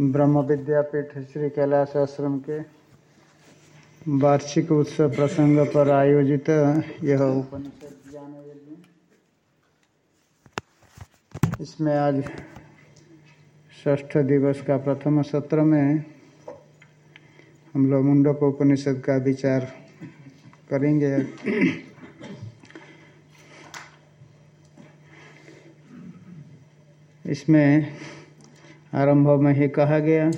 ब्रह्म विद्यापीठ श्री कैलाश आश्रम के वार्षिक उत्सव प्रसंग पर आयोजित यह उपनिषद ज्ञान यज्ञ इसमें आज ष्ठ दिवस का प्रथम सत्र में हम लोग मुंडक उपनिषद का विचार करेंगे। इसमें आरंभ में ही कहा गया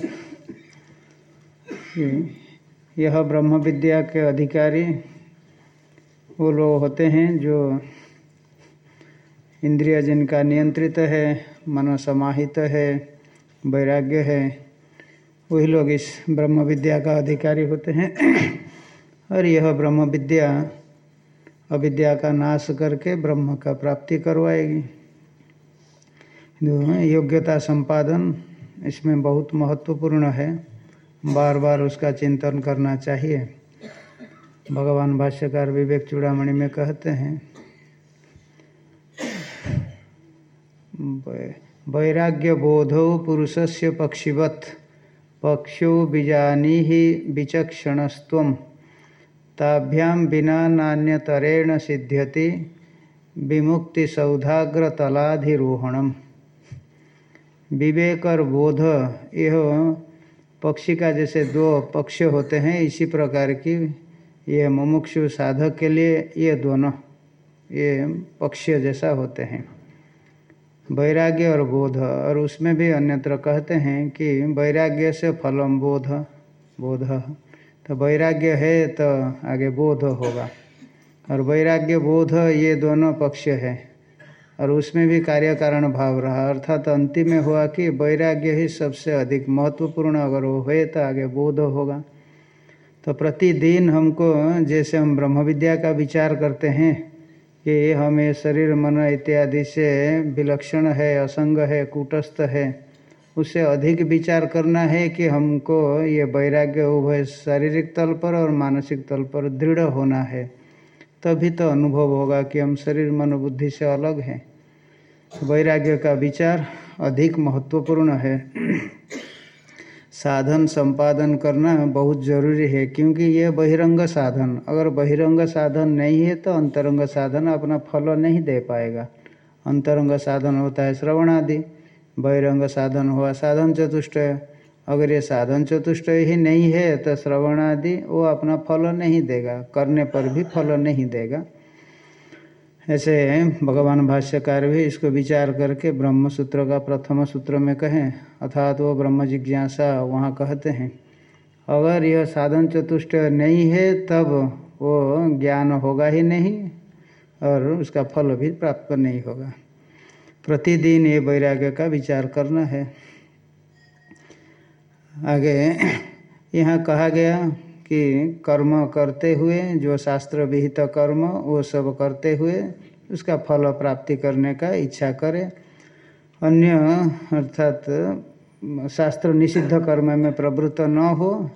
कि यह ब्रह्म विद्या के अधिकारी वो लोग होते हैं जो इंद्रिय जिनका नियंत्रित है मन समाहित है, वैराग्य है, वही लोग इस ब्रह्म विद्या का अधिकारी होते हैं। और यह ब्रह्म विद्या, अविद्या का नाश करके ब्रह्म का प्राप्ति करवाएगी। योग्यता संपादन इसमें बहुत महत्वपूर्ण है। बार बार उसका चिंतन करना चाहिए। भगवान भाष्यकार विवेक चूड़ामणि में कहते हैं वैराग्य बोधो पुरुषस्य पक्षिवत। पक्षो बीजानी ही विचक्षणस्व ताभ्याम बिना नान्यतरेण सिद्ध्यति। विमुक्ति सौधाग्रतलाधिरोहणम विवेक और बोध यह पक्षी का जैसे दो पक्ष होते हैं, इसी प्रकार की ये मुमुक्षु साधक के लिए ये दोनों, ये पक्ष जैसा होते हैं। वैराग्य और बोध, और उसमें भी अन्यत्र कहते हैं कि वैराग्य से फलम बोध बोध। तो वैराग्य है तो आगे बोध होगा। और वैराग्य बोध ये दोनों पक्ष है। और उसमें भी कार्य कारण भाव रहा। अर्थात तो अंतिम में हुआ कि वैराग्य ही सबसे अधिक महत्वपूर्ण अगर वो हुए तो आगे बोध होगा। तो प्रतिदिन हमको जैसे हम ब्रह्म विद्या का विचार करते हैं कि हमें शरीर, मन इत्यादि से विलक्षण है, असंग है, कूटस्थ है उससे अधिक विचार करना है कि हमको ये वैराग्य उभय शारीरिक तल पर और मानसिक तल पर दृढ़ होना है। तभी तो अनुभव होगा कि हम शरीर, मन, बुद्धि से अलग हैं। वैराग्य का विचार अधिक महत्वपूर्ण है। साधन संपादन करना बहुत ज़रूरी है, क्योंकि ये बहिरंग साधन। अगर बहिरंग साधन नहीं है तो अंतरंग साधन अपना फल नहीं दे पाएगा। अंतरंग साधन होता है श्रवण आदि बहिरंग साधन हुआ, साधन चतुष्टय अगर ये साधन चतुष्टय ही नहीं है तो श्रवण आदि वो अपना फल नहीं देगा, करने पर भी फल नहीं देगा। ऐसे भगवान भाष्यकार भी इसको विचार करके ब्रह्म सूत्र का प्रथम सूत्र में कहें, अर्थात वो ब्रह्म जिज्ञासा वहाँ कहते हैं। अगर यह साधन चतुष्ट नहीं है, तब वो ज्ञान होगा ही नहीं और उसका फल भी प्राप्त नहीं होगा। प्रतिदिन ये वैराग्य का विचार करना है। आगे, यहाँ कहा गया कि कर्म करते हुए, जो शास्त्र विहित कर्म, वो सब करते हुए उसका फल प्राप्ति करने का इच्छा करे। अन्य, अर्थात, शास्त्र निषिद्ध कर्म में प्रवृत्त न हो,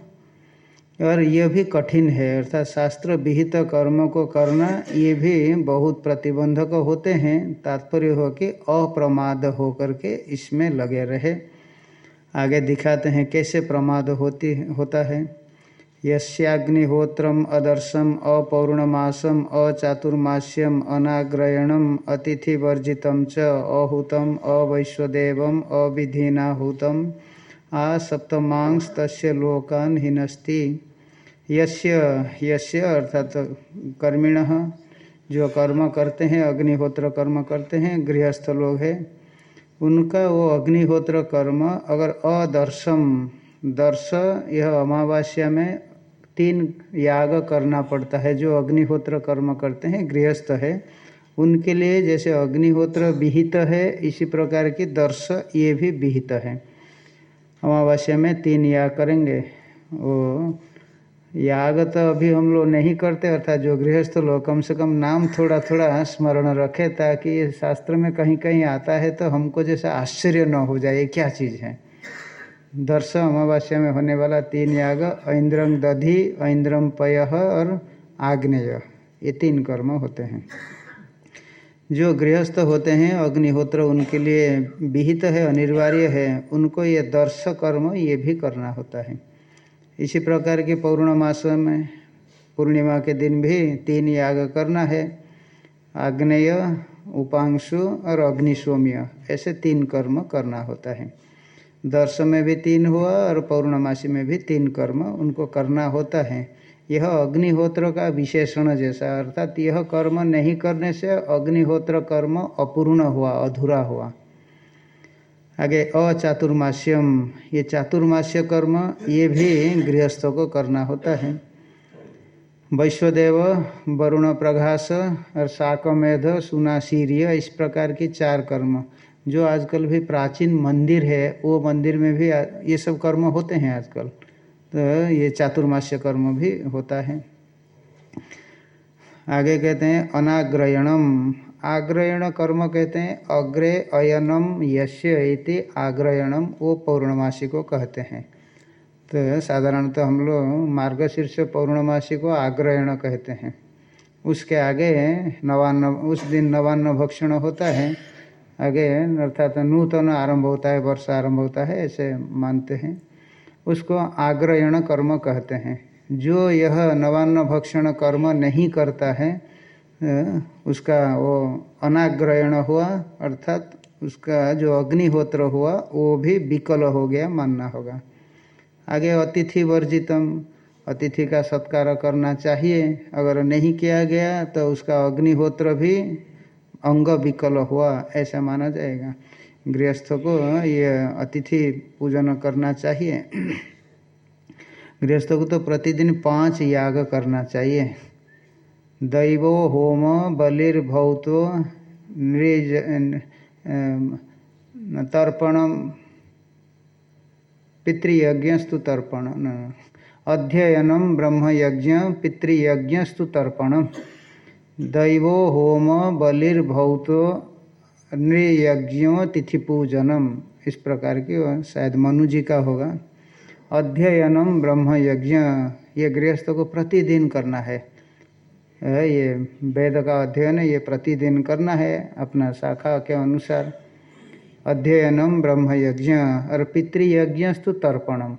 और यह भी कठिन है। अर्थात शास्त्र विहित कर्म को करना, ये भी बहुत प्रतिबंधक होते हैं। तात्पर्य हो कि अप्रमाद हो करके इसमें लगे रहे। आगे दिखाते हैं कैसे प्रमाद होती, होता है। यस्याग्निहोत्रम अदर्शम, अपौर्णमासम, अचातुर्मास्यम, अनाग्रयणम अतिथिवर्जित च, अहूतम, अवैश्वदेवम, अविधिनाहूतम। आ सप्तमांस तस्य लोकान हिनस्ति। यस्य यस्य अर्थात कर्मिण, जो कर्म करते हैं, अग्निहोत्र कर्म करते हैं, गृहस्थ लोग हैं, उनका वो अग्निहोत्र कर्म अगर अदर्शम, दर्श यह अमावस्या में तीन याग करना पड़ता है, जो अग्निहोत्र कर्म करते हैं, गृहस्थ है। उनके लिए जैसे अग्निहोत्र विहित है, इसी प्रकार की दर्श ये भी विहित है। अमावस्या में तीन याग करेंगे। वो याग तो अभी हम लोग नहीं करते, अर्थात जो गृहस्थ लोग कम से कम नाम थोड़ा थोड़ा स्मरण रखे, ताकि शास्त्र में कहीं कहीं आता है तो हमको जैसा आश्चर्य न हो जाए क्या चीज़ है? दर्श अमावस्या में होने वाला तीन याग ऐन्द्रम दधि ऐन्द्रम पय और आग्नेय। ये तीन कर्म होते हैं। जो गृहस्थ होते हैं, अग्निहोत्र उनके लिए विहित है, अनिवार्य है, उनको ये दर्श कर्म, ये भी करना होता है। इसी प्रकार के पौर्णमास में, पूर्णिमा के दिन भी तीन याग करना है। आग्नेय, उपांशु और अग्निशोम्य, ऐसे तीन कर्म करना होता है। दर्श में भी तीन हुआ और पौर्णमासी में भी तीन कर्म उनको करना होता है। यह अग्निहोत्र का विशेषण जैसा, अर्थात यह कर्म नहीं करने से अग्निहोत्र कर्म अपूर्ण हुआ, अधूरा हुआ। आगे, अचातुर्मास्यम, ये चातुर्मास्य कर्म, ये भी गृहस्थों को करना होता है। वैश्वदेव, वरुण प्रघास और शाकमेध सुनाशीर्य इस प्रकार की चार कर्म। जो आजकल भी प्राचीन मंदिर है, वो मंदिर में भी, ये सब कर्म होते हैं आजकल। तो ये चातुर्मास्य कर्म भी होता है। आगे कहते हैं, अनाग्रयणम। आग्रयण कर्म कहते हैं, अग्रे अयनम यश्य इति आग्रयणम, वो पौर्णमासी को कहते हैं। तो साधारणतः तो हम लोग मार्गशीर्ष पौर्णमासी को आग्रयण कहते हैं। उसके आगे नवान्न, उस दिन नवान्न भक्षण होता है। आगे अर्थात नूतन आरंभ होता है, वर्ष आरंभ होता है, ऐसे मानते हैं। उसको आग्रयण कर्म कहते हैं। जो यह नवान्न भक्षण कर्म नहीं करता है उसका वो अनाग्रयण हुआ, अर्थात उसका जो अग्निहोत्र हुआ, वो भी विकल हो गया, मानना होगा। आगे अतिथि वर्जितम, अतिथि का सत्कार करना चाहिए। अगर नहीं किया गया तो उसका अग्निहोत्र भी अंग विकल हुआ, ऐसा माना जाएगा। गृहस्थ को ये अतिथि पूजन करना चाहिए। गृहस्थ को तो प्रतिदिन पाँच याग करना चाहिए। दैवो होम बलिर्भौतो नृज तर्पण, पितृयज्ञस्तु तर्पण अध्ययनम ब्रह्मयज्ञ, पितृयज्ञस्तु तर्पण। दैवो होम बलिर्भौतो नृयज्ञो तिथि पूजनम इस प्रकार की शायद मनु जी का होगा। अध्ययनम ब्रह्म यज्ञ ये गृहस्थ को प्रतिदिन करना है। ये वेद का अध्ययन ये प्रतिदिन करना है अपना शाखा के अनुसार। अध्ययनम ब्रह्म यज्ञ और पितृयज्ञस्तु तर्पणम।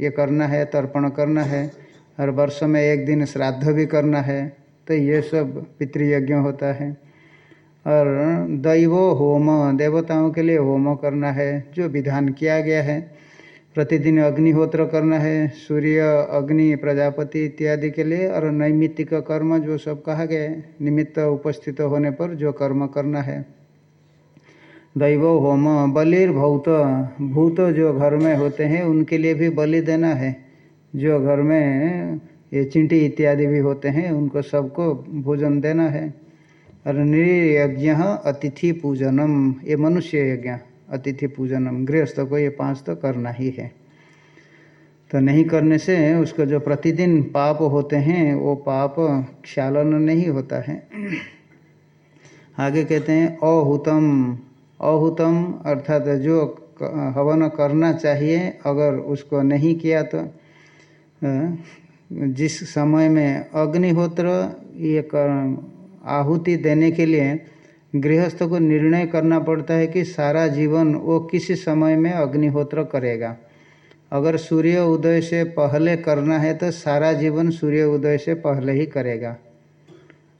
ये करना है, तर्पण करना है। हर वर्ष में एक दिन श्राद्ध भी करना है। तो ये सब पितृयज्ञ होता है। और दैवो होम, देवताओं के लिए होम करना है, जो विधान किया गया है। प्रतिदिन अग्निहोत्र करना है, सूर्य, अग्नि, प्रजापति इत्यादि के लिए, और नैमित्तिक कर्म जो सब कहा गया निमित्त उपस्थित होने पर जो कर्म करना है। दैव होम बलिर भूत भूत जो घर में होते हैं, उनके लिए भी बलि देना है। जो घर में ये चिंटी इत्यादि भी होते हैं, उनको सबको भोजन देना है। और निर्यज्ञ अतिथि पूजनम, ये मनुष्य यज्ञ, अतिथि पूजनम, गृहस्थ को ये पाँच तो करना ही है। तो नहीं करने से उसको जो प्रतिदिन पाप होते हैं, वो पाप क्षालन नहीं होता है। आगे कहते हैं, अहुतम अहुतम अर्थात जो हवन करना चाहिए, अगर उसको नहीं किया तो जिस समय में अग्निहोत्र ये आहुति देने के लिए गृहस्थ को निर्णय करना पड़ता है कि सारा जीवन वो किस समय में अग्निहोत्र करेगा। अगर सूर्य उदय से पहले करना है तो सारा जीवन सूर्य उदय से पहले ही करेगा।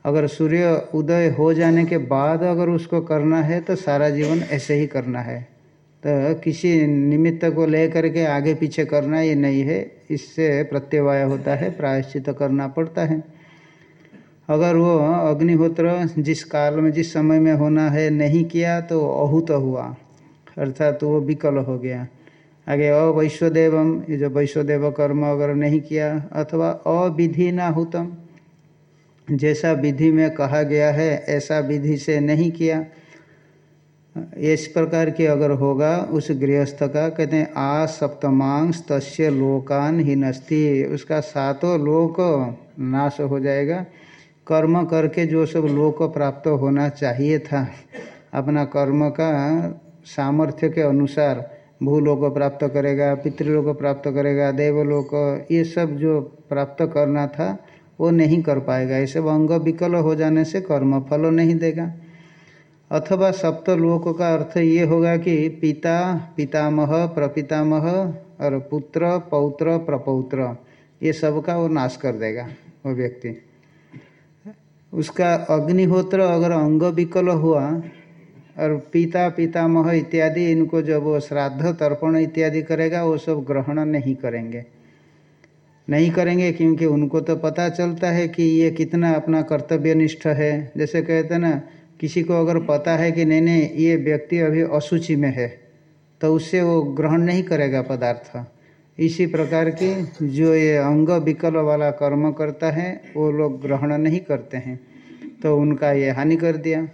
अगर सूर्य उदय हो जाने के बाद अगर उसको करना है तो सारा जीवन ऐसे ही करना है। तो किसी निमित्त को लेकर के आगे पीछे करना ये नहीं है। इससे प्रत्यवाय होता है, प्रायश्चित करना पड़ता है। अगर वो अग्निहोत्र जिस काल में, जिस समय में होना है नहीं किया तो अहुत हुआ। अर्थात तो वो विकल हो गया। आगे अवैश्वदेवम, ये जो वैश्वदेव कर्म अगर नहीं किया, अथवा अविधि नाहुतम जैसा विधि में कहा गया है, ऐसा विधि से नहीं किया इस प्रकार की अगर होगा, उस गृहस्थ का कहते हैं, आ सप्तमांश तस्य लोकान ही नस्ती। उसका सातों लोक नाश हो जाएगा। कर्म करके जो सब लोक प्राप्त होना चाहिए था, अपना कर्म का सामर्थ्य के अनुसार भूलोक प्राप्त करेगा, पितृलोक प्राप्त करेगा, देवलोक, ये सब जो प्राप्त करना था, वो नहीं कर पाएगा। ये सब अंग विकल हो जाने से कर्म फल नहीं देगा। अथवा सप्तलोक का अर्थ ये होगा कि पिता, पितामह, प्रपितामह, और पुत्र, पौत्र, प्रपौत्र, ये सब का वो नाश कर देगा, वो व्यक्ति। उसका अग्निहोत्र अगर अंग विकल हुआ, और पिता, पितामह इत्यादि, इनको जब वो श्राद्ध, तर्पण इत्यादि करेगा, वो सब ग्रहण नहीं करेंगे। नहीं करेंगे क्योंकि उनको तो पता चलता है कि ये कितना अपना कर्तव्यनिष्ठ है। जैसे कहते ना किसी को अगर पता है कि नहीं नहीं, ये व्यक्ति अभी असूचि में है तो उससे वो ग्रहण नहीं करेगा पदार्थ। इसी प्रकार की जो ये अंग विकल वाला कर्म करता है, वो लोग ग्रहण नहीं करते हैं। तो उनका ये हानि कर दिया।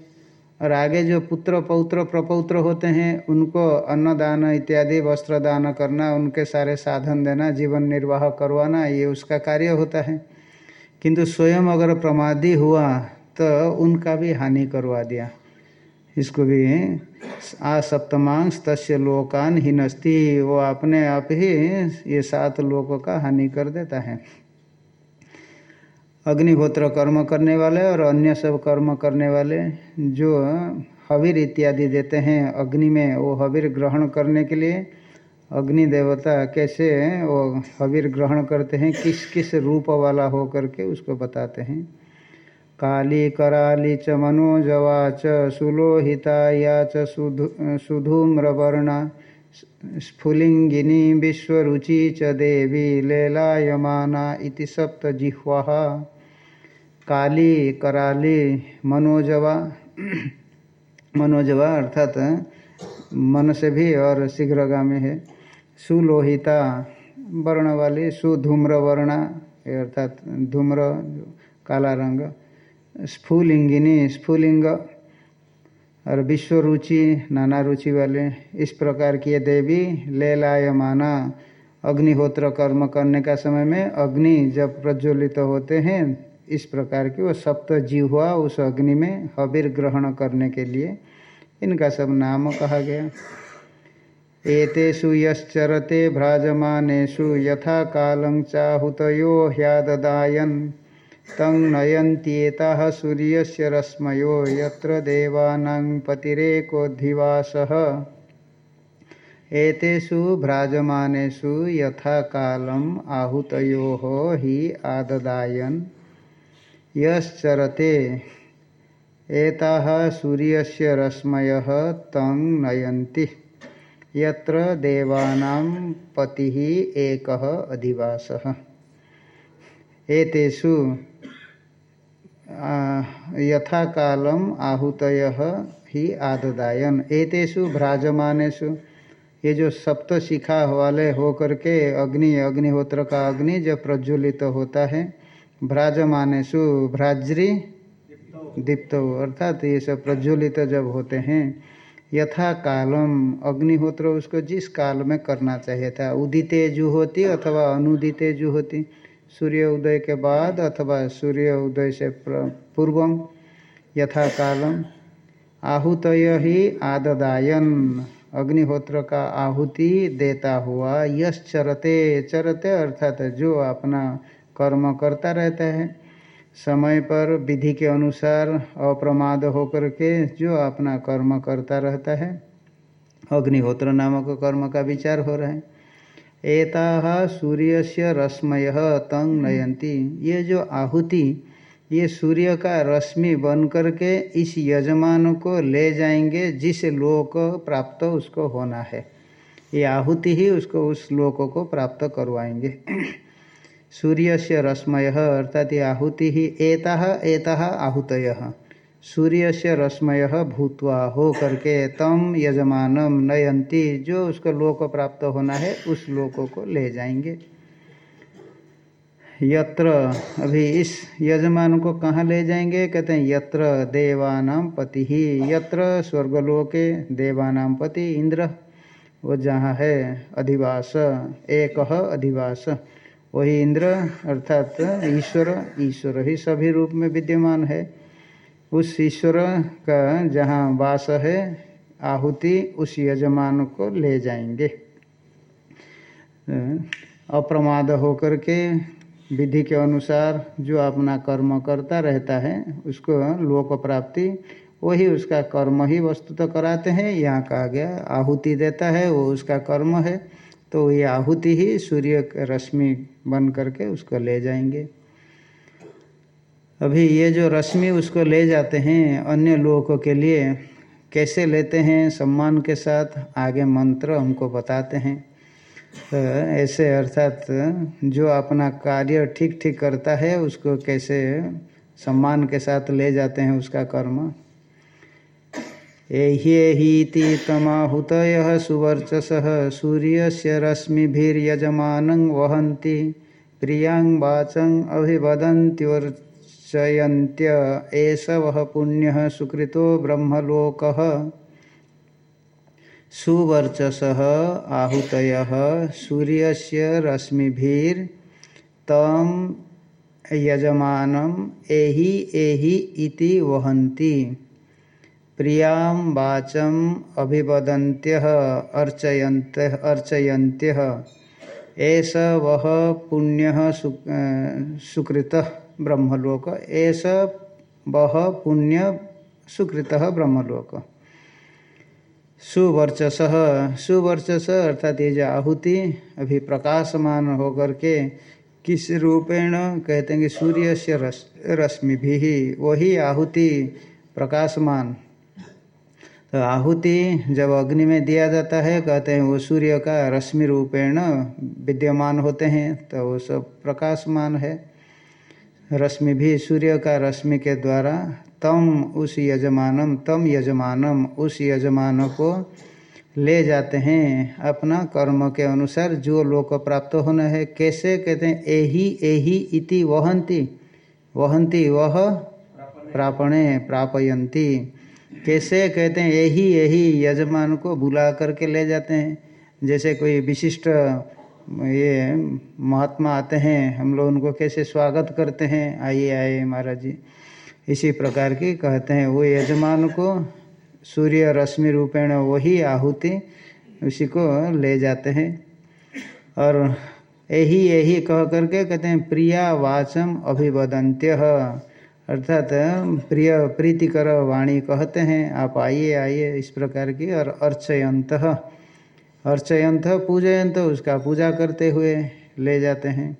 और आगे जो पुत्र, पौत्र, प्रपौत्र होते हैं, उनको अन्नदान इत्यादि वस्त्र दान करना, उनके सारे साधन देना, जीवन निर्वाह करवाना, ये उसका कार्य होता है। किंतु स्वयं अगर प्रमादी हुआ तो उनका भी हानि करवा दिया। इसको भी आ सप्तमांश तस्य लोकान हिनस्ती वो अपने आप ही ये सात लोकों का हानि कर देता है। अग्निहोत्र कर्म करने वाले और अन्य सब कर्म करने वाले जो हवीर इत्यादि देते हैं अग्नि में, वो हवीर ग्रहण करने के लिए, अग्नि देवता कैसे वो हवीर ग्रहण करते हैं किस किस रूप वाला हो करके उसको बताते हैं। काली कराली च मनोजवा च च सुधु सुधूम्रवर्णा स्फुलिंगिनी विश्वरुचि च देवी लेलायमाना इति काली कराली मनोजवा। मनोजवा अर्थात मन से भी और शीघ्रगामी है। सुलोहिता वर्ण वाली सुधूम्र वर्णा अर्थात धूम्र, काला रंग। स्फुलिंगिनी स्फुलिंग और विश्व रुचि, नाना रुचि वाले, इस प्रकार की देवी लेलायमाना, अग्निहोत्र कर्म करने का समय में अग्नि जब प्रज्वलित होते हैं, इस प्रकार की वो सप्त जीव हुआ उस अग्नि में हबीर ग्रहण करने के लिए। इनका सब नाम कहा गया। एतेषु यश्चरते भ्राजमानेषु यथा कालं चाहुतयो ह्याददायन्। तं नयन्त्येताः सूर्यस्य रश्मयो यत्र देवानां पतिरेकोद्धिवासः। एतेषु भ्राजमानेषु यथा कालम् आहुतयोः हि आददायन्। यश्चरते, एताः सूर्यस्य रश्मयः तं नयन्ति। यत्र देवानां पतिः एकः अधिवासः। एतेषु यथा कालम आहुतय ही आददायन। एतेषु भ्राजमानेषु ये जो सप्त शिखा वाले हो करके अग्नि, अग्निहोत्र का अग्नि जब प्रज्वलित तो होता है भ्राजमानेशु भ्राज्री दीप्त, अर्थात ये सब प्रज्वलित तो जब होते हैं यथा कालम अग्निहोत्र उसको जिस काल में करना चाहिए था उदिते जुहोती अथवा अनुदिते जुहोती सूर्य उदय के बाद अथवा सूर्य उदय से पूर्वम यथा कालम आहुतय ही आददायन। अग्निहोत्र का आहुति देता हुआ यश चरते चरते अर्थात जो अपना कर्म करता रहता है। समय पर विधि के अनुसार अप्रमाद होकर के जो अपना कर्म करता रहता है। अग्निहोत्र नामक कर्म का विचार हो रहा है। एता सूर्य से रश्मय तंग नयंती ये जो आहुति, ये सूर्य का रश्मि बन करके इस यजमान को ले जाएँगे, जिस लोक प्राप्त उसको होना है। ये आहुति ही उसको उस लोक को प्राप्त करवाएँगे। सूर्य से रश्मय अर्थात ये आहुति ही एता एता आहुतय। सूर्य से रश्मय भूतवा हो करके तम यजमानम नयंती जो उसको लोक प्राप्त होना है, उस लोकों को ले जाएँगे। यत्र, अभी इस यजमान को कहाँ ले जाएँगे? कहते हैं, यत्र देवानाम पति। ही यत्र स्वर्गलोके देवानाम पति इंद्र। वो जहाँ है, अधिवास। एक अधिवास। वही इंद्र, अर्थात ईश्वर। ईश्वर ही सभी रूप में विद्यमान है। उस ईश्वर का जहाँ वास है, आहुति उस यजमान को ले जाएँगे। अप्रमाद होकर के विधि के अनुसार जो अपना कर्म करता रहता है, उसको लोक प्राप्ति, वही उसका कर्म ही वस्तु तो कराते हैं। यहाँ कहा गया, आहुति देता है, वो उसका कर्म है तो ये आहुति ही सूर्य रश्मि बन करके उसको ले जाएँगे। अभी ये जो रश्मि उसको ले जाते हैं अन्य लोगों के लिए, कैसे लेते हैं सम्मान के साथ? आगे मंत्र हमको बताते हैं। तो ऐसे अर्थात जो अपना कार्य ठीक ठीक करता है, उसको कैसे सम्मान के साथ ले जाते हैं उसका कर्म। एह्येहीति तमाहुत सुवर्चस सूर्य से रश्मिर्यजमान वहंती प्रियांग वाचंग वाचं एष वह पुण्य सुकृतो ब्रह्मलोक सुवर्चस आहुत सूर्य से रश्मिर्तम यजमान एहि एहि इति वहन्ति। प्रियाँ वाचम अभिवदन्त्य अर्चयन्त अर्चयन्त्य। एष वह पुण्य सुकृत। ब्रह्मलोक। एष वह पुण्य सुकृत ब्रह्मलोक। सुवर्चस सुवर्चस अर्थात ये जो आहुति अभी प्रकाशमान होकर के किस रूपेण कहते हैं कि सूर्य से रस रश्मि भी वही आहुति प्रकाशमान। तो आहुति जब अग्नि में दिया जाता है, कहते हैं वो सूर्य का रश्मि रूपेण विद्यमान होते हैं तो वो सब प्रकाशमान है। रश्मि भी सूर्य का रश्मि के द्वारा, तम उस यजमानम, तम यजमानम, उस यजमान को ले जाते हैं। अपना कर्म के अनुसार जो लोक प्राप्त होना है, कैसे? कहते हैं, एही एही इति वहंती वहंती वह प्रापणे प्रापयंती कैसे? कहते हैं यही यही यजमान को बुला करके ले जाते हैं। जैसे कोई विशिष्ट ये महात्मा आते हैं, हम लोग उनको कैसे स्वागत करते हैं? आइए आइए महाराज जी। इसी प्रकार की कहते हैं, वो यजमान को सूर्य रश्मि रूपेण वही आहुति उसी को ले जाते हैं। और यही यही कह करके कहते हैं, प्रिया वाचम अभिवदंत्य। अर्थात प्रिय, प्रीतिकर वाणी कहते हैं, आप आइए आइए, इस प्रकार की और अर्चयंत अर्चयंत पूजयंत उसका पूजा करते हुए ले जाते हैं।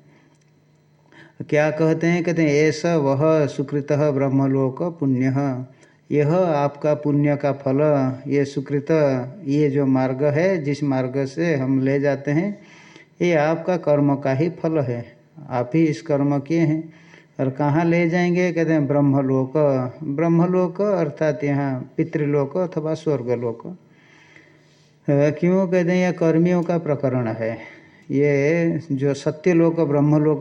क्या कहते हैं? कहते हैं, ऐसा वह सुकृत ब्रह्मलोक पुण्य यह आपका पुण्य का फल, ये सुकृत, ये जो मार्ग है, जिस मार्ग से हम ले जाते हैं, ये आपका कर्म का ही फल है। आप ही इस कर्म किए हैं। और कहाँ ले जाएँगे? कहते हैं, ब्रह्मलोक। ब्रह्मलोक अर्थात यहाँ पितृलोक अथवा स्वर्गलोक। क्यों कहते हैं? यह कर्मियों का प्रकरण है। ये जो सत्यलोक, ब्रह्मलोक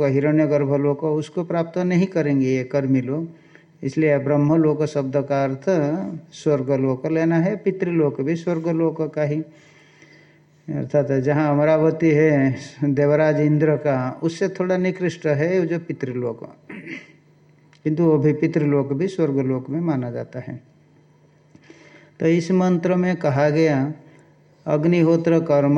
गर्भलोक उसको प्राप्त नहीं करेंगे ये कर्मी लोग। इसलिए ब्रह्मलोक शब्द का अर्थ स्वर्गलोक लेना है, पितृलोक भी स्वर्गलोक का ही। अर्थात जहाँ अमरावती है, देवराज इंद्र का, उससे थोड़ा निकृष्ट है जो पितृलोक। किंतु वो भी पितृलोक भी स्वर्गलोक में माना जाता है। तो इस मंत्र में कहा गया अग्निहोत्र कर्म,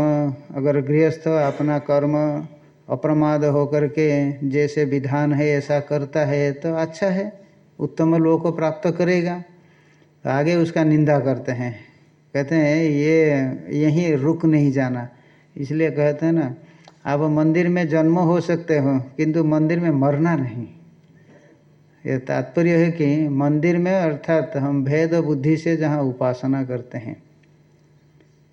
अगर गृहस्थ अपना कर्म अप्रमाद होकर के जैसे विधान है, ऐसा करता है तो अच्छा है, उत्तम लोक को प्राप्त करेगा। तो आगे उसका निंदा करते हैं। कहते हैं, ये, यहीं रुक नहीं जाना। इसलिए कहते हैं ना, आप मंदिर में जन्म हो सकते हो, किंतु मंदिर में मरना नहीं। ये तात्पर्य है कि मंदिर में अर्थात हम भेद बुद्धि से जहाँ उपासना करते हैं।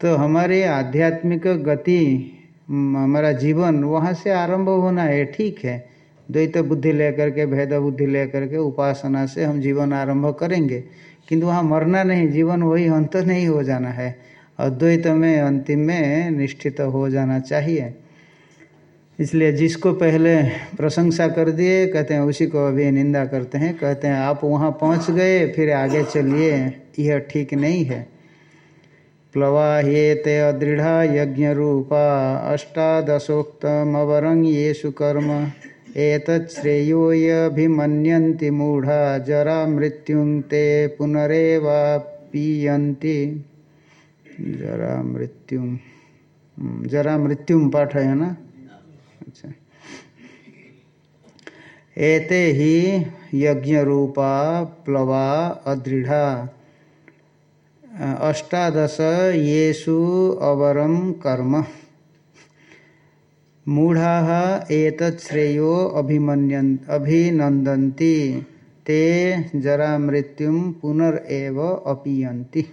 तो हमारी आध्यात्मिक गति हमारा जीवन वहाँ से आरंभ होना है, ठीक है। द्वैत बुद्धि लेकर के, भेद बुद्धि लेकर के, उपासना से हम जीवन आरंभ करेंगे। किंतु वहाँ मरना नहीं, जीवन वही अंत नहीं हो जाना है। अद्वैत में, अंतिम में निष्ठित हो जाना चाहिए। इसलिए जिसको पहले प्रशंसा कर दिए, कहते हैं, उसी को अभी निंदा करते हैं। कहते हैं, आप वहाँ पहुँच गए, फिर आगे चलिए, यह ठीक नहीं है। प्लवाह्येते अदृढ़ा यज्ञरूपा अष्टादशोक्तमवरं येषु कर्म। मूढ़ा, जरा मृत्युं ते पुनरेवापीयन्ति। जरा मृत्युं जरा मृत्युं पाठ है ना? अच्छा। एते ही यज्ञ रूपा प्लवा, अदृढ़ा। अष्टादश येषु अवरम कर्म। मूढ़ा एतत्श्रेयो अभिमन्यन अभिनंदन्ति ते जरा मृत्यु पुनरएव अपीयन्ति।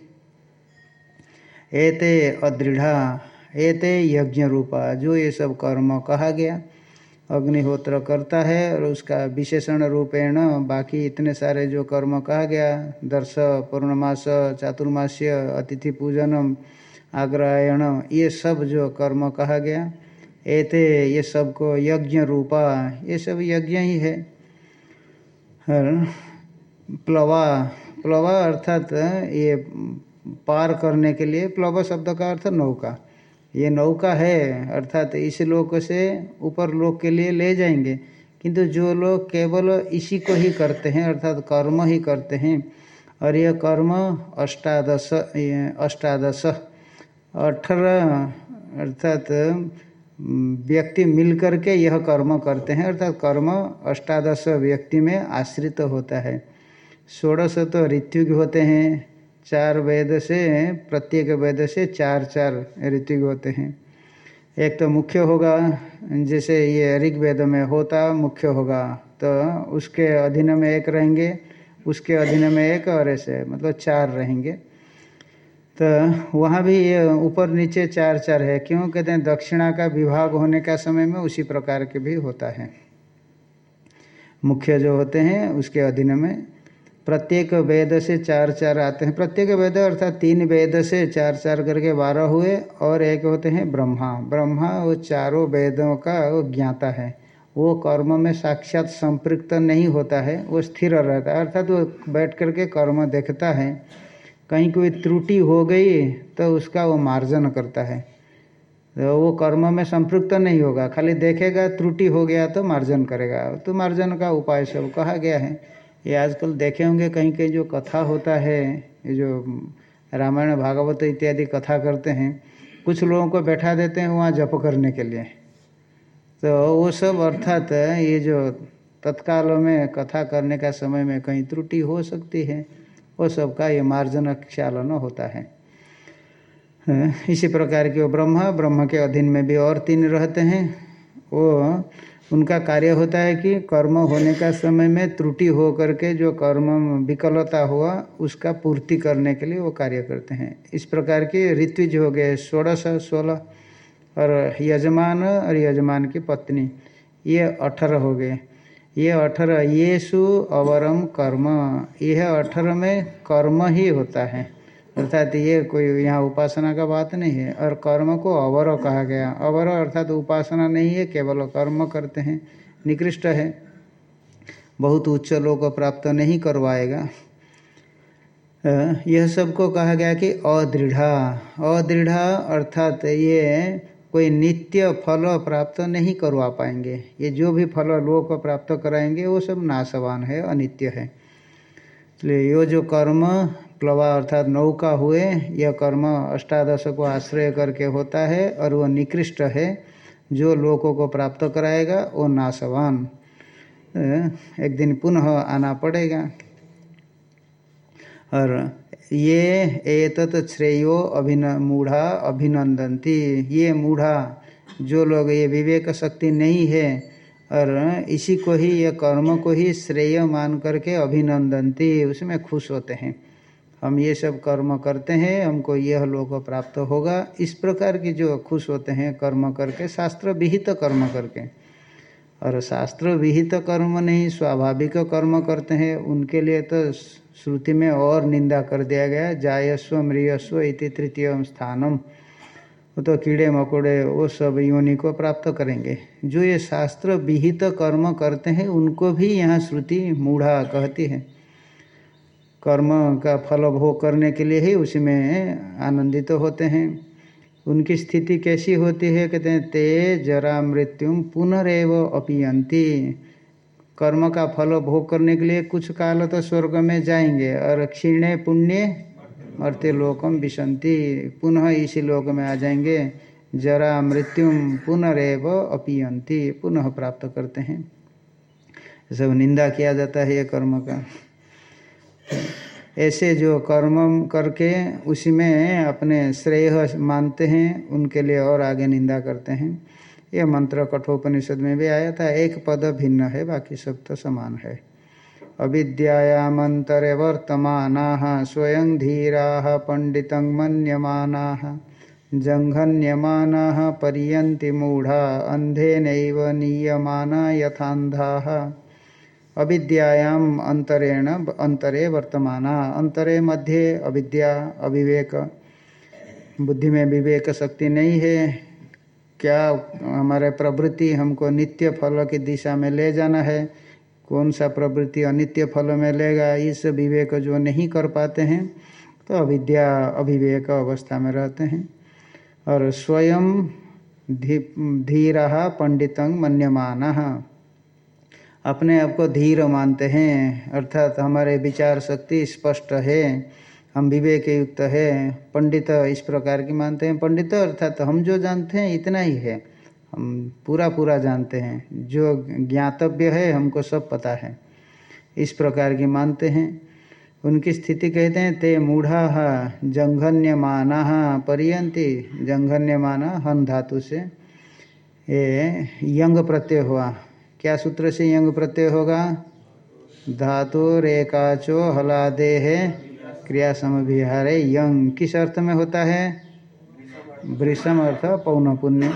एते अदृढ़ा, एते यज्ञ रूपा जो ये सब कर्म कहा गया। अग्निहोत्र करता है और उसका विशेषण रूपेण बाकी इतने सारे जो कर्म कहा गया, दर्श, पूर्णमास, चातुर्मास्य, अतिथि पूजनम आग्रायण ये सब जो कर्म कहा गया, एते ये सबको यज्ञ रूपा, ये सब यज्ञ ही है। प्लवा प्लवा अर्थात ये पार करने के लिए प्लव शब्द का अर्थ नौका। ये नौका है, अर्थात इस लोक से ऊपर लोक के लिए ले जाएँगे। किंतु जो लोग केवल इसी को ही करते हैं, अर्थात कर्म ही करते हैं, और यह कर्म अष्टादश अष्टादश, अठारह, अर्थात व्यक्ति मिल करके यह कर्म करते हैं, अर्थात कर्म अष्टादश व्यक्ति में आश्रित होता है। षोड़श तो ऋत्युग होते हैं चार वेद से, प्रत्येक वेद से चार चार ऋतु होते हैं। एक तो मुख्य होगा, जैसे ये ऋग वेद में होता मुख्य होगा तो उसके अधीन में एक रहेंगे, उसके अधीन में एक और ऐसे मतलब चार रहेंगे। तो वहाँ भी ये ऊपर नीचे चार चार है, क्यों? कहते हैं दक्षिणा का विभाग होने का समय में उसी प्रकार के भी होता है। मुख्य जो होते हैं, उसके अधीन में प्रत्येक वेद से चार चार आते हैं। प्रत्येक वेद अर्थात तीन वेद से चार चार करके बारह हुए और एक होते हैं ब्रह्मा। ब्रह्मा वो चारों वेदों का वो ज्ञाता है। वो कर्म में साक्षात संपृक्त नहीं होता है, वो स्थिर रहता है। अर्थात वो बैठ करके कर्म देखता है। कहीं कोई त्रुटि हो गई तो उसका वो मार्जन करता है। तो वो कर्म में संपृक्त नहीं होगा, खाली देखेगा त्रुटि हो गया तो मार्जन करेगा। तो मार्जन का उपाय सब कहा गया है। ये आजकल देखे होंगे कहीं कहीं जो कथा होता है, ये जो रामायण, भागवत इत्यादि कथा करते हैं, कुछ लोगों को बैठा देते हैं वहाँ जप करने के लिए। तो वो सब अर्थात ये जो तत्काल में कथा करने का समय में कहीं त्रुटि हो सकती है, वो सब का ये मार्जन क्षालन होता है, इसी प्रकार के वो ब्रह्मा, ब्रह्म के अधीन में भी और तीन रहते हैं। वो उनका कार्य होता है कि कर्म होने का समय में त्रुटि हो करके जो कर्म विकलता हुआ, उसका पूर्ति करने के लिए वो कार्य करते हैं। इस प्रकार के ऋत्विज हो गए, षोड़श, सोलह, और यजमान और यजमान की पत्नी। ये अठारह हो गए। ये अठारह ये सु अवरम कर्म। यह अठारह में कर्म ही होता है। अर्थात ये कोई यहाँ उपासना का बात नहीं है, और कर्म को अवर कहा गया। अवर अर्थात उपासना नहीं है, केवल कर्म करते हैं, निकृष्ट है। बहुत उच्च लोग प्राप्त नहीं करवाएगा। यह सबको कहा गया कि अदृढ़ा। अदृढ़ा अर्थात ये कोई नित्य फल प्राप्त नहीं करवा पाएँगे। ये जो भी फल लोग को प्राप्त कराएँगे, वो सब नाशवान है, अनित्य है। इसलिए ये जो कर्म प्लवा अर्थात नौका हुए, यह कर्म अष्टादश को आश्रय करके होता है और वह निकृष्ट है, जो लोगों को प्राप्त कराएगा, वो नाशवान। एक दिन पुनः आना पड़ेगा। और ये एतत श्रेयो अभिन, मूढ़ा अभिनंदनती। ये मूढ़ा, जो लोग ये विवेक शक्ति नहीं है, और इसी को ही, ये कर्म को ही श्रेय मान करके अभिनंदनती, उसमें खुश होते हैं। हम ये सब कर्म करते हैं, हमको यह लोग प्राप्त होगा। इस प्रकार की जो खुश होते हैं, कर्म करके, शास्त्र विहित कर्म करके। और शास्त्र विहित कर्म नहीं, स्वाभाविक कर्म करते हैं। उनके लिए तो श्रुति में और निंदा कर दिया गया, जायस्व मृयस्व इति तृतीय स्थानम। तो कीड़े मकोड़े, वो सब योनि को प्राप्त करेंगे। जो ये शास्त्र विहित कर्म करते हैं, उनको भी यहाँ श्रुति मूढ़ा कहती है। कर्म का फल भोग करने के लिए ही उसमें आनंदित तो होते हैं। उनकी स्थिति कैसी होती है? कहते हैं, ते जरा मृत्यु पुनरेव अपियंती कर्म का फल भोग करने के लिए कुछ काल तो स्वर्ग में जाएँगे। और क्षीणे पुण्य मर्त्य लोकम विशंति पुनः इसी लोक में आ जाएँगे। जरा मृत्यु पुनरेव अपियंती पुनः प्राप्त करते हैं। सब निंदा किया जाता है ये कर्म का। ऐसे जो कर्म करके उसी में अपने श्रेय मानते हैं, उनके लिए और आगे निंदा करते हैं। यह मंत्र कठोपनिषद में भी आया था, एक पद भिन्न है, बाकी सब तो समान है। अविद्यामतरे वर्तमाना स्वयं धीरा पंडित मन्यमाना, जंघन्यमाना पर्यन्ति मूढ़ा अंधेन नीयमाना यथांधा अविद्यायाम अंतरेण अंतरे वर्तमाना, अंतरे मध्य अविद्या, अविवेक। बुद्धि में विवेक शक्ति नहीं है। क्या हमारे प्रवृत्ति हमको नित्य फल की दिशा में ले जाना है? कौन सा प्रवृत्ति अनित्य फल में लेगा? इस विवेक जो नहीं कर पाते हैं तो अविद्या, अविवेक अवस्था में रहते हैं। और स्वयं धीरा, पंडितं मन्यमाना। अपने आप को धीर मानते हैं, अर्थात हमारे विचार शक्ति स्पष्ट है, हम विवेक युक्त है, पंडित इस प्रकार की मानते हैं। पंडित अर्थात हम जो जानते हैं, इतना ही है। हम पूरा पूरा जानते हैं। जो ज्ञातव्य है, हमको सब पता है। इस प्रकार की मानते हैं। उनकी स्थिति कहते हैं, ते मूढ़ा जंघन्य माना परियंती जंघन्य माना हन धातु से। ये यंग प्रत्यय हुआ। क्या सूत्र से यंग प्रत्यय होगा? धातु रेकाचो हलादे है क्रिया समभिहारे यंग। किस अर्थ में होता है? वृषम अर्थ, पौन पुण्य।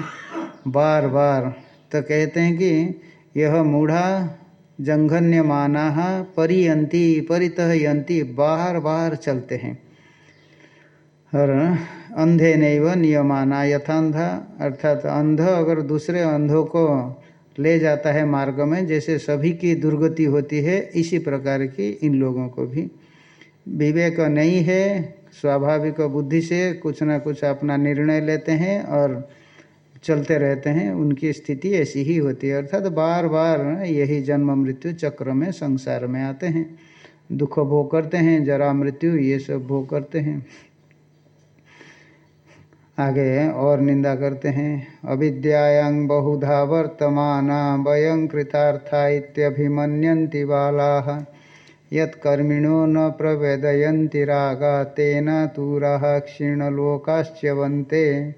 बार बार। तो कहते हैं कि यह मूढ़ा जंघन्य माना परियंती परितः यंती बार बाहर चलते हैं। और अंधे नहीं व नियमाना यथांधा, अर्थात अंध अगर दूसरे अंधों को ले जाता है मार्ग में, जैसे सभी की दुर्गति होती है, इसी प्रकार की इन लोगों को भी। विवेक नहीं है, स्वाभाविक बुद्धि से कुछ ना कुछ अपना निर्णय लेते हैं और चलते रहते हैं, उनकी स्थिति ऐसी ही होती है। अर्थात तो बार बार यही जन्म मृत्यु चक्र में, संसार में आते हैं। दुख भोग करते हैं, जरा मृत्यु, ये सब भोग करते हैं। आगे और निंदा करते हैं। अविद्यां बहुधा वर्तमान वयं कृतार्था बाला। यत्कर्मिणो न प्रवेदयन्ति रागा तेन तूराः क्षीणलोकाश्च्यवन्ते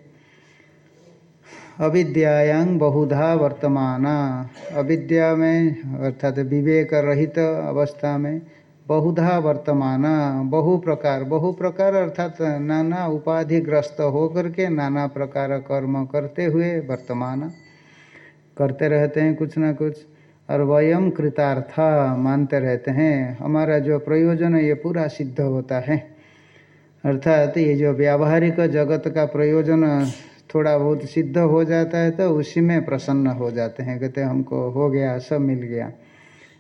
अविद्यां बहुधा वर्तमान। अविद्या में, अर्थात विवेक रहित अवस्था में बहुधा वर्तमान, बहु प्रकार। बहु प्रकार अर्थात नाना उपाधिग्रस्त होकर के नाना प्रकार कर्म करते हुए वर्तमान, करते रहते हैं कुछ ना कुछ। और वयम कृतार्था मानते रहते हैं। हमारा जो प्रयोजन ये पूरा सिद्ध होता है। अर्थात ये जो व्यावहारिक जगत का प्रयोजन थोड़ा बहुत सिद्ध हो जाता है तो उसी में प्रसन्न हो जाते हैं। कहते हमको हो गया, सब मिल गया।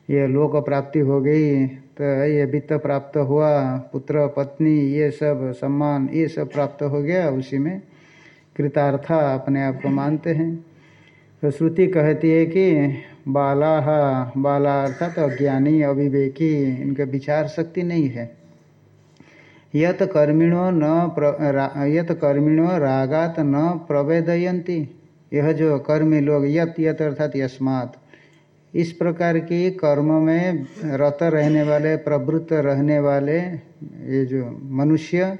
ये लोक प्राप्ति हो गई तो ये वित्त प्राप्त हुआ, पुत्र, पत्नी, ये सब सम्मान, ये सब प्राप्त हो गया, उसी में कृतार्था अपने आप को मानते हैं। तो श्रुति कहती है कि बाला बाला अर्थात तो अज्ञानी, अविवेकी, इनका विचार शक्ति नहीं है। यत कर्मिणो न प्र यत कर्मिणो रागात न प्रवेदयंती यह जो कर्मी लोग, यत यत अर्थात यस्मात् इस प्रकार की कर्म में रत रहने वाले, प्रवृत्त रहने वाले, ये जो मनुष्य,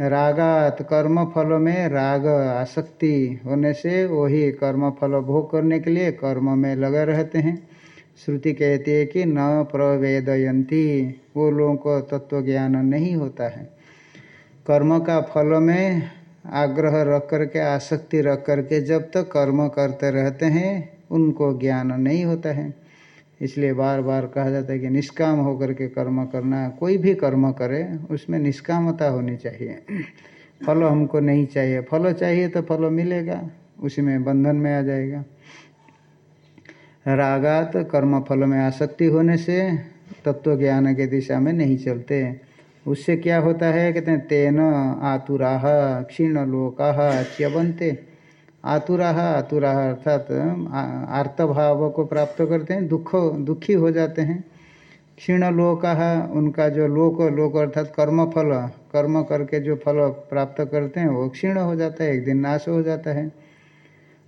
रागात कर्म फल में राग आसक्ति होने से वही कर्म फल भोग करने के लिए कर्म में लगे रहते हैं। श्रुति कहती है कि न प्रवेदयंती, वो लोगों को तत्व ज्ञान नहीं होता है। कर्म का फल में आग्रह रख करके, आसक्ति रख करके जब तक कर्म करते रहते हैं उनको ज्ञान नहीं होता है। इसलिए बार बार कहा जाता है कि निष्काम होकर के कर्म करना, कोई भी कर्म करे, उसमें निष्कामता होनी चाहिए। फल हमको नहीं चाहिए। फल चाहिए तो फल मिलेगा, उसी में बंधन में आ जाएगा। रागात कर्म फल में आसक्ति होने से तत्व ज्ञान के दिशा में नहीं चलते। उससे क्या होता है? कहते हैं, तेन आतुराह क्षीण लोका च्यवंते आतुरा आतुरा अर्थात आर्तभाव को प्राप्त करते हैं, दुख, दुखी हो जाते हैं। क्षीण लोक उनका जो लोक लोक अर्थात कर्म फल कर्म करके जो फल प्राप्त करते हैं, वो क्षीण हो जाता है, एक दिन नाश हो जाता है।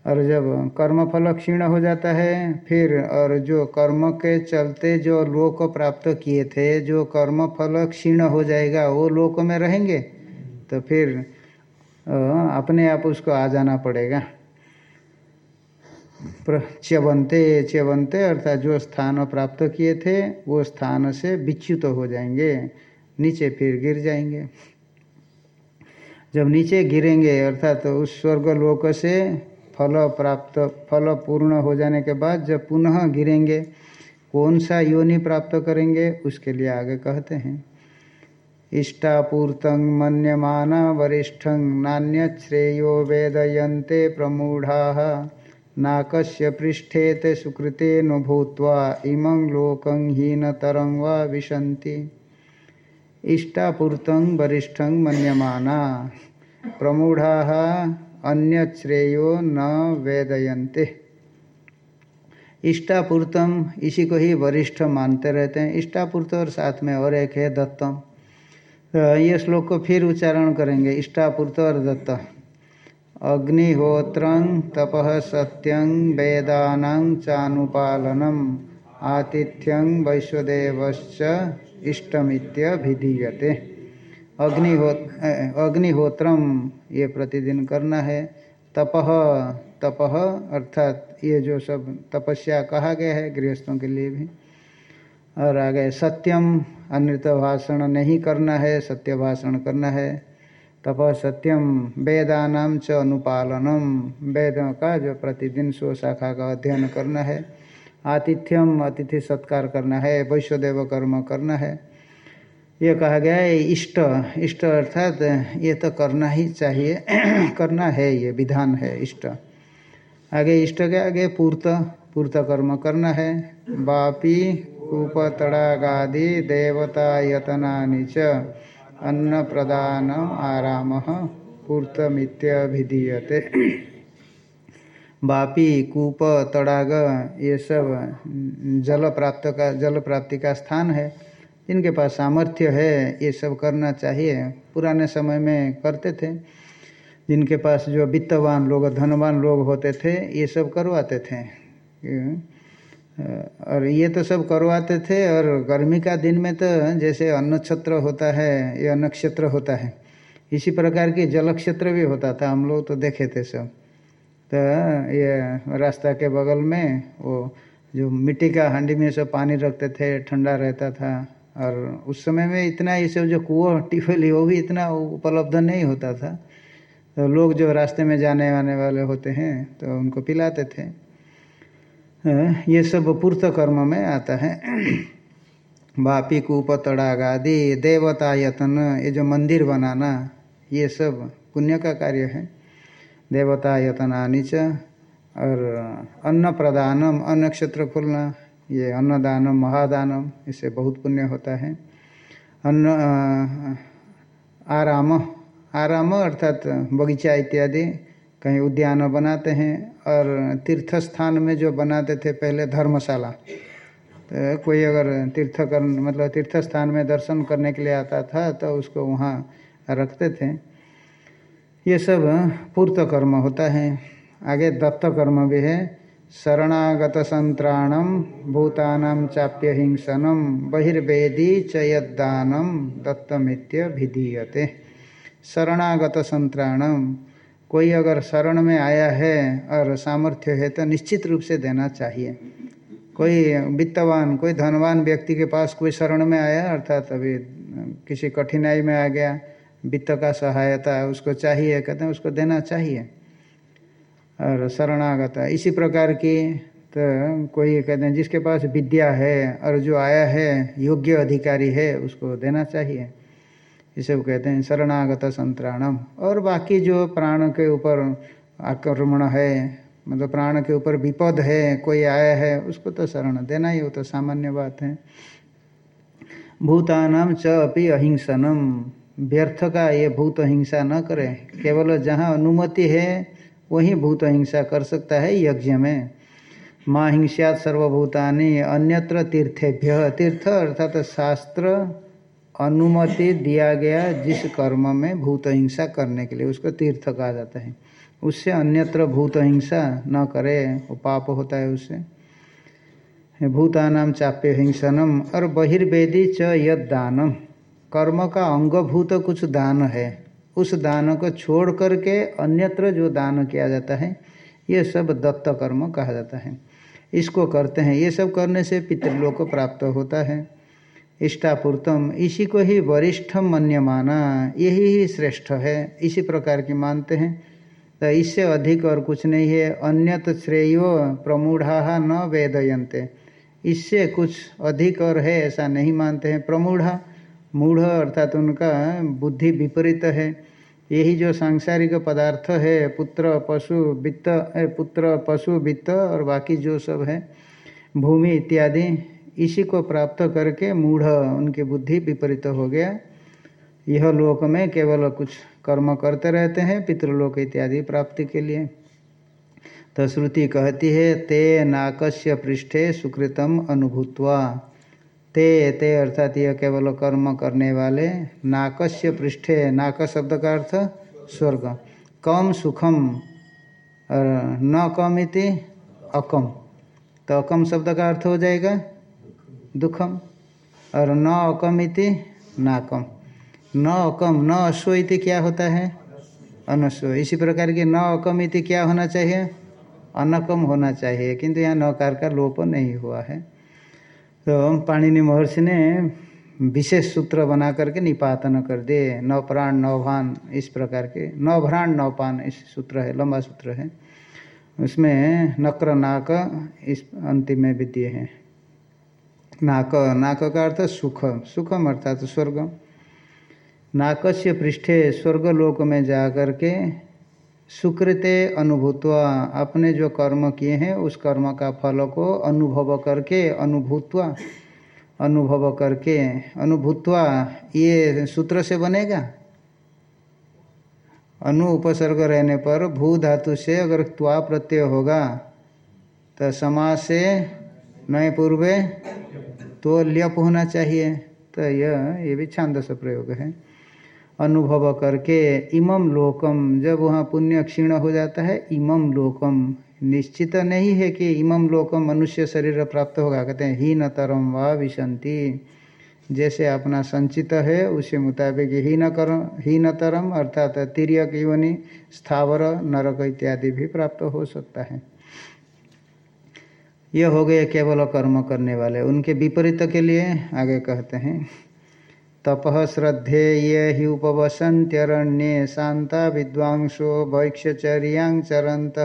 और जब कर्म फल क्षीण हो जाता है, फिर और जो कर्म के चलते जो लोक प्राप्त किए थे, जो कर्म फल क्षीण हो जाएगा, वो लोक में रहेंगे तो फिर अपने आप उसको आ जाना पड़ेगा। च्यवंते च्यवंते, अर्थात जो स्थान प्राप्त किए थे, वो स्थान से विच्युत हो जाएँगे, नीचे फिर गिर जाएँगे। जब नीचे गिरेंगे, अर्थात तो उस स्वर्ग लोक से फल प्राप्त, फल पूर्ण हो जाने के बाद जब पुनः गिरेंगे, कौन सा योनि प्राप्त करेंगे, उसके लिए आगे कहते हैं। इष्टापूर्त मन्यमान वरिष्ठ नान्य श्रेयो वेदयन्ते प्रमूढ़ा। नाकस्य पृष्ठे सुकृते नो भूत्वा इमं लोकं हीनतरं वा विशन्ति। इष्टापूर्तं वरिष्ठं मन्यमाना प्रमूढ़ा अन्य श्रेयो न वेदयन्ते। इष्टापूर्तम इसी को ही वरिष्ठ मानते रहते हैं। इष्टापूर्त और साथ में और एक है दत्तम। तो ये श्लोक को फिर उच्चारण करेंगे। इष्टापूर्त और दत्त अग्निहोत्र तप सत्यं वेदानां चानुपालनम आतिथ्यं वैश्वदेवश्च इष्टमित्यभिधीयते। अग्निहो अग्निहोत्रम ये प्रतिदिन करना है। तप तप अर्थात ये जो सब तपस्या कहा गया है, गृहस्थों के लिए भी। और आगे सत्यम अनृत भाषण नहीं करना है, सत्य भाषण करना है। तप सत्यम, वेदानाम च अनुपालनम। वेदों का जो प्रतिदिन सो शाखा का अध्ययन करना है। आतिथ्यम, अतिथि सत्कार करना है, वैश्वदेव कर्म करना है। ये कहा गया है, इष्ट इष्ट अर्थात ये तो करना ही चाहिए, करना है ये, विधान है, इष्ट। आगे, इष्ट के आगे पूर्त पूर्त कर्म करना है। बापी कूप तड़ागादि देवता यतना च अन्न प्रदान आराम पूर्तमित्यभिधीयते। बापी, कूप, तड़ाग, ये सब जल प्राप्त का जल प्राप्ति का स्थान है, जिनके पास सामर्थ्य है, ये सब करना चाहिए। पुराने समय में करते थे। जिनके पास जो वित्तवान लोग, धनवान लोग होते थे, ये सब करवाते थे। और ये तो सब करवाते थे और गर्मी का दिन में तो जैसे अन्न छत्र होता है, ये अन्न क्षेत्र होता है। इसी प्रकार की जल क्षेत्र भी होता था, हम लोग तो देखे थे सब। तो ये रास्ता के बगल में वो जो मिट्टी का हांडी में सब पानी रखते थे, ठंडा रहता था। और उस समय में इतना ये सब जो कुआ ट्यूबवेल वो भी इतना उपलब्ध नहीं होता था। तो लोग जो रास्ते में जाने आने वाले होते हैं तो उनको पिलाते थे। ये सब पूर्त कर्म में आता है। बापी कूप तड़ाग आदि देवता यतन, ये जो मंदिर बनाना, ये सब पुण्य का कार्य है। देवता यतनानी च और अन्न प्रदानम, अन्न क्षेत्र खुलना, ये अन्नदानम, महादानम, इससे बहुत पुण्य होता है। अन्न आराम आराम अर्थात बगीचा इत्यादि, कहीं उद्यान बनाते हैं और तीर्थ स्थान में जो बनाते थे पहले धर्मशाला तो कोई अगर तीर्थ कर मतलब तीर्थ स्थान में दर्शन करने के लिए आता था तो उसको वहाँ रखते थे। ये सब पूर्त कर्म होता है। आगे दत्त कर्म भी है। शरणागत संतराणम भूतानाम चाप्य हिंसनम, बहिर्वेदी चयदानम दत्तमित्य विधीयते। शरणागत संत्राणम कोई अगर शरण में आया है और सामर्थ्य है तो निश्चित रूप से देना चाहिए। कोई वित्तवान, कोई धनवान व्यक्ति के पास कोई शरण में आया, अर्थात अभी किसी कठिनाई में आ गया, वित्त का सहायता उसको चाहिए, कहते हैं उसको देना चाहिए। और शरणागत, इसी प्रकार की तो कोई कहते हैं जिसके पास विद्या है और जो आया है, योग्य अधिकारी है, उसको देना चाहिए। ये सब कहते हैं शरणागत संतराणम। और बाकी जो प्राण के ऊपर आक्रमण है मतलब प्राण के ऊपर विपद है, कोई आया है, उसको तो शरण देना ही वो तो सामान्य बात है। भूतानाम च अपि अहिंसनम। व्यर्थ का ये भूत हिंसा न करें। केवल जहाँ अनुमति है, वही भूत हिंसा कर सकता है यज्ञ में। माँ हिंसा सर्वभूतानि अन्यत्र तीर्थेभ्य। तीर्थ अर्थात शास्त्र अनुमति दिया गया जिस कर्म में भूत हिंसा करने के लिए उसको तीर्थ कहा जाता है। उससे अन्यत्र भूत हिंसा न करे, वो पाप होता है उससे। भूतानाम चाप्य हिंसनम, और बहिर्वेदी च यद दानम कर्म का अंगभूत कुछ दान है, उस दान को छोड़ करके अन्यत्र जो दान किया जाता है, ये सब दत्त कर्म कहा जाता है। इसको करते हैं। ये सब करने से पितृलोक प्राप्त होता है। इष्टापूर्तम, इसी को ही वरिष्ठम मन्यमाना, यही ही श्रेष्ठ है, इसी प्रकार की मानते हैं। तो इससे अधिक और कुछ नहीं है, अन्यत श्रेयो प्रमूढ़ा न वेदयंते इससे कुछ अधिक और है, ऐसा नहीं मानते हैं। प्रमूढ़ा, मूढ़ अर्थात उनका बुद्धि विपरीत है। यही जो सांसारिक पदार्थ है, पुत्र, पशु, वित्त पुत्र, पशु, वित्त और बाकी जो सब है, भूमि इत्यादि इसी को प्राप्त करके मूढ़ उनकी बुद्धि विपरीत हो गया। यह लोक में केवल कुछ कर्म करते रहते हैं, पितृलोक इत्यादि प्राप्ति के लिए। तो श्रुति कहती है, ते नाकस्य पृष्ठे सुकृतम अनुभूतवा। ते ते अर्थात यह केवल कर्म करने वाले। नाकस्य पृष्ठे नाक शब्द का अर्थ स्वर्ग। कम सुखम और न कम इति अकम तो अकम शब्द का अर्थ हो जाएगा। दुखम, और न अकम इति नाकम। न अकम, न अश्व इति क्या होता है? अनश्व। इसी प्रकार के न अकम इति क्या होना चाहिए? अनकम होना चाहिए, किंतु यहाँ नकार का लोप नहीं हुआ है। तो पाणिनि महर्षि ने विशेष सूत्र बना करके निपातन कर दिए। नौ प्राण, नौ भान, इस प्रकार के। नौ भ्राण, नौ पान, इस सूत्र है, लंबा सूत्र है। उसमें नक्र, नाक इस अंतिम में विद्य है। नाक नाक का अर्थ सुख, सुखम अर्थात स्वर्ग। नाक से पृष्ठे स्वर्गलोक में जा करके सुकृते अनुभूतवा अपने जो कर्म किए हैं, उस कर्म का फल को अनुभव करके, अनुभूतवा, अनुभव करके, अनुभूतवा ये सूत्र से बनेगा। अनु उपसर्ग रहने पर भू धातु से अगर त्वा प्रत्यय होगा तो समाज से नए पूर्वे तो ल्यप होना चाहिए। तो यह, ये भी छांदस प्रयोग है। अनुभव करके इमम लोकम जब वहाँ पुण्य क्षीण हो जाता है इमम लोकम निश्चित नहीं है कि इमम लोकम मनुष्य शरीर प्राप्त होगा। कहते हैं हीन तरम व विशंति। जैसे अपना संचित है, उसी मुताबिक ही हीन करम हीन तरम अर्थात तिरक योनि, स्थावर, नरक इत्यादि भी प्राप्त हो सकता है। यह हो गए केवल कर्म करने वाले। उनके विपरीत के लिए आगे कहते हैं, तप श्रद्धे ये हि उपवसन्त्यरण्ये शांता विद्वांसो भैक्षचर्यांचरत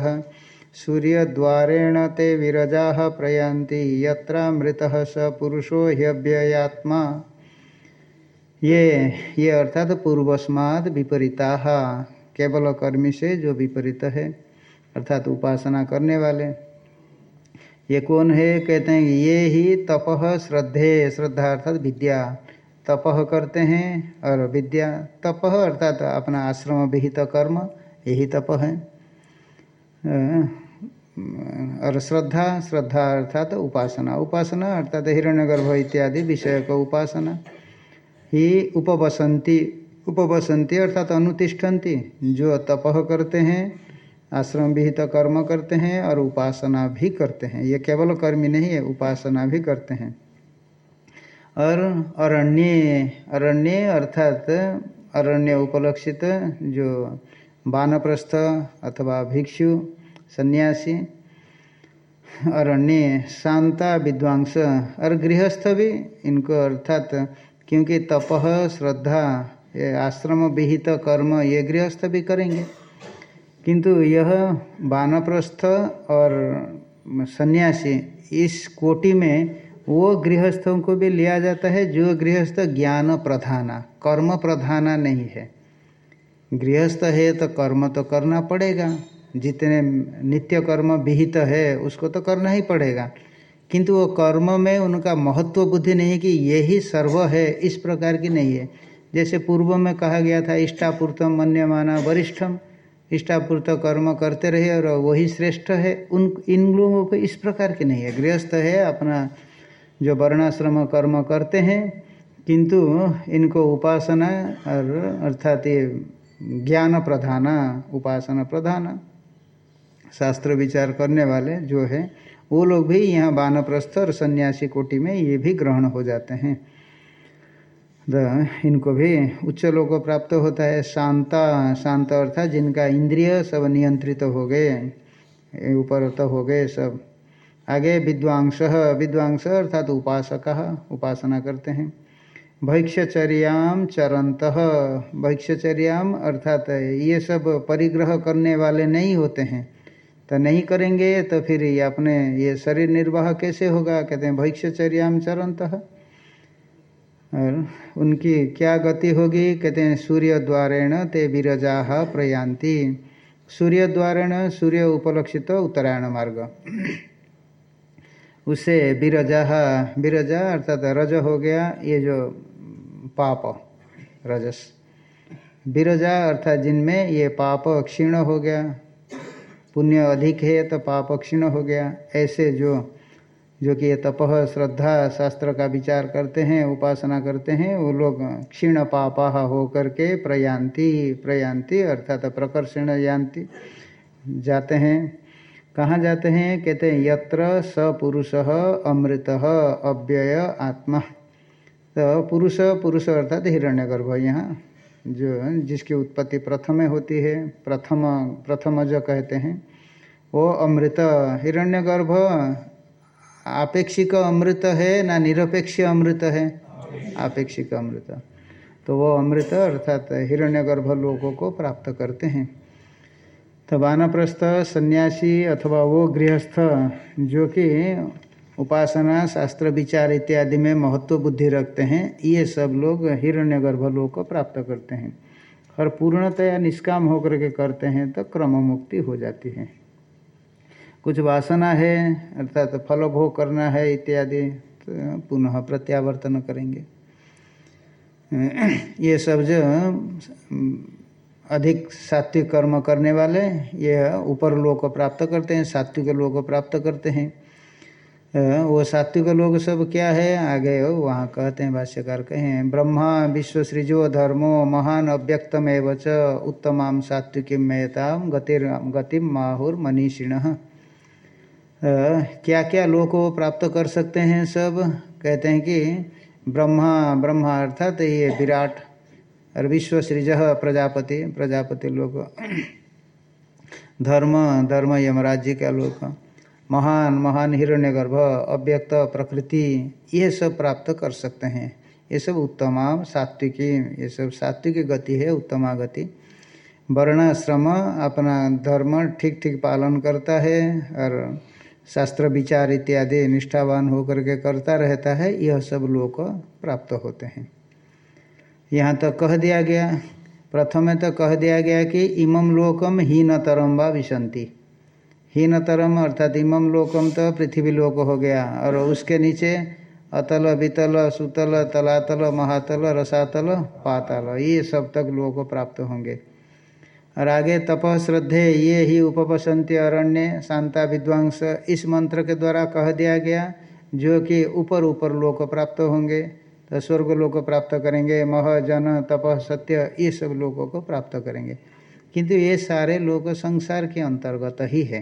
सूर्यद्वारेण ते विरजा प्रयांति यत्र स पुरुषो ह्यव्ययात्मा। ये ये अर्थात पूर्वस्माद विपरीता, केवल कर्मी से जो विपरीत है, अर्थात उपासना करने वाले। ये कौन है? कहते हैं ये ही तप श्रद्धे, श्रद्धा अर्थात विद्या। तपह करते हैं और विद्या तपह अर्थात अपना आश्रम, विहित कर्म, यही तप है। और श्रद्धा श्रद्धा अर्थात उपासना। उपासना अर्थात हिरण्यगर्भ इत्यादि विषय का उपासना। ही उपवसंती उपवसंती अर्थात अनुतिष्ठन्ति जो तपह करते हैं आश्रम विहित कर्म करते हैं और उपासना भी करते हैं। ये केवल कर्मी नहीं है, उपासना भी करते हैं। और अरण्य अरण्य अर्थात अरण्य उपलक्षित जो वानप्रस्थ अथवा भिक्षु, सन्यासी, अरण्य, शांता, विद्वांस और गृहस्थ भी इनको अर्थात क्योंकि तपह श्रद्धा, ये आश्रम विहित कर्म ये गृहस्थ भी करेंगे। किंतु यह वानप्रस्थ और सन्यासी इस कोटि में वो गृहस्थों को भी लिया जाता है, जो गृहस्थ ज्ञान प्रधाना, कर्म प्रधाना नहीं है। गृहस्थ है तो कर्म तो करना पड़ेगा। जितने नित्य कर्म विहित है, उसको तो करना ही पड़ेगा। किंतु वो कर्म में उनका महत्व बुद्धि नहीं कि यही सर्व है, इस प्रकार की नहीं है। जैसे पूर्व में कहा गया था, इष्टापूर्तम मन्यमाना वरिष्ठम। इष्टापूर्त कर्म करते रहे और वही श्रेष्ठ है। उन, इन लोगों को इस प्रकार के नहीं है। गृहस्थ है, अपना जो वर्णाश्रम कर्म करते हैं, किंतु इनको उपासना और अर्थात ये ज्ञान प्रधान, उपासना प्रधान, शास्त्र विचार करने वाले जो है, वो लोग भी यहाँ वानप्रस्थ और सन्यासी कोटि में ये भी ग्रहण हो जाते हैं। इनको भी उच्च लोग प्राप्त होता है, शांता, शांत अर्थात जिनका इंद्रिय सब नियंत्रित तो हो गए ऊपर तो हो गए सब। आगे विद्वांस विद्वांस अर्थात उपासक, उपासना करते हैं। भैक्षचर्याम चरंत, भैक्षचर्याम अर्थात ये सब परिग्रह करने वाले नहीं होते हैं। तो नहीं करेंगे तो फिर ये अपने, ये शरीर निर्वाह कैसे होगा? कहते हैं, भैक्षचर्याम चरंत। और उनकी क्या गति होगी? कहते हैं सूर्य द्वारेण ते विरजा प्रयांति सूर्य द्वारेण सूर्य उपलक्षित उत्तरायण मार्ग। उसे विरजा विरजा अर्थात रज हो गया, ये जो पाप, रजस। विरजा अर्थात जिनमें ये पाप क्षीण हो गया, पुण्य अधिक है तो पाप क्षीण हो गया। ऐसे जो जो कि ये तपह श्रद्धा, शास्त्र का विचार करते हैं, उपासना करते हैं, वो लोग क्षीण पापा हो करके प्रयांति प्रयांति अर्थात प्रकर्षण यांति जाते हैं। कहाँ जाते हैं? कहते हैं, यत्र स पुरुष अमृत अव्यय आत्मा। तो पुरुष पुरुष अर्थात हिरण्यगर्भ यहाँ, जो जिसकी उत्पत्ति प्रथम होती है, प्रथम प्रथम जो कहते हैं, वो अमृत, हिरण्यगर्भ आपेक्षिक अमृत है ना निरपेक्ष अमृत है? आपेक्षिक अमृत। तो वो अमृत अर्थात हिरण्यगर्भ लोगों को प्राप्त करते हैं। तो वानप्रस्थ, सन्यासी अथवा वो गृहस्थ, जो कि उपासना, शास्त्र, विचार इत्यादि में महत्व बुद्धि रखते हैं, ये सब लोग हिरण्यगर्भ लोग को प्राप्त करते हैं। और पूर्णतया निष्काम होकर के करते हैं तो क्रम मुक्ति हो जाती है। कुछ वासना है, अर्थात तो फल भोग करना है इत्यादि तो पुनः प्रत्यावर्तन करेंगे। ये सब जो अधिक सात्विक कर्म करने वाले, ये ऊपर लोग को प्राप्त करते हैं, सात्विक लोग को प्राप्त करते हैं। वो सात्विक लोग सब क्या है? आगे वहाँ कहते हैं, भाष्यकार कहें ब्रह्मा विश्व सृजो धर्मो महान अव्यक्तमेव एवं उत्तमाम सात्विकी मेहताम गतिर गतिम माहुर मनीषिण क्या क्या लोग को प्राप्त कर सकते हैं सब? कहते हैं कि ब्रह्मा ब्रह्मा अर्थात ये विराट और विश्व सृज प्रजापति प्रजापति लोग। धर्म धर्म यमराज्य का लोग। महान महान हिरण्यगर्भ, अव्यक्त प्रकृति, ये सब प्राप्त कर सकते हैं। ये सब उत्तमा सात्विकी, ये सब सात्विक गति है, उत्तमा गति। वर्णाश्रम अपना धर्म ठीक ठीक पालन करता है और शास्त्र विचार इत्यादि निष्ठावान होकर के करता रहता है, यह सब लोग प्राप्त होते हैं। यहाँ तक तो कह दिया गया, प्रथम तो कह दिया गया कि इमम लोकम हीनतरम व विशंति। हीनतरम अर्थात इमम लोकम तो पृथ्वी लोक हो गया, और उसके नीचे अतल, वितल, सुतल, तलातल, महातल, रसातल, पातल, ये सब तक लोग प्राप्त होंगे। और आगे तप श्रद्धे ये ही उपपसंति अरण्य शांता विद्वांस। इस मंत्र के द्वारा कह दिया गया, जो कि ऊपर ऊपर लोक प्राप्त होंगे तो स्वर्ग लोक प्राप्त करेंगे, मह, जन, तप, सत्य, ये सब लोगों को प्राप्त करेंगे। किंतु ये सारे लोग संसार के अंतर्गत ही है।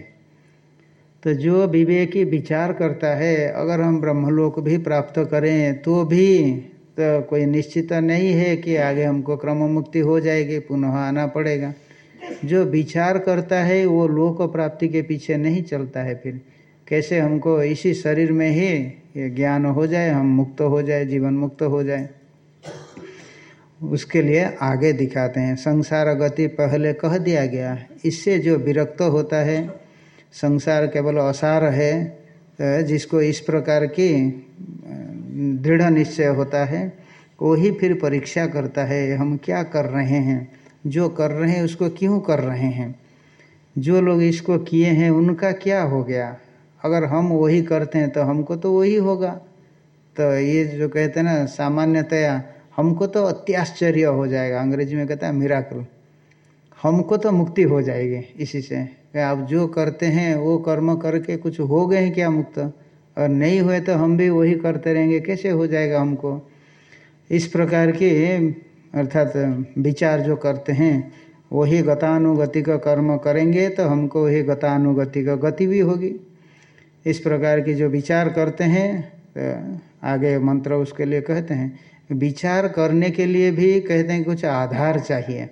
तो जो विवेकी विचार करता है, अगर हम ब्रह्मलोक भी प्राप्त करें तो भी तो कोई निश्चित नहीं है कि आगे हमको क्रम मुक्ति हो जाएगी, पुनः आना पड़ेगा। जो विचार करता है, वो लोक प्राप्ति के पीछे नहीं चलता है फिर। कैसे हमको इसी शरीर में ही ये ज्ञान हो जाए, हम मुक्त हो जाए, जीवन मुक्त हो जाए? उसके लिए आगे दिखाते हैं। संसार गति पहले कह दिया गया। इससे जो विरक्त होता है, संसार केवल असार है जिसको इस प्रकार की दृढ़ निश्चय होता है, वो ही फिर परीक्षा करता है, हम क्या कर रहे हैं? जो कर रहे हैं, उसको क्यों कर रहे हैं? जो लोग इसको किए हैं, उनका क्या हो गया? अगर हम वही करते हैं तो हमको तो वही होगा। तो ये जो कहते हैं ना, सामान्यतया, हमको तो अत्याश्चर्य हो जाएगा। अंग्रेज़ी में कहता है मिराकल हमको तो मुक्ति हो जाएगी इसी से। आप जो करते हैं, वो कर्म करके कुछ हो गए हैं क्या मुक्त? और नहीं हुए तो हम भी वही करते रहेंगे, कैसे हो जाएगा हमको? इस प्रकार की अर्थात विचार जो करते हैं, वही गतानुगति का कर्म करेंगे तो हमको वही गतानुगति का गति भी होगी। इस प्रकार की जो विचार करते हैं तो आगे मंत्र उसके लिए कहते हैं, विचार करने के लिए भी कहते हैं कुछ आधार चाहिए।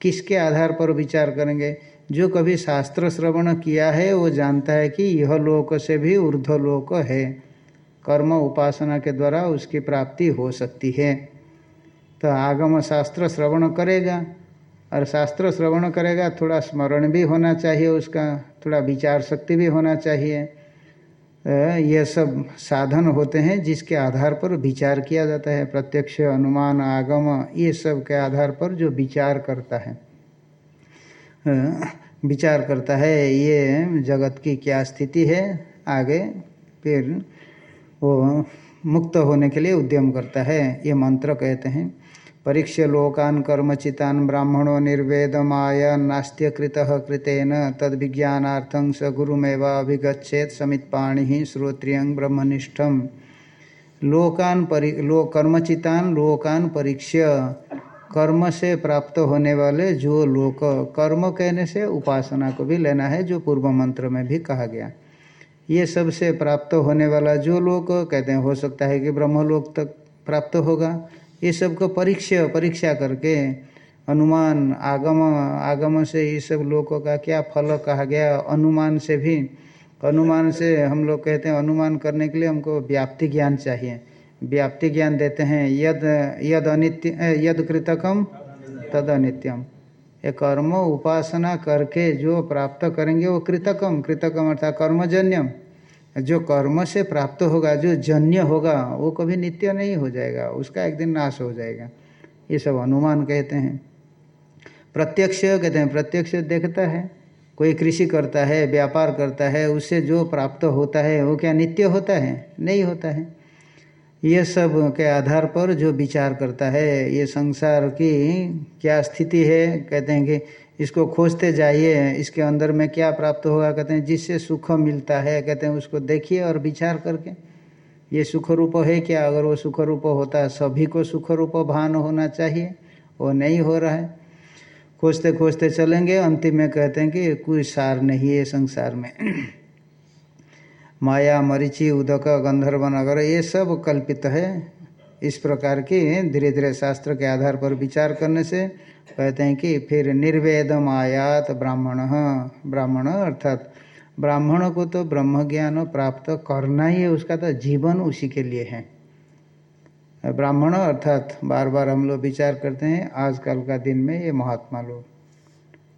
किसके आधार पर विचार करेंगे? जो कभी शास्त्र श्रवण किया है, वो जानता है कि यह लोक से भी ऊर्ध लोक है। कर्म उपासना के द्वारा उसकी प्राप्ति हो सकती है। तो आगम शास्त्र श्रवण करेगा। और शास्त्र श्रवण करेगा, थोड़ा स्मरण भी होना चाहिए उसका, थोड़ा विचार शक्ति भी होना चाहिए। यह सब साधन होते हैं जिसके आधार पर विचार किया जाता है। प्रत्यक्ष, अनुमान, आगम, ये सब के आधार पर जो विचार करता है। विचार करता है, ये जगत की क्या स्थिति है, आगे फिर वो मुक्त होने के लिए उद्यम करता है, ये मंत्र कहते हैं। परीक्ष लोकान कर्मचितान ब्राह्मणो निर्वेदमाय नास्त्यकृत कृतेन तद विज्ञानार्थं स गुरुमेवाभिगछेत समित्पाणि श्रोत्रियं ब्रह्मनिष्ठम। लोकान परि, लो, कर्मचितान लोकान परीक्ष कर्म से प्राप्त होने वाले जो लोक, कर्म कहने से उपासना को भी लेना है, जो पूर्व मंत्र में भी कहा गया। ये सबसे प्राप्त होने वाला जो लोक, कहते हैं, हो सकता है कि ब्रह्मलोक तक प्राप्त होगा। ये सबको परीक्षा परीक्षा करके अनुमान आगम आगम से ये सब लोगों का क्या फल कहा गया? अनुमान से भी अनुमान से हम लोग कहते हैं अनुमान करने के लिए हमको व्याप्ति ज्ञान चाहिए। व्याप्ति ज्ञान देते हैं, यद यद अनित्य यद कृतकम, तद अनित्यम। ये कर्म उपासना करके जो प्राप्त करेंगे वो कृतकम कृतकम अर्थात कर्मजन्यम। जो कर्म से प्राप्त होगा, जो जन्य होगा, वो कभी नित्य नहीं हो जाएगा, उसका एक दिन नाश हो जाएगा। ये सब अनुमान कहते हैं। प्रत्यक्ष कहते हैं, प्रत्यक्ष देखता है, कोई कृषि करता है, व्यापार करता है, उससे जो प्राप्त होता है, वो क्या नित्य होता है? नहीं होता है। ये सब के आधार पर जो विचार करता है, ये संसार की क्या स्थिति है, कहते हैं कि इसको खोजते जाइए, इसके अंदर में क्या प्राप्त होगा? कहते हैं, जिससे सुख मिलता है, कहते हैं, उसको देखिए और विचार करके। ये सुख रूप है क्या? अगर वो सुख रूप होता है सभी को सुख रूप भान होना चाहिए, वो नहीं हो रहा है। खोजते खोजते चलेंगे, अंतिम में कहते हैं कि कोई सार नहीं है संसार में। माया, मरीचि, उदक, गंधर्व, नगर, ये सब कल्पित है। इस प्रकार की धीरे धीरे शास्त्र के आधार पर विचार करने से कहते हैं कि फिर निर्वेदम आयात ब्राह्मण ब्राह्मण अर्थात ब्राह्मण को तो ब्रह्म ज्ञान प्राप्त करना ही है, उसका तो जीवन उसी के लिए है। ब्राह्मण अर्थात बार बार हम लोग विचार करते हैं, आजकल का दिन में ये महात्मा लोग।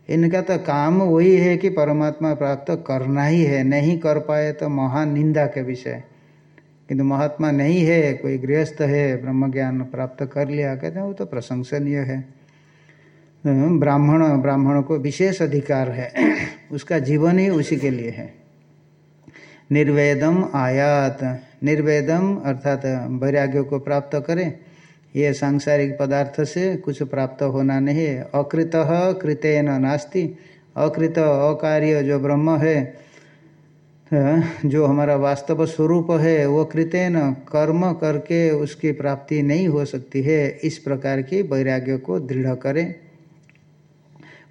इनका तो काम वही है कि परमात्मा प्राप्त करना ही है, नहीं कर पाए तो महान निंदा के विषय। किंतु महात्मा नहीं है, कोई गृहस्थ है ब्रह्म ज्ञान प्राप्त कर लिया, कहते हैं वो तो प्रशंसनीय है। ब्राह्मण ब्राह्मण को विशेष अधिकार है। उसका जीवन ही उसी के लिए है। निर्वेदम आयात। निर्वेदम अर्थात वैराग्य को प्राप्त करें। ये सांसारिक पदार्थ से कुछ प्राप्त होना नहीं है। अकृत कृतेन नास्ति। अकृत अकार्य जो ब्रह्म है, जो हमारा वास्तव स्वरूप है, वो कृतेन कर्म करके उसकी प्राप्ति नहीं हो सकती है। इस प्रकार की वैराग्य को दृढ़ करें।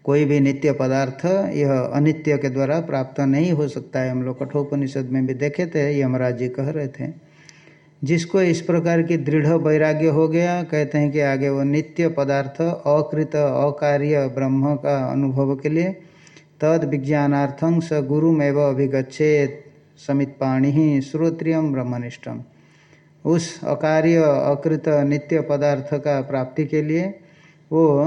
कोई भी नित्य पदार्थ यह अनित्य के द्वारा प्राप्त नहीं हो सकता है। हम लोग कठोपनिषद में भी देखे थे यमराज जी कह रहे थे। जिसको इस प्रकार की दृढ़ वैराग्य हो गया, कहते हैं कि आगे वो नित्य पदार्थ, अकृत, अकार्य, ब्रह्म का अनुभव के लिए तद विज्ञानार्थं स गुरुमेव अभिगछेत समित पाणी ही श्रोत्रियम ब्रह्मनिष्ठम। उस अकार्य, अकृत, नित्य पदार्थ का प्राप्ति के लिए वो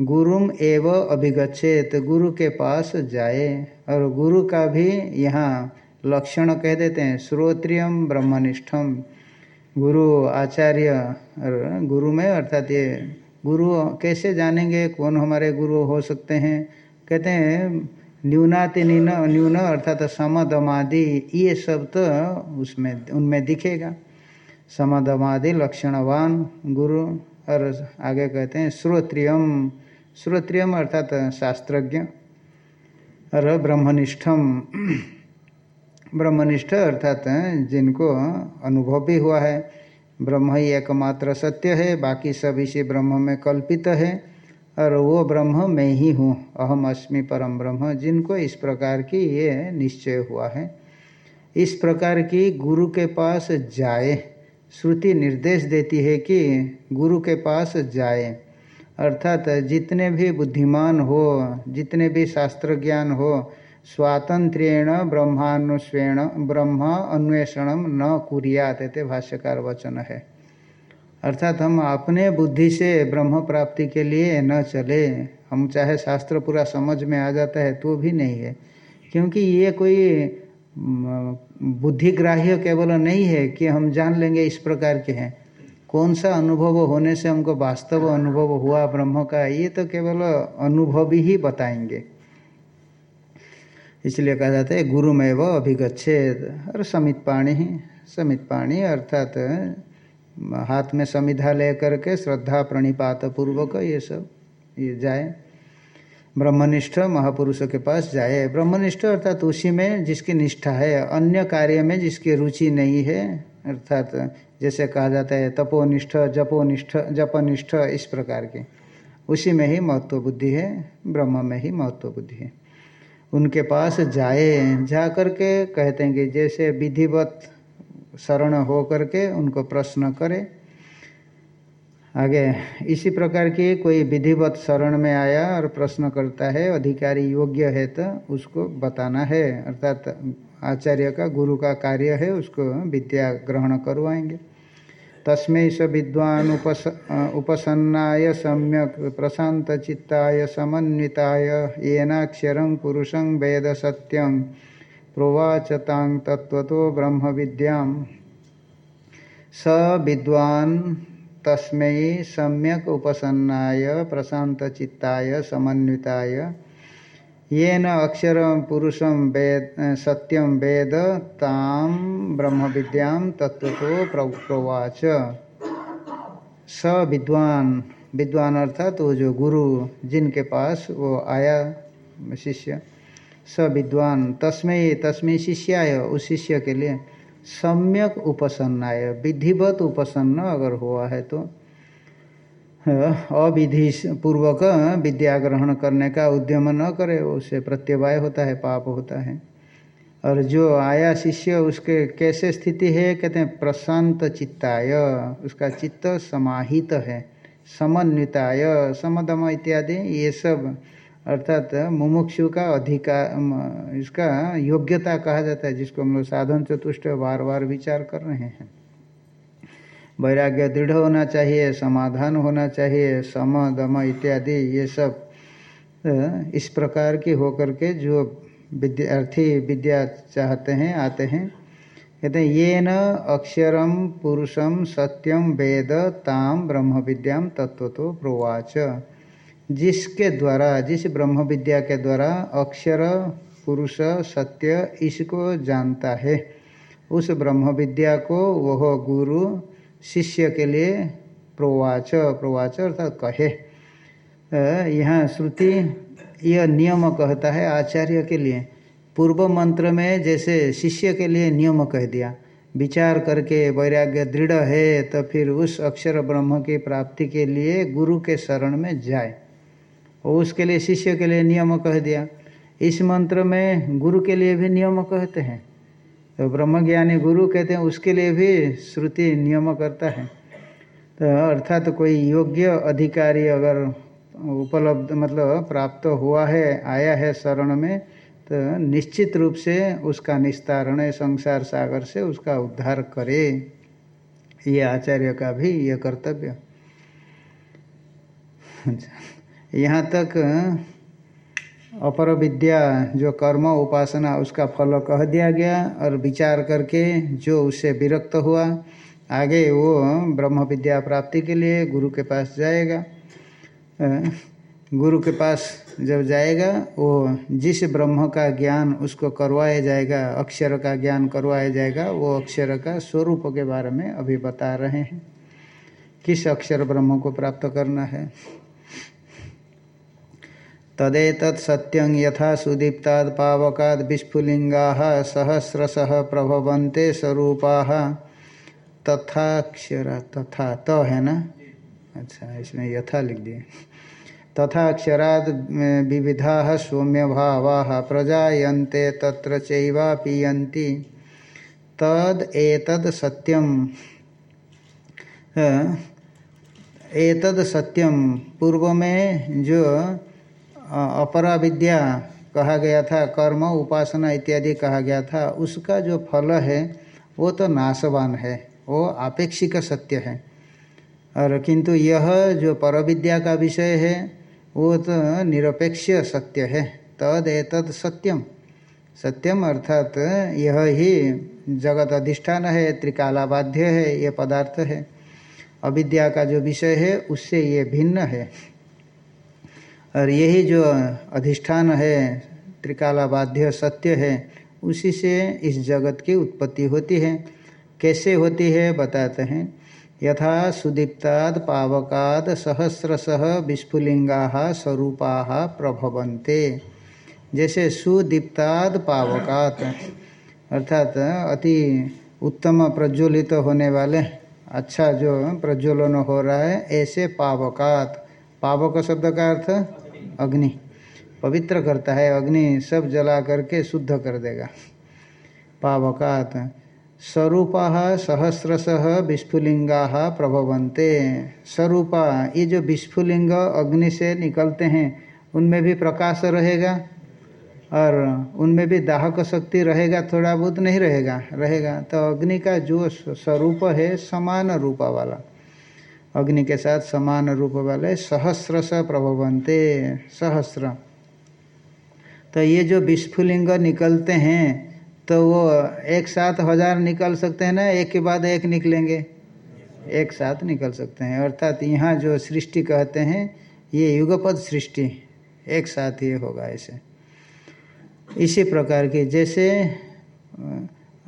गुरुम एव अभिगछेत गुरु के पास जाए। और गुरु का भी यहाँ लक्षण कह देते हैं, श्रोत्रियम ब्रह्मनिष्ठम। गुरु आचार्य, और गुरु में, अर्थात ये गुरु कैसे जानेंगे, कौन हमारे गुरु हो सकते हैं? कहते हैं न्यूनाति न्यून न्यून अर्थात समदमादि, ये सब तो उसमें, उनमें दिखेगा। समदमादि लक्षणवान गुरु, और आगे कहते हैं, श्रोत्रियम श्रोत्रियम अर्थात शास्त्रज्ञ और ब्रह्मनिष्ठम। ब्रह्मनिष्ठ अर्थात जिनको अनुभव भी हुआ है। ब्रह्म ही एकमात्र सत्य है, बाकी सब इसी ब्रह्म में कल्पित है और वो ब्रह्म मैं ही हूँ, अहम अस्मि परम ब्रह्म, जिनको इस प्रकार की ये निश्चय हुआ है। इस प्रकार की गुरु के पास जाए। श्रुति निर्देश देती है कि गुरु के पास जाए। अर्थात जितने भी बुद्धिमान हो, जितने भी शास्त्र ज्ञान हो स्वातंत्रेण ब्रह्मान्वेषण ब्रह्म अन्वेषण न कुरियात भाष्यकार वचन है। अर्थात हम अपने बुद्धि से ब्रह्म प्राप्ति के लिए न चले, हम चाहे शास्त्र पूरा समझ में आ जाता है तो भी नहीं है। क्योंकि ये कोई बुद्धिग्राह्य केवल नहीं है कि हम जान लेंगे इस प्रकार के हैं। कौन सा अनुभव होने से हमको वास्तव अनुभव हुआ ब्रह्म का, ये तो केवल अनुभव ही बताएँगे। इसलिए कहा जाता है गुरुमय व अभिगछेद और समित पाणी ही, समित पाणी अर्थात, हाथ में समिधा ले करके श्रद्धा प्रणिपात पूर्वक ये सब, ये जाए। ब्रह्मनिष्ठ महापुरुष के पास जाए। ब्रह्मनिष्ठ अर्थात उसी में जिसकी निष्ठा है, अन्य कार्य में जिसकी रुचि नहीं है, अर्थात जैसे कहा जाता है, तपोनिष्ठ, जपोनिष्ठ, जपनिष्ठ, इस प्रकार के। उसी में ही महत्व बुद्धि है, ब्रह्म में ही महत्व बुद्धि है। उनके पास जाए, जा करके कहते हैं कि जैसे विधिवत शरण हो करके उनको प्रश्न करे। आगे, इसी प्रकार की कोई विधिवत शरण में आया और प्रश्न करता है, अधिकारी योग्य है तो उसको बताना है। अर्थात आचार्य का, गुरु का कार्य है, उसको विद्या ग्रहण करवाएँगे। तस्में स विद्वान उपस उपसन्नाय, सम्यक प्रशांत चित्ताय समन्विताय, येनाक्षर पुरुषं वेद सत्यं प्रोवाचतांग तत्व ब्रह्म विद्या स विद्वान तस्मै सम्यक उपसन्नाय प्रशांत चित्ताय समन्विताय येन अक्षर पुरुषम वेद सत्यम वेद ताम ब्रह्म विद्यां तत्व प्रवाच स विद्वान विद्वान अर्थात वो जो गुरु जिनके पास वो आया, शिष्य, स विद्वान तस्मय तस्मय शिष्याय, उस शिष्य के लिए सम्यक उपसन्नाय, विधिवत उपसन्न अगर हुआ है तो। अविधि पूर्वक विद्या ग्रहण करने का उद्यम न करे उससे प्रत्यवाय होता है, पाप होता है। और जो आया शिष्य, उसके कैसे स्थिति है? कहते हैं, प्रशांत चित्ताय। उसका चित्त समाहित है, समन्विताय, समदम इत्यादि, ये सब, अर्थात मुमुक्षु का अधिकार इसका योग्यता कहा जाता है, जिसको हम लोग साधन चतुष्ट बार बार विचार कर रहे हैं। वैराग्य दृढ़ होना चाहिए, समाधान होना चाहिए, सम, दम इत्यादि, ये सब इस प्रकार की होकर के जो विद्यार्थी, विद्या चाहते हैं, आते हैं। कहते हैं ये न अक्षरम पुरुषम सत्यम वेद ताम ब्रह्म विद्याम तत्व तो प्रोवाच जिसके द्वारा, जिस ब्रह्म विद्या के द्वारा अक्षर, पुरुष, सत्य इसको जानता है, उस ब्रह्म विद्या को वह गुरु शिष्य के लिए प्रोवाच प्रोवाच अर्थात कहे। यहाँ श्रुति यह नियम कहता है आचार्य के लिए। पूर्व मंत्र में जैसे शिष्य के लिए नियम कह दिया। विचार करके वैराग्य दृढ़ है तो फिर उस अक्षर ब्रह्म की प्राप्ति के लिए गुरु के शरण में जाए। और उसके लिए शिष्य के लिए नियम कह दिया। इस मंत्र में गुरु के लिए भी नियम कहते हैं। तो ब्रह्मज्ञानी गुरु कहते हैं, उसके लिए भी श्रुति नियम करता है। तो अर्थात तो कोई योग्य अधिकारी अगर उपलब्ध मतलब प्राप्त हुआ है, आया है शरण में तो निश्चित रूप से उसका निस्तारण है, संसार सागर से उसका उद्धार करे। ये आचार्य का भी ये कर्तव्य। यहाँ तक अपर विद्या जो कर्म उपासना उसका फल कह दिया गया और विचार करके जो उससे विरक्त हुआ, आगे वो ब्रह्म विद्या प्राप्ति के लिए गुरु के पास जाएगा। गुरु के पास जब जाएगा, वो जिस ब्रह्म का ज्ञान उसको करवाया जाएगा, अक्षर का ज्ञान करवाया जाएगा, वो अक्षर का स्वरूप के बारे में अभी बता रहे हैं। किस अक्षर ब्रह्म को प्राप्त करना है? तदेतत् सत्यं यथा सुदीप्तात् पावकात् विस्फुलिङ्गाः सहस्रशः प्रभवन्ते स्वरूपाः। तथाक्षर, तथा, त तो है ना? अच्छा इसमें यथा लिख दिए। तथा अक्षराद विविधा सौम्य भावा प्रजायन्ते तत्र चैवा पीयन्ति तद, एतद सत्यम एतद सत्यम पूर्व में जो अपरा विद्या कहा गया था, कर्म, उपासना इत्यादि कहा गया था, उसका जो फल है, वो तो नाशवान है, वो आपेक्षिक सत्य है। और किंतु यह जो परविद्या का विषय है, वो तो निरपेक्ष सत्य है, तद एतद सत्यम सत्यम अर्थात यह ही जगत अधिष्ठान है त्रिकाला बाध्य है, ये पदार्थ है। अविद्या का जो विषय है, उससे ये भिन्न है। और यही जो अधिष्ठान है त्रिकाला बाध्य सत्य है, उसी से इस जगत की उत्पत्ति होती है। कैसे होती है, बताते हैं। यथा सुदीप्ताद पावकाद सहस्रश विस्फुलिंगा स्वरूपा प्रभवन्ते। जैसे सुदीप्ताद पावकात, अर्थात अति उत्तम प्रज्वलित तो होने वाले अच्छा जो प्रज्वलन हो रहा है, ऐसे पावकात। पावक शब्द का अर्थ अग्नि। पवित्र करता है अग्नि, सब जला करके शुद्ध कर देगा। पावकात स्वरूपा सहस्रश विस्फुलिंगा प्रभवन्ते। स्वरूपा ये जो विस्फुलिंग अग्नि से निकलते हैं, उनमें भी प्रकाश रहेगा? और उनमें भी दाहक शक्ति रहेगा? थोड़ा बहुत नहीं रहेगा। रहेगा। तो अग्नि का जो स्वरूप है, समान रूप वाला। अग्नि के साथ समान रूप वाले सहस्र स प्रभवंते सहस्र। तो ये जो विस्फुलिंग निकलते हैं तो वो एक साथ हज़ार निकल सकते हैं ना? एक के बाद एक निकलेंगे। एक साथ निकल सकते हैं। अर्थात यहाँ जो सृष्टि कहते हैं, ये युगपद सृष्टि, एक साथ ये होगा ऐसे इसी प्रकार की जैसे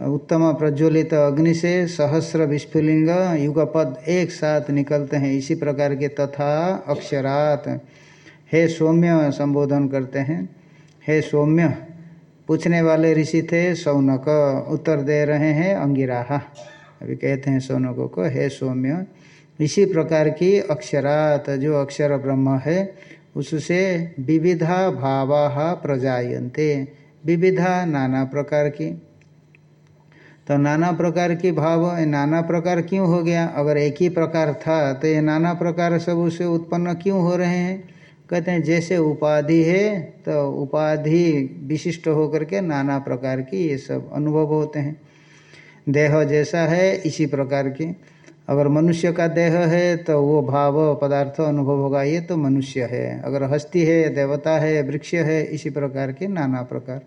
उत्तम प्रज्वलित अग्नि से सहस्र विस्फुलिंग, युगपद एक साथ निकलते हैं। इसी प्रकार के तथा अक्षरात। हे सौम्य, संबोधन करते हैं। हे सौम्य, पूछने वाले ऋषि थे, सौनक, उत्तर दे रहे हैं अंगिराहा। अभी कहते हैं सौनकों को, हे सौम्य, इसी प्रकार की अक्षरात, जो अक्षर ब्रह्म है, उससे विविधा भावा प्रजायन्ते। विविधा नाना प्रकार की। तो नाना प्रकार की भाव नाना प्रकार क्यों हो गया? अगर एक ही प्रकार था तो ये नाना प्रकार सब उससे उत्पन्न क्यों हो रहे हैं? कहते हैं, जैसे उपाधि है तो उपाधि विशिष्ट होकर के नाना प्रकार की ये सब अनुभव होते हैं। देह जैसा है, इसी प्रकार की। अगर मनुष्य का देह है तो वो भाव, पदार्थ अनुभव होगा, ये तो मनुष्य है। अगर हस्ती है, देवता है, वृक्ष है, इसी प्रकार के नाना प्रकार।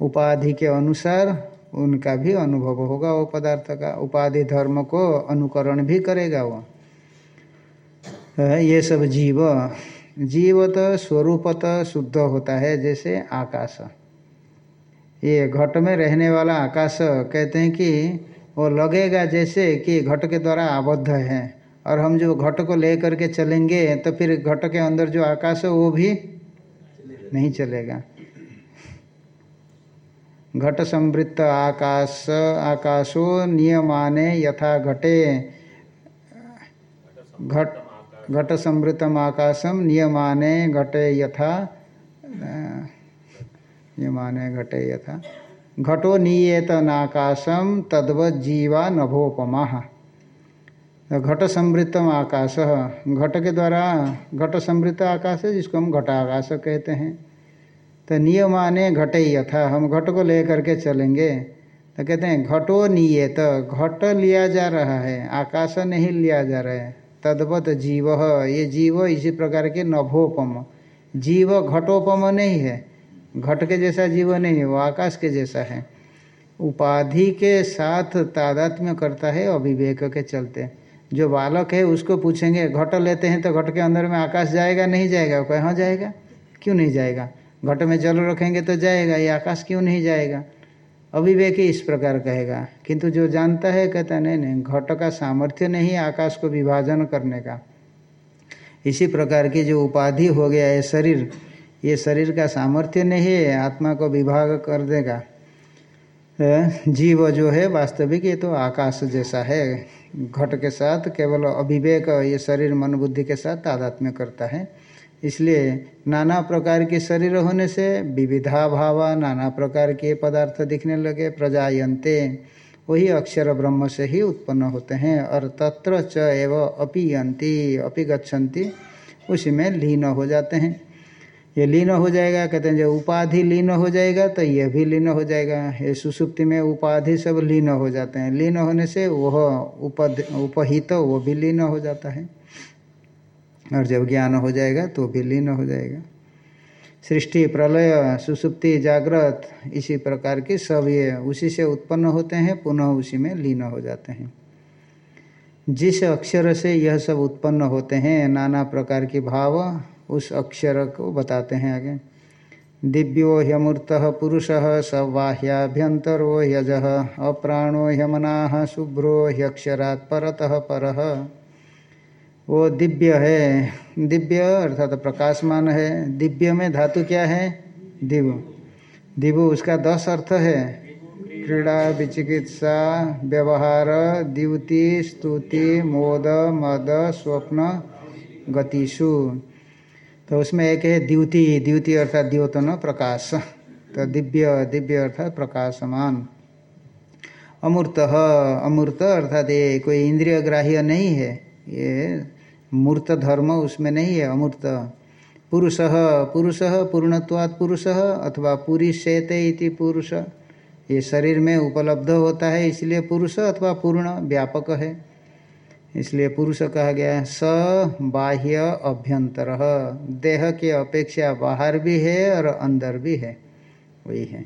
उपाधि के अनुसार उनका भी अनुभव होगा, वो पदार्थ का उपाधि धर्म को अनुकरण भी करेगा वो। ये सब जीव, जीवत स्वरूपत शुद्ध होता है, जैसे आकाश। ये घट में रहने वाला आकाश कहते हैं कि वो लगेगा जैसे कि घट के द्वारा आबद्ध है, और हम जो घट को ले करके चलेंगे तो फिर घट के अंदर जो आकाश है, वो भी नहीं चलेगा। घट संवृत्त आकाश, आकाशो नियमाने यथा घटे घट घट संवृतम आकाशम नियमाने घटे यथा, नियमाने घटे यथा। घटो नियेतनाकाशम तद्व जीवा नभोपमा। घट संवृतम आकाश, घट के द्वारा घट संवृत आकाश है जिसको हम घटाकाश कहते हैं। तो नियमाने घटे यथा। हम घट को ले करके चलेंगे। तो कहते हैं, घटो निये तो घट लिया जा रहा है, आकाश नहीं लिया जा रहा है। तद्वत जीव, ये जीव इसी प्रकार के नभोपम। जीव घटोपम नहीं है। घट के जैसा जीव नहीं है, वो आकाश के जैसा है। उपाधि के साथ तादात्म्य करता है अभिवेक के चलते। जो बालक है, उसको पूछेंगे, घट लेते हैं तो घट के अंदर में आकाश जाएगा, नहीं जाएगा? कहाँ जाएगा। क्यों नहीं जाएगा? घट में जल रखेंगे तो जाएगा, ये आकाश क्यों नहीं जाएगा? अभिवेकी इस प्रकार कहेगा। किंतु जो जानता है, कहता नहीं नहीं, घट का सामर्थ्य नहीं आकाश को विभाजन करने का। इसी प्रकार की जो उपाधि हो गया है शरीर, ये शरीर का सामर्थ्य नहीं है, आत्मा को विभाग कर देगा। जीव जो है, वास्तविक, ये तो आकाश जैसा है। घट के साथ केवल अभिवेक ये शरीर, मन, बुद्धि के साथ तादात्म्य करता है। इसलिए नाना प्रकार के शरीर होने से विविधा भाव नाना प्रकार के पदार्थ दिखने लगे, प्रजायन्ते। वही अक्षर ब्रह्म से ही उत्पन्न होते हैं और तत्र च एव अपीयंती अपि गच्छन्ति उसी में लीन हो जाते हैं। ये लीन हो जाएगा, कहते हैं, जब उपाधि लीन हो जाएगा तो यह भी लीन हो जाएगा। ये सुसुप्ति में उपाधि सब लीन हो जाते हैं। लीन होने से वह उपद, उपहित, वो भी लीन हो जाता है। और जब ज्ञान हो जाएगा तो भी लीन हो जाएगा। सृष्टि, प्रलय, सुसुप्ति, जागृत, इसी प्रकार की सब ये उसी से उत्पन्न होते हैं, पुनः उसी में लीन हो जाते हैं। जिस अक्षर से यह सब उत्पन्न होते हैं, नाना प्रकार के भाव, उस अक्षर को बताते हैं आगे। दिव्यो ह्यमूर्त पुरुष स बाह्याभ्यंतरो ह्यज, अप्राणो ह्यमना शुभ्रो ह्यक्षरात् परतः पर। वो दिव्य है। दिव्य अर्थात प्रकाशमान है। दिव्य में धातु क्या है? दिव। दिव उसका दस अर्थ है। क्रीड़ा, विचिकित्सा, व्यवहार द्युति स्तुति, मोद, मद, स्वप्न, गतिशु। तो उसमें एक है द्युति द्युति अर्थात द्योतन, प्रकाश। तो दिव्य दिव्य अर्थात प्रकाशमान। अमूर्त। अमूर्त अर्थात ये कोई इंद्रिय ग्राह्य नहीं है। ये मूर्त धर्म उसमें नहीं है, अमूर्त। पुरुष पुरुष पूर्णत्वात् पुरुष अथवा पुरी शेते इति पुरुष। ये शरीर में उपलब्ध होता है, इसलिए पुरुष अथवा पूर्ण व्यापक है। इसलिए पुरुष कहा गया स बाह्य अभ्यंतर। देह के अपेक्षा बाहर भी है और अंदर भी है। वही है।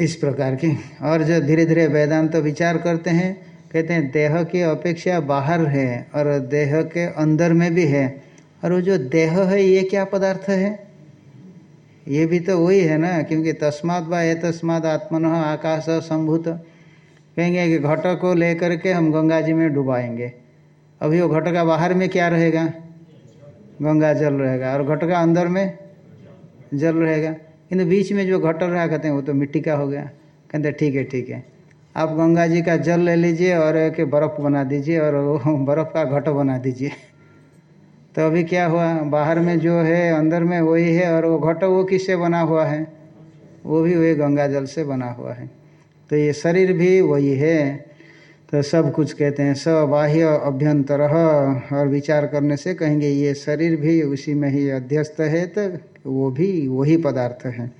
इस प्रकार की। और जो धीरे धीरे वेदांत तो विचार करते हैं कहते हैं, देह की अपेक्षा बाहर है और देह के अंदर में भी है। और वो जो देह है, ये क्या पदार्थ है? ये भी तो वही है ना, क्योंकि तस्मात व ए तस्मात आत्मन आकाश संभूत। कहेंगे कि घट को लेकर के हम गंगा जी में डुबाएँगे। अभी वो घट का बाहर में क्या रहेगा? गंगा जल रहेगा। और घट का अंदर में जल रहेगा। किंतु बीच में जो घट रहा, कहते हैं, वो तो मिट्टी का हो गया। कहते ठीक है ठीक है। आप गंगा जी का जल ले लीजिए और एक बर्फ़ बना दीजिए और बर्फ़ का घट बना दीजिए। तो अभी क्या हुआ? बाहर में जो है, अंदर में वही है और वो घट वो किससे बना हुआ है? वो भी वही गंगा जल से बना हुआ है। तो ये शरीर भी वही है। तो सब कुछ कहते हैं स बाह्य अभ्यंतर और विचार करने से कहेंगे, ये शरीर भी उसी में ही अध्यस्त है तो वो भी वही पदार्थ है।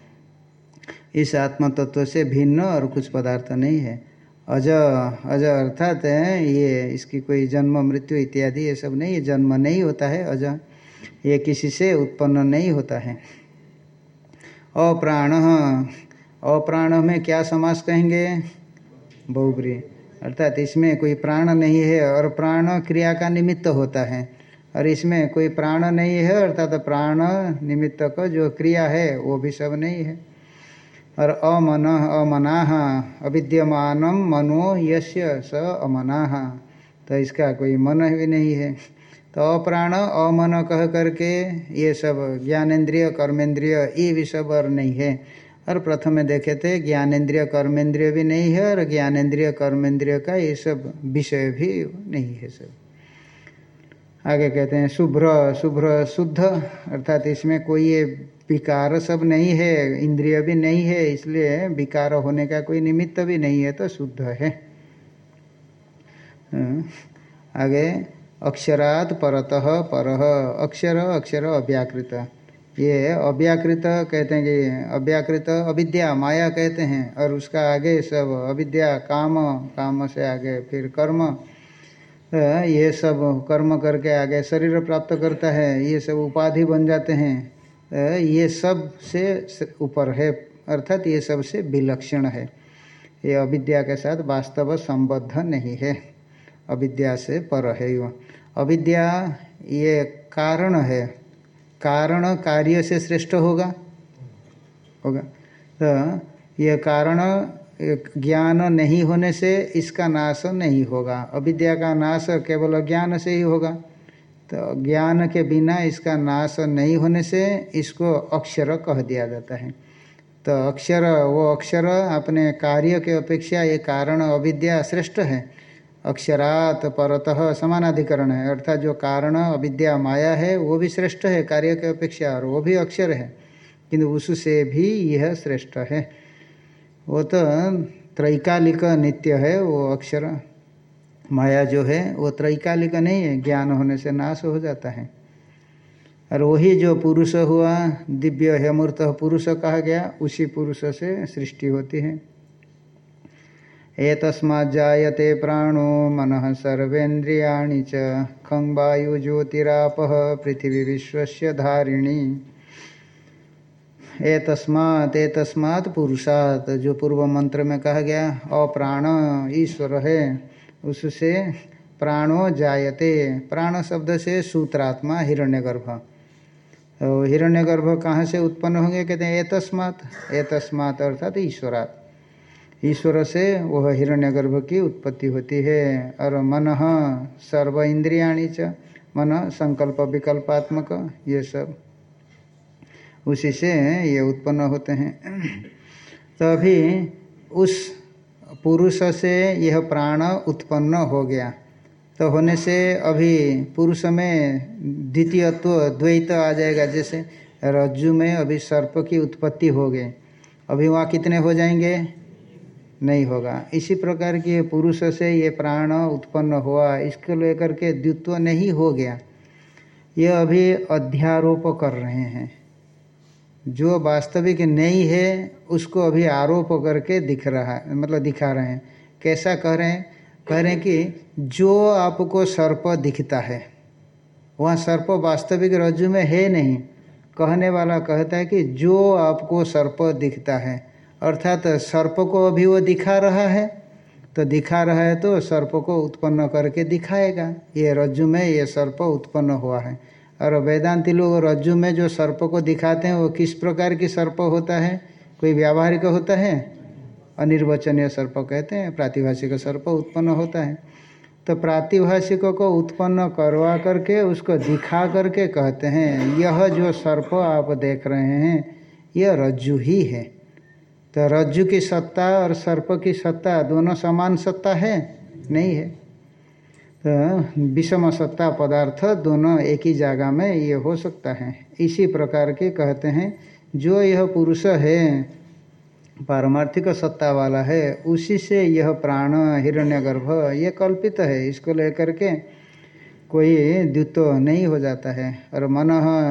इस आत्म तत्व से भिन्न और कुछ पदार्थ नहीं है। अज अज अर्थात ये इसकी कोई जन्म, मृत्यु इत्यादि, ये सब नहीं, ये जन्म नहीं होता है, अज, ये किसी से उत्पन्न नहीं होता है। अप्राण अप्राण में क्या समास कहेंगे? बहुब्री अर्थात इसमें कोई प्राण नहीं है, और प्राण क्रिया का निमित्त होता है। और इसमें कोई प्राण नहीं है, अर्थात प्राण निमित्त का जो क्रिया है, वो भी सब नहीं है। और अमन अमना, अविद्यमान मनो यश्य स अमना। तो इसका कोई मन भी नहीं है। तो अप्राण अमन कह करके ये सब ज्ञानेन्द्रिय कर्मेंद्रिय ये भी सब और नहीं है। और प्रथम में देखे थे, ज्ञानेन्द्रिय कर्मेंद्रिय भी नहीं है और ज्ञानेन्द्रिय कर्मेंद्रिय का ये सब विषय भी नहीं है सब। आगे कहते हैं, शुभ्र शुभ्र, शुद्ध, अर्थात इसमें कोई ये विकार सब नहीं है, इंद्रिय भी नहीं है, इसलिए विकार होने का कोई निमित्त भी नहीं है तो शुद्ध है। आगे, अक्षरात परतः पर, अक्षर अक्षर, अव्याकृत। ये अव्याकृत कहते हैं कि अव्याकृत अविद्या, माया कहते हैं, और उसका आगे सब अविद्या, काम काम से आगे फिर कर्म। ये सब कर्म करके आगे शरीर प्राप्त करता है, ये सब उपाधि बन जाते हैं। ये सबसे ऊपर है, अर्थात ये सबसे विलक्षण है। ये अविद्या के साथ वास्तव संबद्ध नहीं है। अविद्या से पर है वो अविद्या ये कारण है। कारण कार्य से श्रेष्ठ होगा। होगा। तो यह कारण ज्ञान नहीं होने से इसका नाश नहीं होगा। अविद्या का नाश केवल ज्ञान से ही होगा। तो ज्ञान के बिना इसका नाश नहीं होने से इसको अक्षर कह दिया जाता है। तो अक्षर, वो अक्षर अपने कार्य के अपेक्षा ये कारण अविद्या श्रेष्ठ है। अक्षरात परतः समानाधिकरण है, अर्थात जो कारण अविद्या माया है, वो भी श्रेष्ठ है कार्य के अपेक्षा, और वो भी अक्षर है। किंतु उससे भी यह श्रेष्ठ है। वो तो त्रैकालिक नित्य है, वो अक्षर। माया जो है, वो त्रैकालिक नहीं है, ज्ञान होने से नाश हो जाता है। और वही जो पुरुष हुआ, दिव्य हेमूर्त पुरुष कहा गया, उसी पुरुष से सृष्टि होती है। एतस्माज्जायते प्राणो मन सर्वेन्द्रियाणि च, खं वायुज्योतिरापः पृथिवी विश्वस्य धारिणी। एतस्मात् एतस्मात् पुरुषात, जो पूर्व मंत्र में कहा गया, अप्राण ईश्वर है। उससे प्राणो जायते। प्राण शब्द से सूत्रात्मा हिरण्यगर्भ। तो हिरण्यगर्भ कहाँ से उत्पन्न होंगे? कहते हैं, एतस्मात्। एतस्मात् अर्थात ईश्वरात्। ईश्वर से वह हिरण्यगर्भ की उत्पत्ति होती है। और मन सर्व इंद्रियाणी च, मन संकल्प विकल्पात्मक, ये सब उसी से ये उत्पन्न होते हैं। तभी उस पुरुष से यह प्राण उत्पन्न हो गया। तो होने से अभी पुरुष में द्वितीयत्व, द्वैत आ जाएगा। जैसे रज्जु में अभी सर्प की उत्पत्ति हो गई। अभी वहाँ कितने हो जाएँगे? नहीं होगा। इसी प्रकार की पुरुष से ये प्राण उत्पन्न हुआ। इसको लेकर के द्वित्व नहीं हो गया। ये अभी अध्यारोप कर रहे हैं। जो वास्तविक नहीं है, उसको अभी आरोप करके दिख रहा है मतलब दिखा रहे हैं। कैसा कह रहे हैं? कह रहे हैं कि जो आपको सर्प दिखता है, वहाँ सर्प वास्तविक रज्जु में है नहीं। कहने वाला कहता है कि जो आपको सर्प दिखता है, अर्थात सर्प को अभी वो दिखा रहा है तो दिखा रहा है तो सर्प को उत्पन्न करके दिखाएगा। ये रज्जु में ये सर्प उत्पन्न हुआ है। और वेदांति लोग रज्जु में जो सर्प को दिखाते हैं, वो किस प्रकार की सर्प होता है? कोई व्यावहारिक होता है? अनिर्वचनीय सर्प कहते हैं, प्रातिभाषिक सर्प उत्पन्न होता है। तो प्रातिभाषिक को उत्पन्न करवा करके, उसको दिखा करके कहते हैं, यह जो सर्प आप देख रहे हैं, यह रज्जु ही है। तो रज्जु की सत्ता और सर्प की सत्ता दोनों समान सत्ता है? नहीं है। तो विषम सत्ता पदार्थ दोनों एक ही जगह में ये हो सकता है। इसी प्रकार के कहते हैं, जो यह पुरुष है, पारमार्थिक सत्ता वाला है, उसी से यह प्राण, हिरण्यगर्भ, ये कल्पित है। इसको लेकर के कोई द्वित्व नहीं हो जाता है। और मन,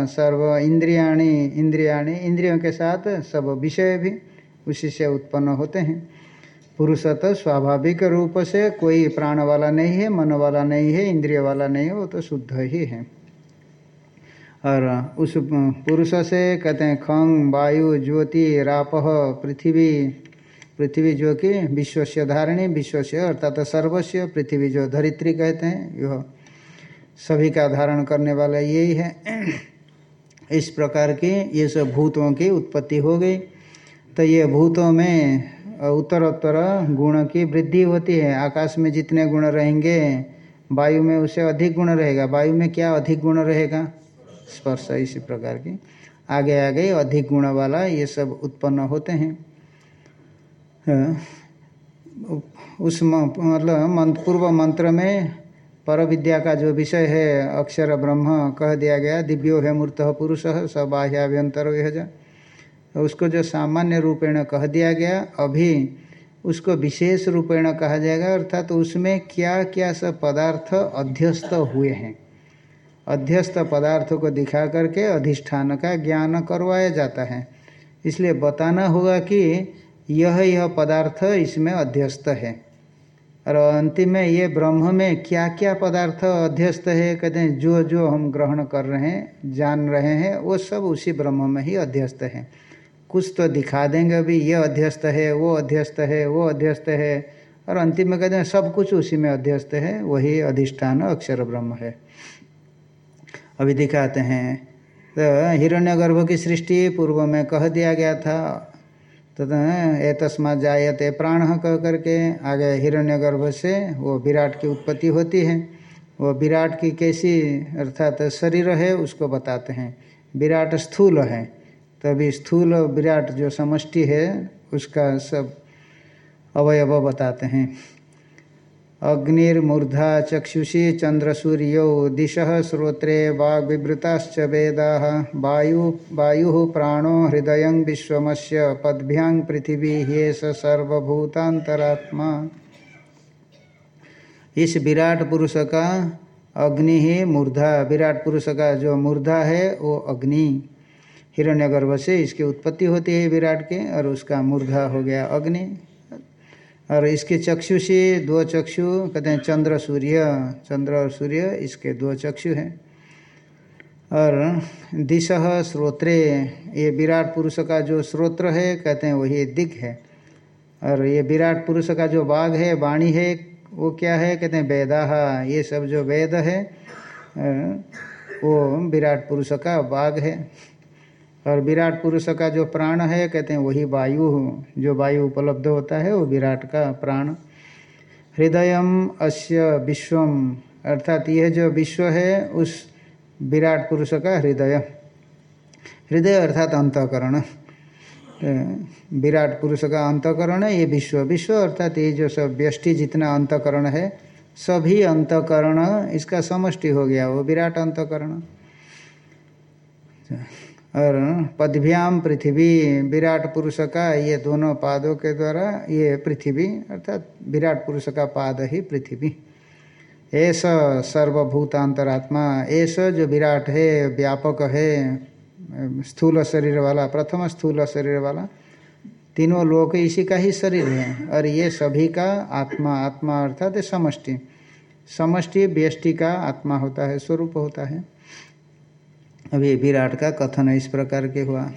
सर्व, इंद्रियाणी इंद्रियाणी, इंद्रियों के साथ सब विषय भी उसी से उत्पन्न होते हैं। पुरुष तो स्वाभाविक रूप से कोई प्राण वाला नहीं है मन वाला नहीं है इंद्रिय वाला नहीं है, वो तो शुद्ध ही है। और उस पुरुष से कहते हैं खंग वायु, ज्योति, राप, पृथ्वी पृथ्वी जो कि विश्व से धारणी विश्व से अर्थात सर्वस्व पृथ्वी जो धरित्री कहते हैं, यह सभी का धारण करने वाला यही है। इस प्रकार की ये सब भूतों की उत्पत्ति हो गई। तो ये भूतों में उत्तरोत्तर गुण की वृद्धि होती है। आकाश में जितने गुण रहेंगे, वायु में उसे अधिक गुण रहेगा। वायु में क्या अधिक गुण रहेगा? स्पर्श, इसी प्रकार की। आगे आगे, अधिक गुण वाला ये सब उत्पन्न होते हैं। उस मतलब मंत्र पूर्व मंत्र में पर विद्या का जो विषय है, अक्षर ब्रह्म कह दिया गया, दिव्यो है मूर्त पुरुष स बाह्याभ्यंतर विहजा तो उसको जो सामान्य रूपेण कह दिया गया, अभी उसको विशेष रूपेण कहा जाएगा, अर्थात तो उसमें क्या क्या सब पदार्थ अध्यस्त हुए हैं। अध्यस्त पदार्थों को दिखा करके अधिष्ठान का ज्ञान करवाया जाता है। इसलिए बताना होगा कि यह यह पदार्थ इसमें अध्यस्त है। और अंतिम में ये ब्रह्म में क्या क्या पदार्थ अध्यस्त है, कहते हैं, जो जो हम ग्रहण कर रहे हैं, जान रहे हैं, वो सब उसी ब्रह्म में ही अध्यस्त है। कुछ तो दिखा देंगे अभी, ये अध्यस्त है, वो अध्यस्त है, वो अध्यस्त है। और अंतिम में कहते हैं, सब कुछ उसी में अध्यस्त है, वही अधिष्ठान अक्षर ब्रह्म है। अभी दिखाते हैं तो हिरण्यगर्भ की सृष्टि पूर्व में कह दिया गया था। तो ए तस्मा जायते प्राण कह करके आगे हिरण्यगर्भ से वो विराट की उत्पत्ति होती है। वो विराट की कैसी, अर्थात शरीर है, उसको बताते हैं। विराट स्थूल है। तभी स्थूल विराट जो समष्टि है, उसका सब अवयव बताते हैं। अग्निर्मूर्धा चक्षुषी चंद्र चंद्रसूर्यो दिश श्रोत्रे वाग्विवृताश्च वेदा। वायु वायु प्राणो हृदय विश्वमस्य पद्भ्यां पृथिवी ह्येष सर्वभूतांतरात्मा इस विराट पुरुष का अग्नि ही मूर्धा, विराट पुरुष का जो मूर्धा है, वो अग्नि। हिरण्यगर्भ से इसकी उत्पत्ति होती है विराट के, और उसका मूर्धा हो गया अग्नि। और इसके चक्षु से दो चक्षु, कहते हैं चंद्र, सूर्य, चंद्र और सूर्य, इसके दो चक्षु हैं। और दिश श्रोत्रे ये विराट पुरुष का जो श्रोत्र है, कहते हैं वही दिग है। और ये विराट पुरुष का जो बाघ है, वाणी है, वो क्या है, कहते हैं वेदा ये सब जो वेद है वो विराट पुरुष का बाघ है। और विराट पुरुष का जो प्राण है, कहते हैं वही वायु, जो वायु उपलब्ध होता है, वो विराट का प्राण। हृदय अस्य विश्वम, अर्थात यह जो विश्व है, उस विराट पुरुष का हृदय। हृदय अर्थात अंतकरण। विराट पुरुष का अंतकरण है, ये विश्व विश्व अर्थात ये जो सब व्यष्टि जितना अंतकरण है, सभी अंतकरण, इसका समष्टि हो गया, वो विराट अंतकरण। और पदभ्याम पृथ्वी, विराट पुरुष का, ये दोनों पादों के द्वारा ये पृथ्वी, अर्थात विराट पुरुष का पाद ही पृथ्वी। ऐसा सर्वभूतांतरात्मा, ऐसा जो विराट है, व्यापक है, स्थूल शरीर वाला, प्रथम स्थूल शरीर वाला, तीनों लोक इसी का ही शरीर है। और ये सभी का आत्मा आत्मा अर्थात समष्टि। समष्टि, व्यष्टि का आत्मा होता है, स्वरूप होता है। अभी विराट का कथन इस प्रकार के हुआ।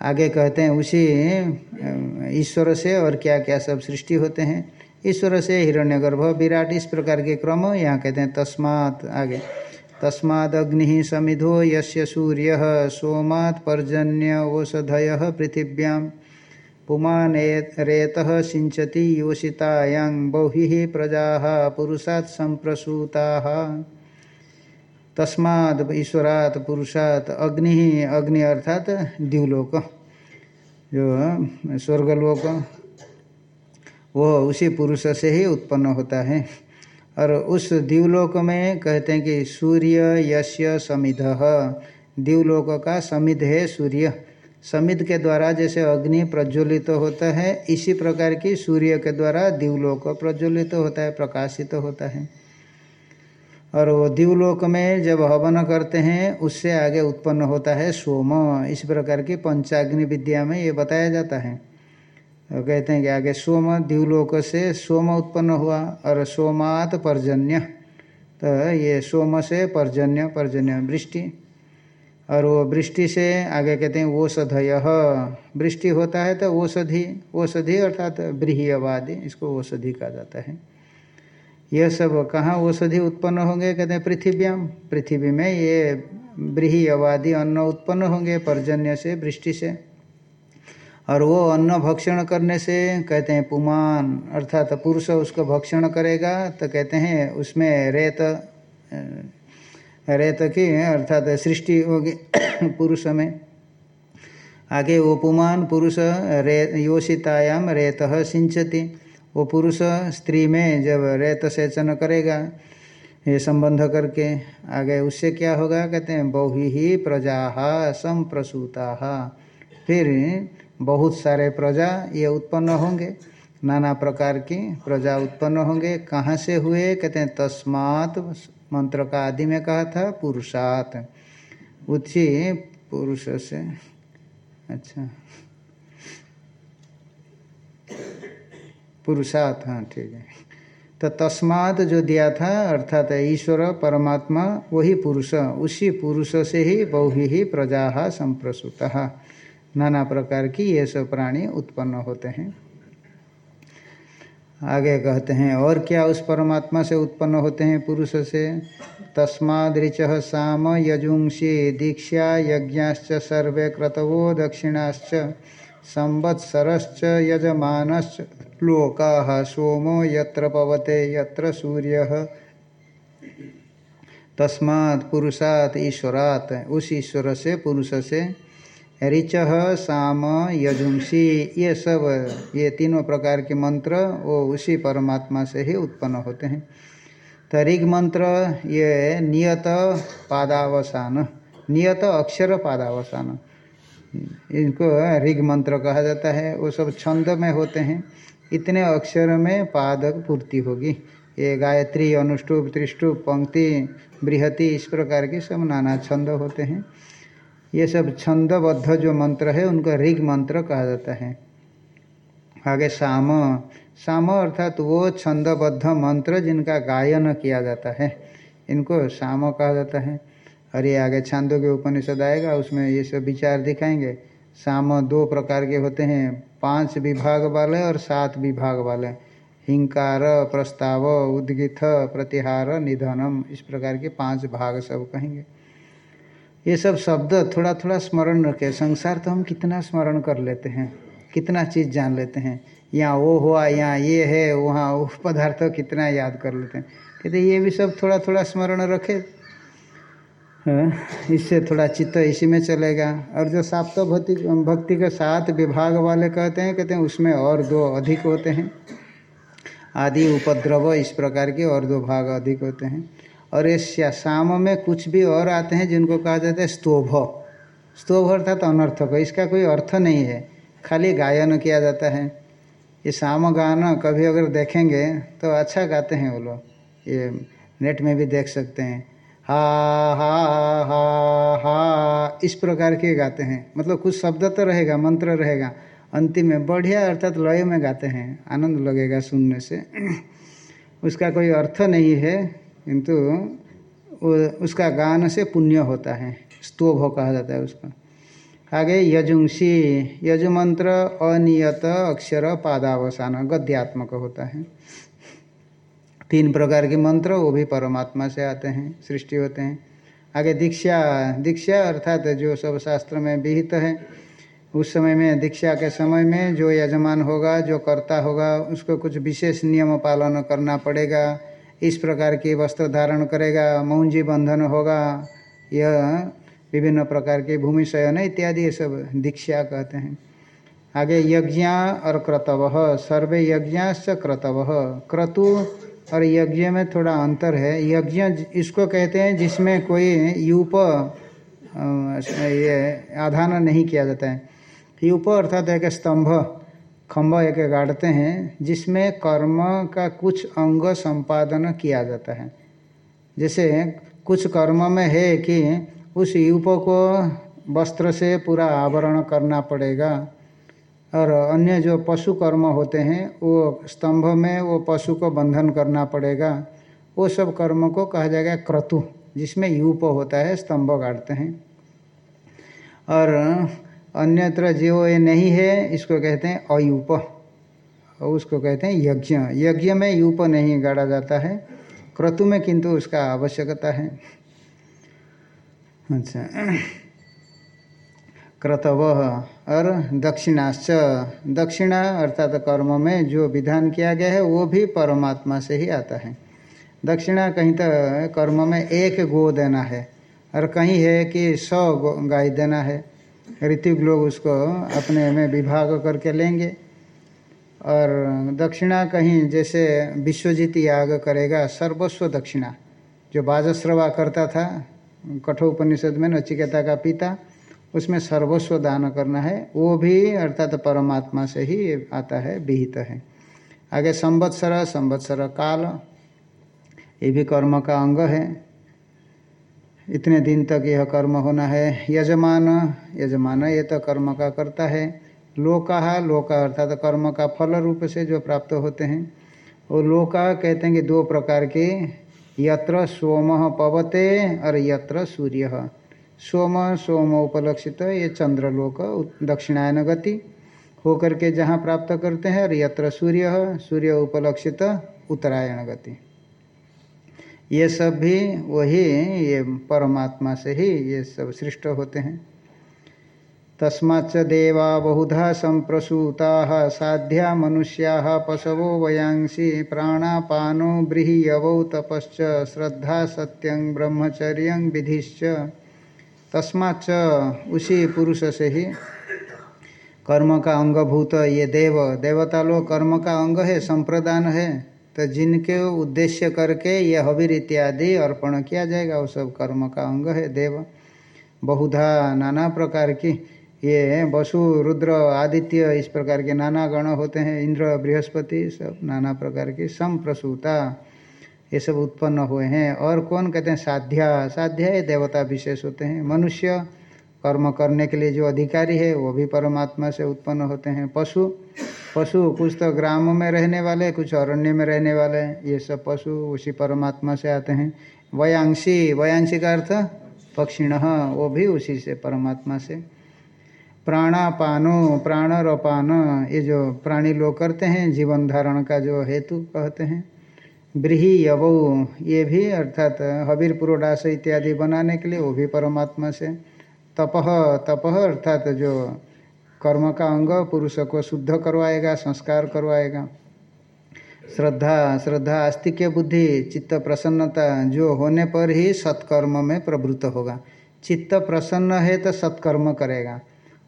आगे कहते हैं, उसी ईश्वर से और क्या क्या सब सृष्टि होते हैं। ईश्वर से हिरण्यगर्भ, विराट इस प्रकार के क्रम, यहाँ कहते हैं, तस्मात् आगे। तस्माद अग्नि समिधो यस्य सूर्य, सोमात् पर्जन्य ओषधय पृथिव्यां पुमान रेत सिंचती योषितायां, बहि प्रजा, पुरुषात् संप्रसूता तस्माद ईश्वरात पुरुषात अग्नि अग्नि अर्थात द्यूलोक जो, स्वर्गलोक, वो उसी पुरुष से ही उत्पन्न होता है। और उस दिवलोक में कहते हैं कि सूर्य यश्य समिध। दिवलोक का समिध है सूर्य। समिध के द्वारा जैसे अग्नि प्रज्वलित तो होता है, इसी प्रकार की सूर्य के द्वारा दिवलोक प्रज्वलित तो होता है, प्रकाशित तो होता है। और वो दिवलोक में जब हवन करते हैं, उससे आगे उत्पन्न होता है सोम। इस प्रकार की पंचाग्नि विद्या में ये बताया जाता है। तो कहते हैं कि आगे सोम, दिवलोक से सोम उत्पन्न हुआ और सोमात पर्जन्य। तो ये सोम से पर्जन्य पर्जन्य वृष्टि। और वो वृष्टि से आगे कहते हैं ओषधय वृष्टि होता है तो औषधि औषधि अर्थात ब्रीहवादि इसको औषधि कहा जाता है। यह सब कहाँ औषधि उत्पन्न होंगे? कहते हैं पृथ्व्याम। पृथ्वी में ये ब्रीही अवादि अन्न उत्पन्न होंगे पर्जन्य से, वृष्टि से। और वो अन्न भक्षण करने से कहते हैं पुमान, अर्थात पुरुष उसको भक्षण करेगा तो कहते हैं उसमें रेत रेत की, अर्थात सृष्टि होगी पुरुष में। आगे वो पुमान, पुरुष, रे योषितायाम रेत सिंचती। वो पुरुष स्त्री में जब रेत सेचन करेगा, ये संबंध करके आगे उससे क्या होगा? कहते हैं, बहु ही प्रजा संप्रसूता फिर बहुत सारे प्रजा ये उत्पन्न होंगे। नाना प्रकार की प्रजा उत्पन्न होंगे। कहाँ से हुए? कहते हैं, तस्मात मंत्र का आदि में कहा था, पुरुषात। उसी पुरुष से। अच्छा। पुरुषार्थ हाँ ठीक है। तो तस्मात जो दिया था, अर्थात ईश्वर, परमात्मा, वही पुरुष, उसी पुरुष से ही बहु ही प्रजा संप्रसुत। नाना प्रकार की ये सब प्राणी उत्पन्न होते हैं। आगे कहते हैं, और क्या उस परमात्मा से उत्पन्न होते हैं पुरुष से? तस्मादृच साम यजुंसी दीक्षा यज्ञाश्च सर्वे क्रतवो दक्षिणाश्च संवत्सरश्च यजमानश्च। लोका सोमो यत्र पवते, यत्र सूर्य। तस्मात् पुरुषात ईश्वरात, उस ईश्वर से पुरुष से। ऋच, साम, यजुंसी, ये सब, ये तीनों प्रकार के मंत्र, वो उसी परमात्मा से ही उत्पन्न होते हैं। तो ऋग मंत्र, ये नियत पादावसान, नियत अक्षर पादावसान। इनको ऋग मंत्र कहा जाता है, वो सब छंद में होते हैं। इतने अक्षर में पादक पूर्ति होगी। ये गायत्री, अनुष्टुप, त्रिष्टुप, पंक्ति, बृहति, इस प्रकार के सब नाना छंद होते हैं। ये सब छंदबद्ध जो मंत्र है, उनको ऋग मंत्र कहा जाता है। आगे साम। साम अर्थात वो छंदबद्ध मंत्र जिनका गायन किया जाता है। इनको साम कहा जाता है। और ये आगे छांदों के उपनिषद आएगा, उसमें ये सब विचार दिखाएँगे। साम दो प्रकार के होते हैं। पाँच विभाग वाले और सात विभाग वाले। हिंकार, प्रस्ताव उद्गित प्रतिहार, निधनम। इस प्रकार के पाँच भाग सब कहेंगे। ये सब शब्द थोड़ा थोड़ा स्मरण रखे। संसार तो हम कितना स्मरण कर लेते हैं, कितना चीज़ जान लेते हैं। यहाँ वो हुआ, यहाँ ये है, वहाँ वो पदार्थ कितना याद कर लेते हैं। कहते ये भी सब थोड़ा थोड़ा स्मरण रखे। इससे थोड़ा चित्त इसी में चलेगा। और जो साप्त भक्ति भक्ति के साथ विभाग वाले कहते हैं कहते हैं उसमें और दो अधिक होते हैं। आदि उपद्रव इस प्रकार के और दो भाग अधिक होते हैं। और इस शाम में कुछ भी और आते हैं जिनको कहा जाता है स्तोभ। स्तोभ अर्थात अनर्थक, इसका कोई अर्थ नहीं है। खाली गायन किया जाता है। ये शाम गाना कभी अगर देखेंगे तो अच्छा गाते हैं वो लोग। ये नेट में भी देख सकते हैं। हा हा हा हा इस प्रकार के गाते हैं। मतलब कुछ शब्द तो रहेगा, मंत्र रहेगा। अंतिम में बढ़िया अर्थात लय में गाते हैं। आनंद लगेगा सुनने से। उसका कोई अर्थ नहीं है, किंतु उसका गान से पुण्य होता है। स्तोभ कहा जाता है उसका। आगे यजुंसी यजुमंत्र अनियत अक्षर पादावसान, गद्यात्मक होता है। तीन प्रकार के मंत्र, वो भी परमात्मा से आते हैं, सृष्टि होते हैं। आगे दीक्षा दीक्षा अर्थात जो सब शास्त्र में विहित है, उस समय में, दीक्षा के समय में जो यजमान होगा, जो कर्ता होगा, उसको कुछ विशेष नियम पालन करना पड़ेगा, इस प्रकार के वस्त्र धारण करेगा, मौंजी बंधन होगा, यह विभिन्न प्रकार के भूमि शयन इत्यादि ये सब दीक्षा कहते हैं। आगे यज्ञ और क्रतव, सर्वे यज्ञाश्च क्रतव, क्रतु और यज्ञ में थोड़ा अंतर है। यज्ञ इसको कहते हैं जिसमें कोई यूप ये आधान नहीं किया जाता है। यूप अर्थात एक स्तंभ खम्भ एक गाड़ते हैं, जिसमें कर्म का कुछ अंग संपादन किया जाता है। जैसे कुछ कर्म में है कि उस यूप को वस्त्र से पूरा आवरण करना पड़ेगा और अन्य जो पशु कर्म होते हैं, वो स्तंभ में वो पशु को बंधन करना पड़ेगा। वो सब कर्म को कहा जाएगा क्रतु, जिसमें यूप होता है, स्तंभ गाड़ते हैं। और अन्यत्र जो ये नहीं है, इसको कहते हैं अयूप। और उसको कहते हैं यज्ञ। यज्ञ में यूप नहीं गाड़ा जाता है। क्रतु में किंतु उसका आवश्यकता है। अच्छा। क्रतव और दक्षिणाश्च, दक्षिणा अर्थात कर्म में जो विधान किया गया है, वो भी परमात्मा से ही आता है। दक्षिणा कहीं तो कर्म में एक गो देना है, और कहीं है कि सौ गाय देना है। ऋतिक लोग उसको अपने में विभाग करके लेंगे। और दक्षिणा कहीं जैसे विश्वजीत याग करेगा, सर्वस्व दक्षिणा। जो बाजश्रवा करता था, कठोपनिषद में नचिकेता का पिता उसमें सर्वस्व दान करना है, वो भी अर्थात परमात्मा से ही आता है, विहित है। आगे संवत्सर संवत्सर काल, ये भी कर्म का अंग है। इतने दिन तक यह कर्म होना है। यजमान यजमान ये तो कर्म का करता है। लोका लोका अर्थात कर्म का फल रूप से जो प्राप्त होते हैं। वो लोका कहते हैं कि दो प्रकार के, यत्र सोम पवते और यत्र सूर्य। सोम सोम उपलक्षित ये चंद्रलोक, दक्षिणायन गति। होकर के जहाँ प्राप्त करते हैं और यत्र सूर्य सूर्य उपलक्षित, उत्तरायण गति। ये सब भी वही, ये परमात्मा से ही ये सब सृष्ट होते हैं। तस्माच्च देवा बहुधा संप्रसूता, साध्या मनुष्या पशवो वयांसी, प्राणापानो ब्रीहयवौ तपश्च, श्रद्धा सत्यं ब्रह्मचर्य विधिश्च। तस्माच उसी पुरुष से ही कर्म का अंगभूत ये देव, देवता लोग कर्म का अंग है, संप्रदान है तो जिनके उद्देश्य करके ये हविर इत्यादि अर्पण किया जाएगा, वो सब कर्म का अंग है, देव। बहुधा नाना प्रकार की ये वसु, रुद्र, आदित्य, इस प्रकार के नाना गण होते हैं, इंद्र, बृहस्पति, सब नाना प्रकार की संप्रसूता। ये सब उत्पन्न हुए हैं। और कौन कहते हैं? साध्या। साध्या ये देवता विशेष होते हैं। मनुष्य कर्म करने के लिए जो अधिकारी है, वो भी परमात्मा से उत्पन्न होते हैं। पशु। पशु कुछ तो ग्राम में रहने वाले, कुछ अरण्य में रहने वाले। ये सब पशु उसी परमात्मा से आते हैं। वयांशी। वयांशी का अर्थ पक्षिण। वो भी उसी से परमात्मा से। प्राणापानो। प्राण और ये जो प्राणी लोग करते हैं, जीवन धारण का जो हेतु कहते हैं। ब्रीही यवो, ये भी अर्थात हबीर पुरोडास इत्यादि बनाने के लिए, वो भी परमात्मा से। तपह तपह अर्थात जो कर्म का अंग, पुरुष को शुद्ध करवाएगा, संस्कार करवाएगा। श्रद्धा श्रद्धा, आस्तिक्य बुद्धि, चित्त प्रसन्नता, जो होने पर ही सत्कर्म में प्रवृत्त होगा। चित्त प्रसन्न है तो सत्कर्म करेगा।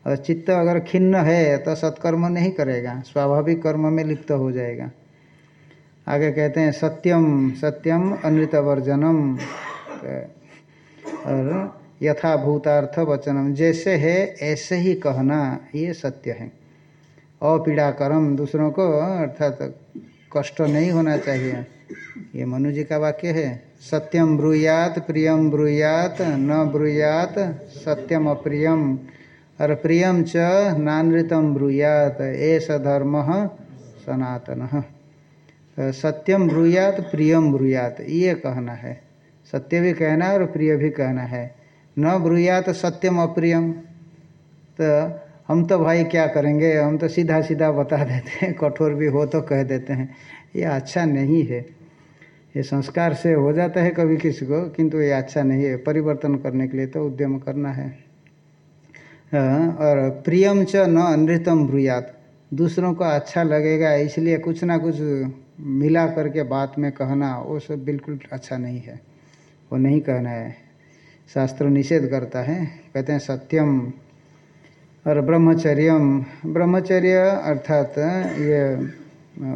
और चित्त अगर खिन्न है तो सत्कर्म नहीं करेगा। स्वाभाविक कर्म में लिप्त हो जाएगा। आगे कहते हैं, सत्यम सत्यम अनृतवर्जनम। और यथाभूतार्थ वचनम जैसे है, ऐसे ही कहना, ये सत्य है। अपीड़ाकरम, दूसरों को, अर्थात कष्ट नहीं होना चाहिए। ये मनु जी का वाक्य है, सत्यम ब्रूयात, प्रियम ब्रूयात, न ब्रूयात, सत्यम अप्रियम। और प्रियम च, नानृतम ब्रूयात एस धर्म सनातन। सत्यम ब्रूयात, प्रियम ब्रूयात, ये कहना है। सत्य भी कहना है और प्रिय भी कहना है। न ब्रूयात सत्यम अप्रियम। तो हम तो भाई क्या करेंगे? हम तो सीधा सीधा बता देते हैं, कठोर भी हो तो कह देते हैं। ये अच्छा नहीं है। ये संस्कार से हो जाता है कभी किसी को, किंतु ये अच्छा नहीं है। परिवर्तन करने के लिए तो उद्यम करना है। और प्रियम च न अनृतम ब्रुयात। दूसरों को अच्छा लगेगा, इसलिए कुछ ना कुछ मिला करके बात में कहना, वो सब बिल्कुल अच्छा नहीं है। वो नहीं कहना है। शास्त्र निषेध करता है। कहते हैं, सत्यम और ब्रह्मचर्यम। ब्रह्मचर्य अर्थात ये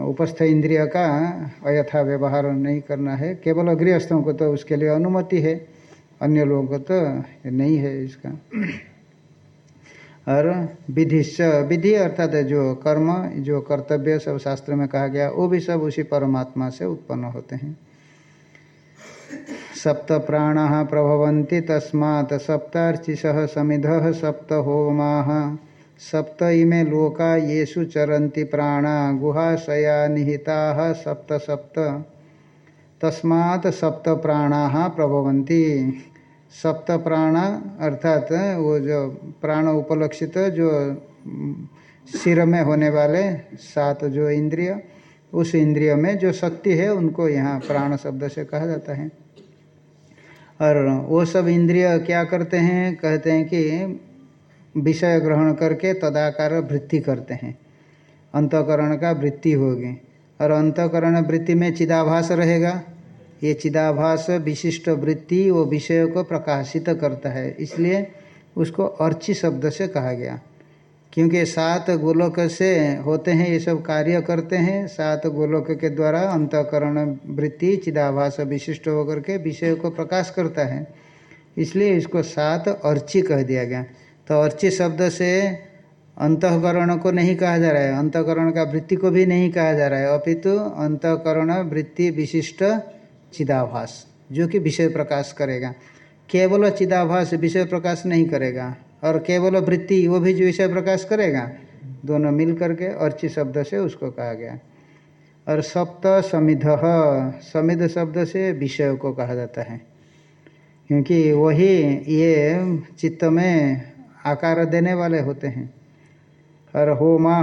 उपस्थ इंद्रिय का अयथा व्यवहार नहीं करना है। केवल गृहस्थों को तो उसके लिए अनुमति है। अन्य लोगों को तो नहीं है इसका। और विधिश्च विधि अर्थात जो कर्म, जो कर्तव्य सब शास्त्र में कहा गया, वो भी सब उसी परमात्मा से उत्पन्न होते हैं। सप्त प्राण प्रभवन्ति तस्मात् सप्तार्चिश समिध सप्त होमा। सप्त इमे लोका येषु चरन्ति प्राणा गुहाशया निहिता सप्त सप्त। तस्मात् सप्त प्राणा प्रभवन्ति। सप्त प्राण अर्थात वो जो प्राण उपलक्षित, जो सिर में होने वाले सात जो इंद्रिय, उस इंद्रिय में जो शक्ति है, उनको यहाँ प्राण शब्द से कहा जाता है। और वो सब इंद्रिय क्या करते हैं? कहते हैं कि विषय ग्रहण करके तदाकार वृत्ति करते हैं। अंतकरण का वृत्ति होगी। और अंतकरण वृत्ति में चिदाभास रहेगा। ये चिदाभास विशिष्ट वृत्ति वो विषय को प्रकाशित करता है। इसलिए उसको अर्ची शब्द से कहा गया। क्योंकि सात गोलोक से होते हैं, ये सब कार्य करते हैं। सात गोलोक के द्वारा अंतकरण वृत्ति चिदाभास विशिष्ट होकर के विषय को प्रकाश करता है। इसलिए इसको सात अर्ची कह दिया गया। तो अर्ची शब्द से अंतकरण को नहीं कहा जा रहा है। अंतकरण का वृत्ति को भी नहीं कहा जा रहा है। अपितु अंतकरण वृत्ति विशिष्ट चिदाभास, जो कि विषय प्रकाश करेगा। केवल चिदाभास विषय प्रकाश नहीं करेगा, और केवल वृत्ति वो भी जो विषय प्रकाश करेगा, दोनों मिल करके अर्ची शब्द से उसको कहा गया। और सप्त समिध समिध शब्द से विषय को कहा जाता है। क्योंकि वही ये चित्त में आकार देने वाले होते हैं। और होमा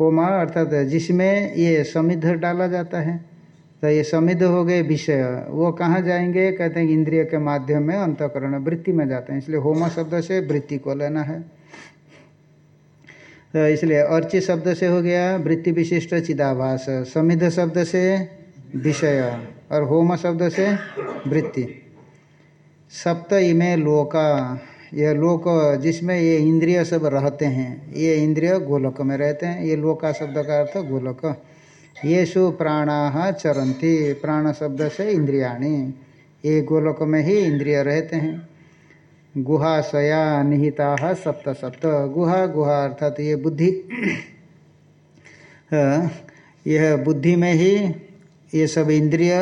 होमा अर्थात जिसमें ये समिध डाला जाता है। तो ये समिध हो गए विषय। वो कहाँ जाएँगे? कहते हैं इंद्रिय के माध्यम में अंतकरण, वृत्ति में जाते हैं। इसलिए होम शब्द से वृत्ति को लेना है। तो इसलिए अर्ची शब्द से हो गया, वृत्ति विशिष्ट चिदाभास। समिध शब्द से विषय और होम शब्द से वृत्ति। सप्त इमे लोका। यह लोक जिसमें ये इंद्रिय सब रहते हैं, ये इंद्रिय गोलक में रहते हैं। ये लोका शब्द का अर्थ गोलक। ये सु प्राणा चरंती प्राण शब्द से इंद्रियाणी। ये गोलोक में ही इंद्रिय रहते हैं। गुहाशया निहिता सप्त सप्त। गुहा गुहा अर्थात ये बुद्धि। यह बुद्धि में ही ये सब इंद्रिय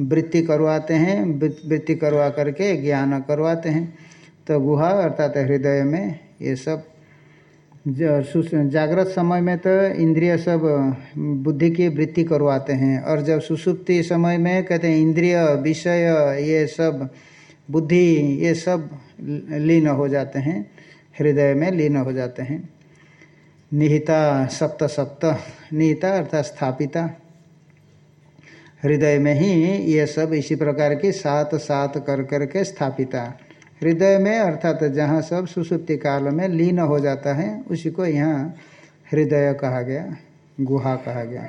वृत्ति करवाते हैं वृत्ति करवा करके ज्ञान करवाते हैं। तो गुहा अर्थात हृदय में ये सब जागृत समय में तो इंद्रिय सब बुद्धि की वृत्ति करवाते हैं। और जब सुसुप्ति समय में कहते हैं इंद्रिय, विषय, ये सब, बुद्धि, ये सब लीन हो जाते हैं, हृदय में लीन हो जाते हैं। निहिता सप्त सप्त, निहिता अर्थात स्थापिता। हृदय में ही ये सब इसी प्रकार की सात सात कर करके स्थापिता। हृदय में, अर्थात जहाँ सब सुसुप्ति काल में लीन हो जाता है, उसी को यहाँ हृदय कहा गया, गुहा कहा गया।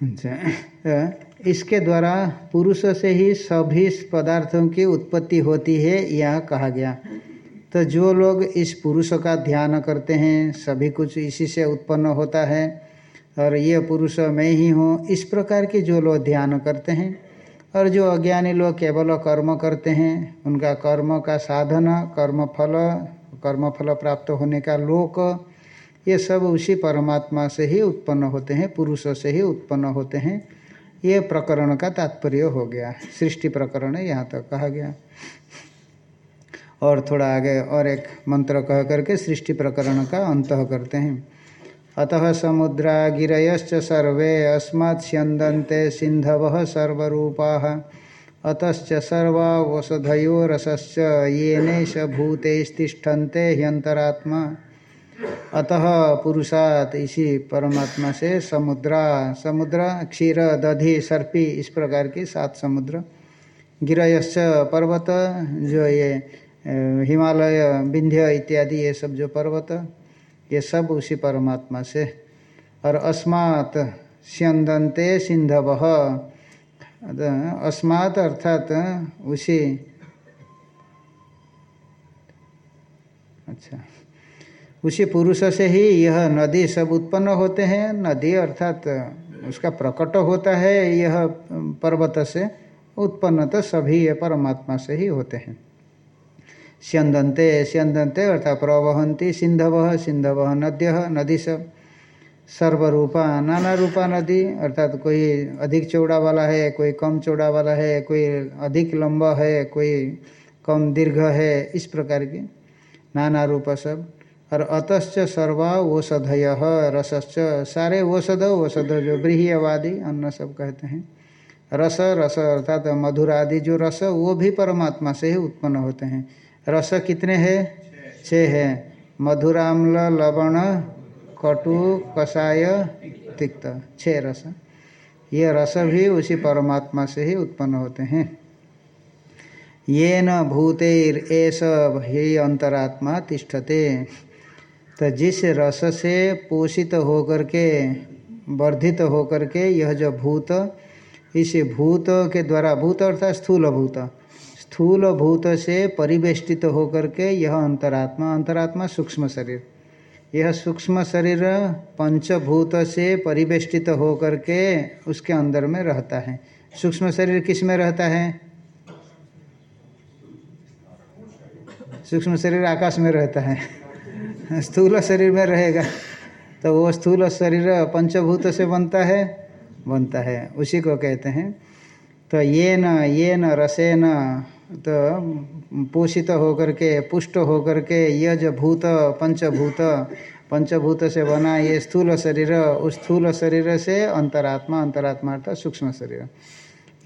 अच्छा। इसके द्वारा पुरुष से ही सभी पदार्थों की उत्पत्ति होती है, यह कहा गया। तो जो लोग इस पुरुष का ध्यान करते हैं, सभी कुछ इसी से उत्पन्न होता है, और ये पुरुष मैं ही हूँ, इस प्रकार के जो लोग ध्यान करते हैं और जो अज्ञानी लोग केवल कर्म करते हैं, उनका कर्म का साधन कर्म फल कर्म फल प्राप्त होने का लोक, ये सब उसी परमात्मा से ही उत्पन्न होते हैं, पुरुष से ही उत्पन्न होते हैं। ये प्रकरण का तात्पर्य हो गया, सृष्टि प्रकरण यहाँ तक तो कहा गया। और थोड़ा आगे और एक मंत्र कह करके सृष्टि प्रकरण का अंत करते हैं। अतः समुद्रा गिरयश्च सर्वे अस्मात्स्यन्दन्ते सिन्धवः सर्वरूपाः। अतश्च सर्वा वसधयो रसश्च भूतेस्तिष्ठन्ते ह्यंतरात्मा अतः पुरुषात इसी परमात्मा से समुद्रा, समुद्र, क्षीर, दधि, सर्पी, इस प्रकार की सात समुद्र। गिरयश्च पर्वत, जो ये हिमालय, विंध्य इत्यादि ये सब जो पर्वत ये सब उसी परमात्मा से। और अस्मात् स्यंदनते सिंधव। अस्मात् अर्थात उसी। अच्छा। उसी पुरुष से ही यह नदी सब उत्पन्न होते हैं। नदी अर्थात उसका प्रकट होता है, यह पर्वत से उत्पन्न तो सभी ये परमात्मा से ही होते हैं। स्यंदनते स्यंदनते अर्थात प्रवहंती सिंधव सिंधव नद्य नदी सब सर्वरूपा नाना रूपा नदी, अर्थात कोई अधिक चौड़ा वाला है, कोई कम चौड़ा वाला है, कोई अधिक लंबा है, कोई कम दीर्घ है, इस प्रकार की नाना रूप सब। और अतश्च सर्वा ओषधय रसश्च, सारे ओषध ओषध जो ब्रीहवादी अन्न सब कहते हैं। रस रस अर्थात मधुर आदि जो रस, वो भी परमात्मा से ही उत्पन्न होते हैं। रस कितने हैं? छः है। मधुराम्ल, लवण, कटु कषाय तिक्त। छः रस। ये रस भी उसी परमात्मा से ही उत्पन्न होते हैं। ये न भूतेर ऐस हे अंतरात्मा तिष्ठते। तो जिस रस से पोषित होकर के, वर्धित होकर के यह जो भूत, इस भूत के द्वारा भूत अर्थात स्थूल भूत स्थूल भूत से परिवेष्टित होकर के यह अंतरात्मा अंतरात्मा सूक्ष्म शरीर। यह सूक्ष्म शरीर पंचभूत से परिवेष्टित होकर के उसके अंदर में रहता है। सूक्ष्म शरीर किसमें रहता है? सूक्ष्म शरीर आकाश में रहता है। स्थूल शरीर में रहेगा। तो वो स्थूल शरीर पंचभूत से बनता है बनता है। उसी को कहते हैं। तो ये न ये न रसे न तो पोषित होकर के, पुष्ट होकर के यह जो भूत, पंचभूत पंचभूत से बना ये स्थूल शरीर, उस स्थूल शरीर से अंतरात्मा अंतरात्मा अर्थात सूक्ष्म शरीर।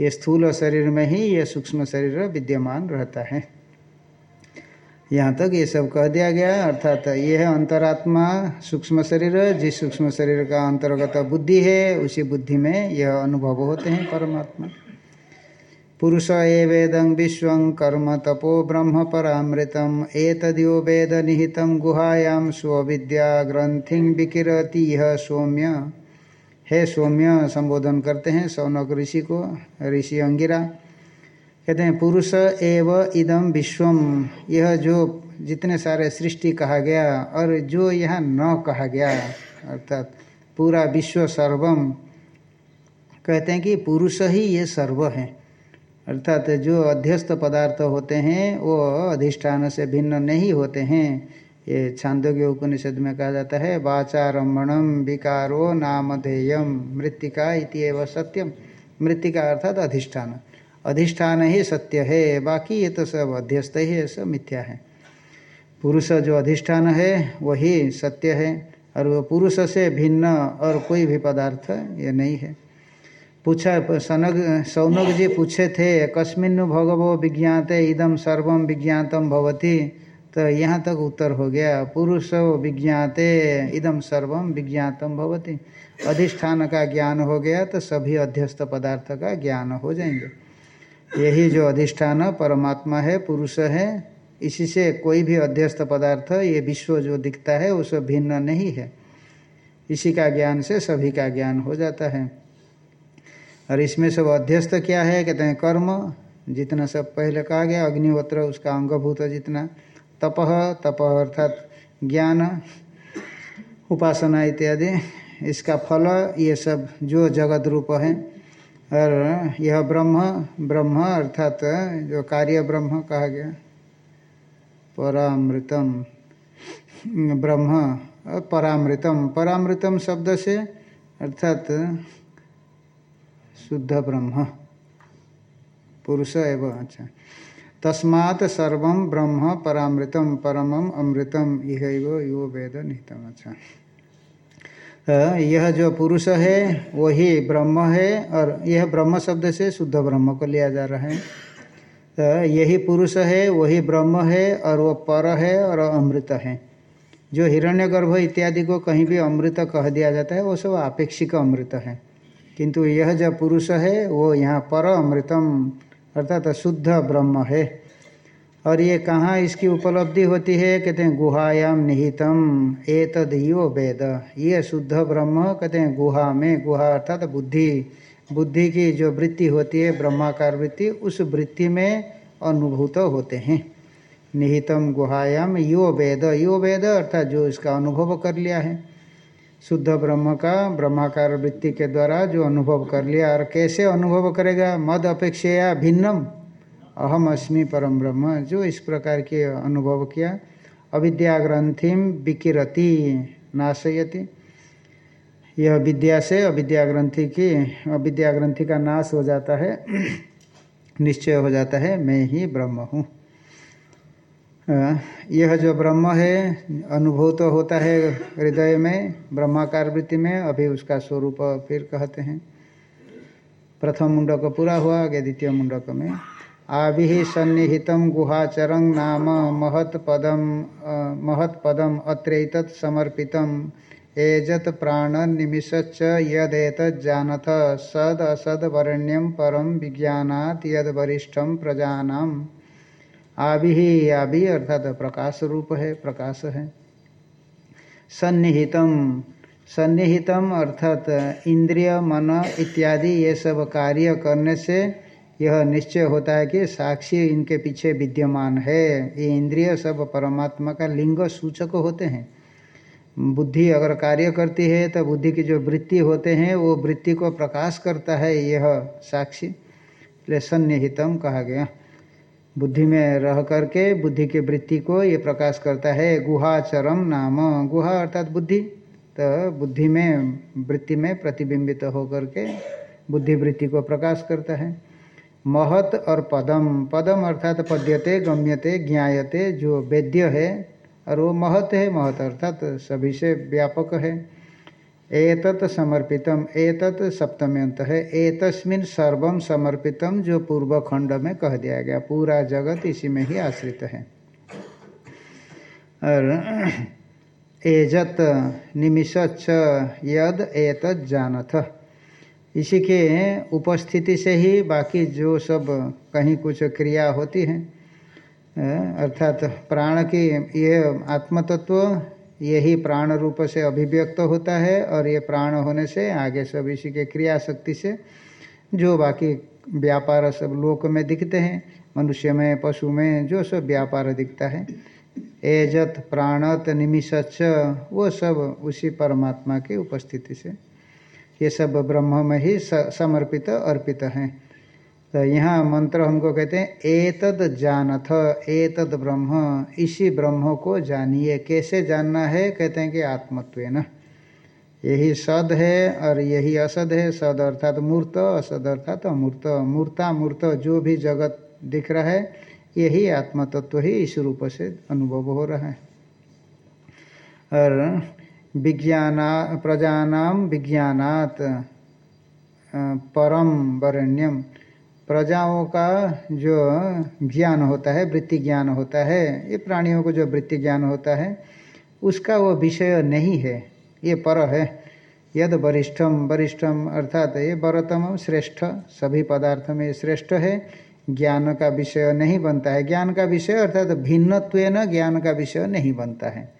ये स्थूल शरीर में ही ये सूक्ष्म शरीर विद्यमान रहता है। यहाँ तक ये सब कह दिया गया, अर्थात ये है अंतरात्मा, सूक्ष्म शरीर, जिस सूक्ष्म शरीर का अंतर्गत बुद्धि है, उसी बुद्धि में यह अनुभव होते हैं परमात्मा। पुरुष एवेदं विश्व कर्म तपो ब्रह्म परामृतम। एतद्यो वेद निहित गुहायां स्विद्या ग्रंथि विकिरती सौम्य। हे सौम्य, संबोधन करते हैं सौनक ऋषि को, ऋषि अंगिरा। कहते हैं, पुरुष एव इदम विश्वम यह जो जितने सारे सृष्टि कहा गया और जो यह न कहा गया, अर्थात पूरा विश्व सर्वम। कहते हैं कि पुरुष ही ये सर्व है। अर्थात जो अध्यस्त पदार्थ होते हैं, वो अधिष्ठान से भिन्न नहीं होते हैं। ये छांदोग्य उपनिषद में कहा जाता है वाचारम्भम विकारो नामधेयम मृतिका इति सत्यम मृतिका अर्थात अधिष्ठान। अधिष्ठान ही सत्य है, बाकी ये तो सब अध्यस्त ही है, सब मिथ्या है। पुरुष जो अधिष्ठान है, वही सत्य है, और वो पुरुष से भिन्न और कोई भी पदार्थ ये नहीं है। पूछा, सनग सौनक जी पूछे थे कस्मिन भगवो विज्ञाते इदम सर्वम विज्ञातम भवती। तो यहाँ तक उत्तर हो गया, पुरुष विज्ञाते इदम सर्वम विज्ञातम भवती। अधिष्ठान का ज्ञान हो गया तो सभी अध्यस्त पदार्थ का ज्ञान हो जाएँगे। यही जो अधिष्ठान, परमात्मा है, पुरुष है, इसी से कोई भी अध्यस्त पदार्थ, ये विश्व जो दिखता है उस भिन्न नहीं है। इसी का ज्ञान से सभी का ज्ञान हो जाता है। और इसमें सब अध्यस्त क्या है? कहते हैं कर्म, जितना सब पहले कहा गया, अग्निहोत्र, उसका अंगभूत जितना। तप तप अर्थात ज्ञान, उपासना इत्यादि। इसका फल, ये सब जो जगत रूप है। और यह ब्रह्म ब्रह्म अर्थात जो कार्य ब्रह्म कहा गया। परामृतम, ब्रह्म, परामृतम। परामृतम शब्द से अर्थात शुद्ध ब्रह्म। पुरुष एवं अच्छा। तस्मात् सर्व ब्रह्म परामृतम परमम अमृतम यह यो वेद निहितम अच्छा। यह जो पुरुष है, वही ब्रह्म है, और यह ब्रह्म शब्द से शुद्ध ब्रह्म को लिया जा रहा है। तो यही पुरुष है, वही ब्रह्म है, और वह पर है, और अमृत है। जो हिरण्यगर्भ इत्यादि को कहीं भी अमृत कह दिया जाता है, वो सब आपेक्षिक अमृत है। किंतु यह जो पुरुष है, वो यहाँ पर अमृतम अर्थात शुद्ध ब्रह्म है। और ये कहाँ इसकी उपलब्धि होती है? कहते हैं गुहायाम निहितम ए तदयो वेद। ये शुद्ध ब्रह्म, कहते हैं, गुहा में, गुहा अर्थात बुद्धि। बुद्धि की जो वृत्ति होती है, ब्रह्माकार वृत्ति, उस वृत्ति में अनुभूत होते हैं। निहितम गुहायाम यो वेद। यो वेद अर्थात जो इसका अनुभव कर लिया है। शुद्ध ब्रह्म का ब्रह्माकार वृत्ति के द्वारा जो अनुभव कर लिया, और कैसे अनुभव करेगा? मद अपेक्षा भिन्नम। अहम अस्मि परम ब्रह्म। जो इस प्रकार के अनुभव किया। अविद्या ग्रंथिम विकिरति, नाशयति। यह विद्या से अविद्या ग्रंथि की, अविद्या ग्रंथि का नाश हो जाता है। निश्चय हो जाता है, मैं ही ब्रह्म हूँ। यह जो ब्रह्म है, अनुभूत तो होता है हृदय में, ब्रह्माकार वृत्ति में, अभी उसका स्वरूप फिर कहते हैं। प्रथम मुंडक पूरा हुआ, आगे द्वितीय मुंडक में। आभि सन्निहित गुहाचरं नाम महत्पदम महत्पदम अत्रैतत् समर्पित। एजत प्राण निमिषच्च यदेतज्जानथ सद असद वरण्यम परम विज्ञात यद वरिष्ठम प्रजानाम। आभि आभि अर्थात प्रकाश रूप है, प्रकाश है। सन्निहितम सन्निहितम अर्थात इंद्रिय, मन इत्यादि ये सब कार्य करने से यह निश्चय होता है कि साक्षी इनके पीछे विद्यमान है। ये इंद्रिय सब परमात्मा का लिंग सूचक होते हैं। बुद्धि अगर कार्य करती है तो बुद्धि की जो वृत्ति होते हैं, वो वृत्ति को प्रकाश करता है यह साक्षी। इसलिए सन्निहितम कहा गया। बुद्धि में रह करके बुद्धि के वृत्ति को ये प्रकाश करता है, गुहाचरम नाम। गुहा अर्थात बुद्धि। तो बुद्धि में, वृत्ति में प्रतिबिंबित होकर के बुद्धि वृत्ति को प्रकाश करता है। महत और पदम। पदम अर्थात पद्यते, गम्यते, ज्ञायते, जो वेद्य है, और वो महत है, महत अर्थात सभी से व्यापक है। एतत् समर्पितम, एतत् सप्तम्यंत है एतस्मिन सर्वम समर्पितम जो पूर्व खंड में कह दिया गया। पूरा जगत इसी में ही आश्रित है। और एजत निमिषच्छ यद एतत् जानथ। इसी के उपस्थिति से ही बाकी जो सब कहीं कुछ क्रिया होती है, अर्थात प्राण की ये आत्मतत्व यही प्राण रूप से अभिव्यक्त होता है और ये प्राण होने से आगे सब इसी के क्रिया शक्ति से जो बाकी व्यापार सब लोक में दिखते हैं, मनुष्य में, पशु में, जो सब व्यापार दिखता है, एजत प्राणत निमिषच वो सब उसी परमात्मा की उपस्थिति से। ये सब ब्रह्म में ही समर्पित, अर्पित हैं। तो यहाँ मंत्र हमको कहते हैं, एतद जानथ, एतद ब्रह्म, इसी ब्रह्म को जानिए। कैसे जानना है? कहते हैं कि आत्मत्व न यही सद है और यही असद है। सद अर्थात मूर्त, असद अर्थात अमूर्त। मूर्ता, मूर्त, जो भी जगत दिख रहा है, यही आत्म तत्व ही इस रूप से अनुभव हो रहा है। और विज्ञाना, प्रजानाम विज्ञानात परम वरण्यम। प्रजाओं का जो ज्ञान होता है, वृत्ति ज्ञान होता है, ये प्राणियों को जो वृत्ति ज्ञान होता है, उसका वो विषय नहीं है, ये पर है। यद वरिष्ठम वरिष्ठम अर्थात ये बरतम श्रेष्ठ, सभी पदार्थ में श्रेष्ठ है। ज्ञान का विषय नहीं बनता है। ज्ञान का विषय अर्थात तो भिन्नत्व न ज्ञान का विषय नहीं बनता है।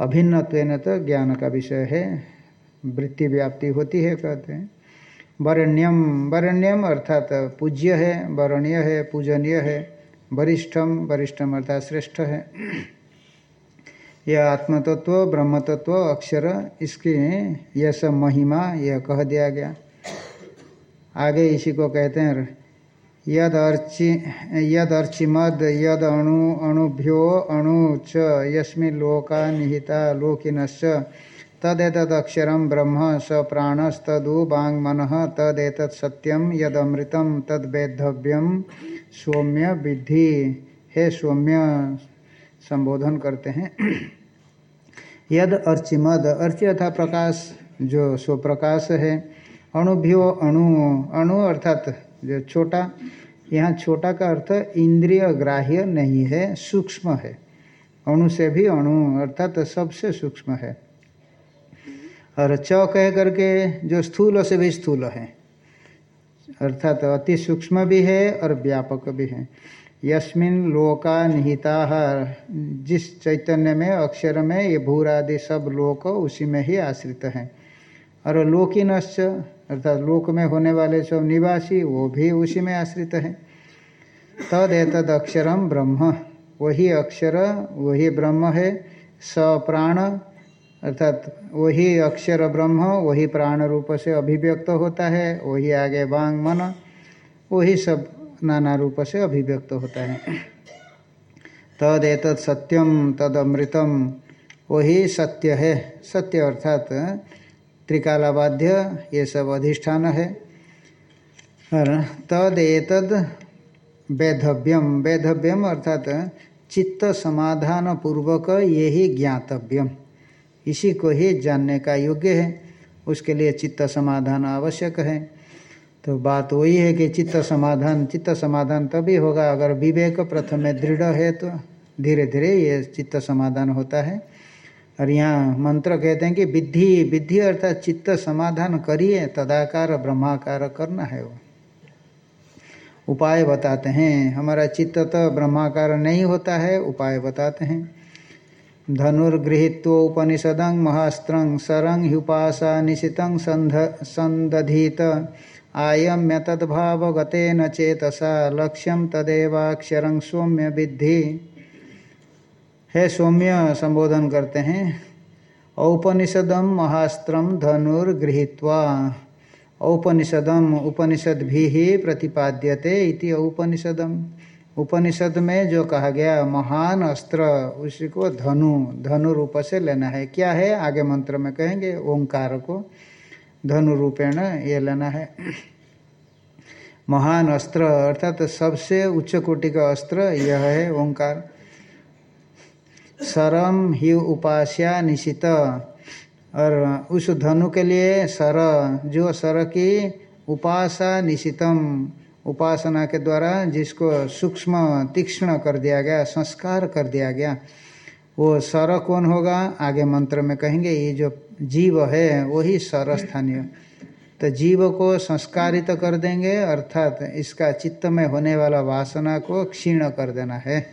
अभिन्नत्व तो ज्ञान का विषय है। वृत्ति व्याप्ति होती है, कहते हैं। वरण्यम वरण्यम अर्थात पूज्य है वरणीय है, पूजनीय है, वरिष्ठम वरिष्ठम अर्थात श्रेष्ठ है। यह आत्मतत्व, ब्रह्मतत्व, अक्षर, इसकी यह सब महिमा, यह कह दिया गया। आगे इसी को कहते हैं, यद अर्चि, यद अर्चिमद, यद अणु, अणुभ्यो, अणु च, यस्मिन् लोका निहिता, लोकिनश्च तदेतदक्षर ब्रह्म स प्राणस्तदु मन तदेतत् सत्यम यदमृतम तद्वेद्धव्यम सौम्य विधि हे सौम्य, संबोधन करते हैं। यद अर्चिमद, अर्चि अथा प्रकाश, जो स्वप्रकाश है, अणुभ्यो अणु अणु अर्थात जो छोटा, यहाँ छोटा का अर्थ इंद्रिय ग्राह्य नहीं है, सूक्ष्म है। अणु से भी अणु, अर्थात सबसे सूक्ष्म है। और च कह करके जो स्थूल से भी स्थूल है। अर्थात तो अति सूक्ष्म भी है और व्यापक भी है। यस्मिन लोका निहिता। जिस चैतन्य में, अक्षर में, ये भूरादि सब लोक उसी में ही आश्रित हैं। और लोकिनश्च, अर्थात लोक में होने वाले सब निवासी, वो भी उसी में आश्रित है। तद एतद अक्षरम ब्रह्म। वही अक्षर, वही ब्रह्म है। स प्राण अर्थात वही अक्षर ब्रह्म, वही प्राण रूप से अभिव्यक्त होता है, वही आगे वांग मन, वही सब नाना रूप से अभिव्यक्त होता है। तद एतद सत्यम तद अमृतम, वही सत्य है। सत्य अर्थात त्रिकालाबाध्य ये सब अधिष्ठान है। और तद एतद वैधव्यम वैधव्यम अर्थात चित्त समाधान पूर्वक ये ही ज्ञातव्यम। इसी को ही जानने का योग्य है। उसके लिए चित्त समाधान आवश्यक है। तो बात वही है कि चित्त समाधान चित्त समाधान तभी होगा अगर विवेक प्रथम में दृढ़ है तो धीरे धीरे ये चित्त समाधान होता है। और यहाँ मंत्र कहते हैं कि विद्धि विद्धि अर्थात चित्त समाधान करिए, तदाकार ब्रह्माकार करना है वो। उपाय बताते हैं। हमारा चित्त तो ब्रह्माकार नहीं होता है, उपाय बताते हैं। धनुर्गृहीत्व उपनिषदं महास्त्रं सरंग ह्युपासा निशितं संध, संदधीत। आयम्य तद्भावगतेन चेतसा लक्ष्यम तदेवाक्षरं सौम्य विद्धि हे सौम्य संबोधन करते हैं। औपनिषदम महास्त्रम धनुर्गृहीत्वा औपनिषदम उपनिषद भी प्रतिपाद्यते इति औपनिषदम। उपनिषद में जो कहा गया, महान अस्त्र उसी को धनु धनु रूप से लेना है। क्या है? आगे मंत्र में कहेंगे, ओंकार को धनु रूपेण ये लेना है। महान अस्त्र, अर्थात तो सबसे उच्च कोटि का अस्त्र यह है ओंकार। सरम ही उपास्या निशित। और उस धनु के लिए सर, जो सर की उपासा निशितम। उपासना के द्वारा जिसको सूक्ष्म, तीक्ष्ण कर दिया गया, संस्कार कर दिया गया, वो सर कौन होगा? आगे मंत्र में कहेंगे, ये जो जीव है, वही सर स्थानीय। तो जीव को संस्कारित तो कर देंगे, अर्थात इसका चित्त में होने वाला वासना को क्षीण कर देना है।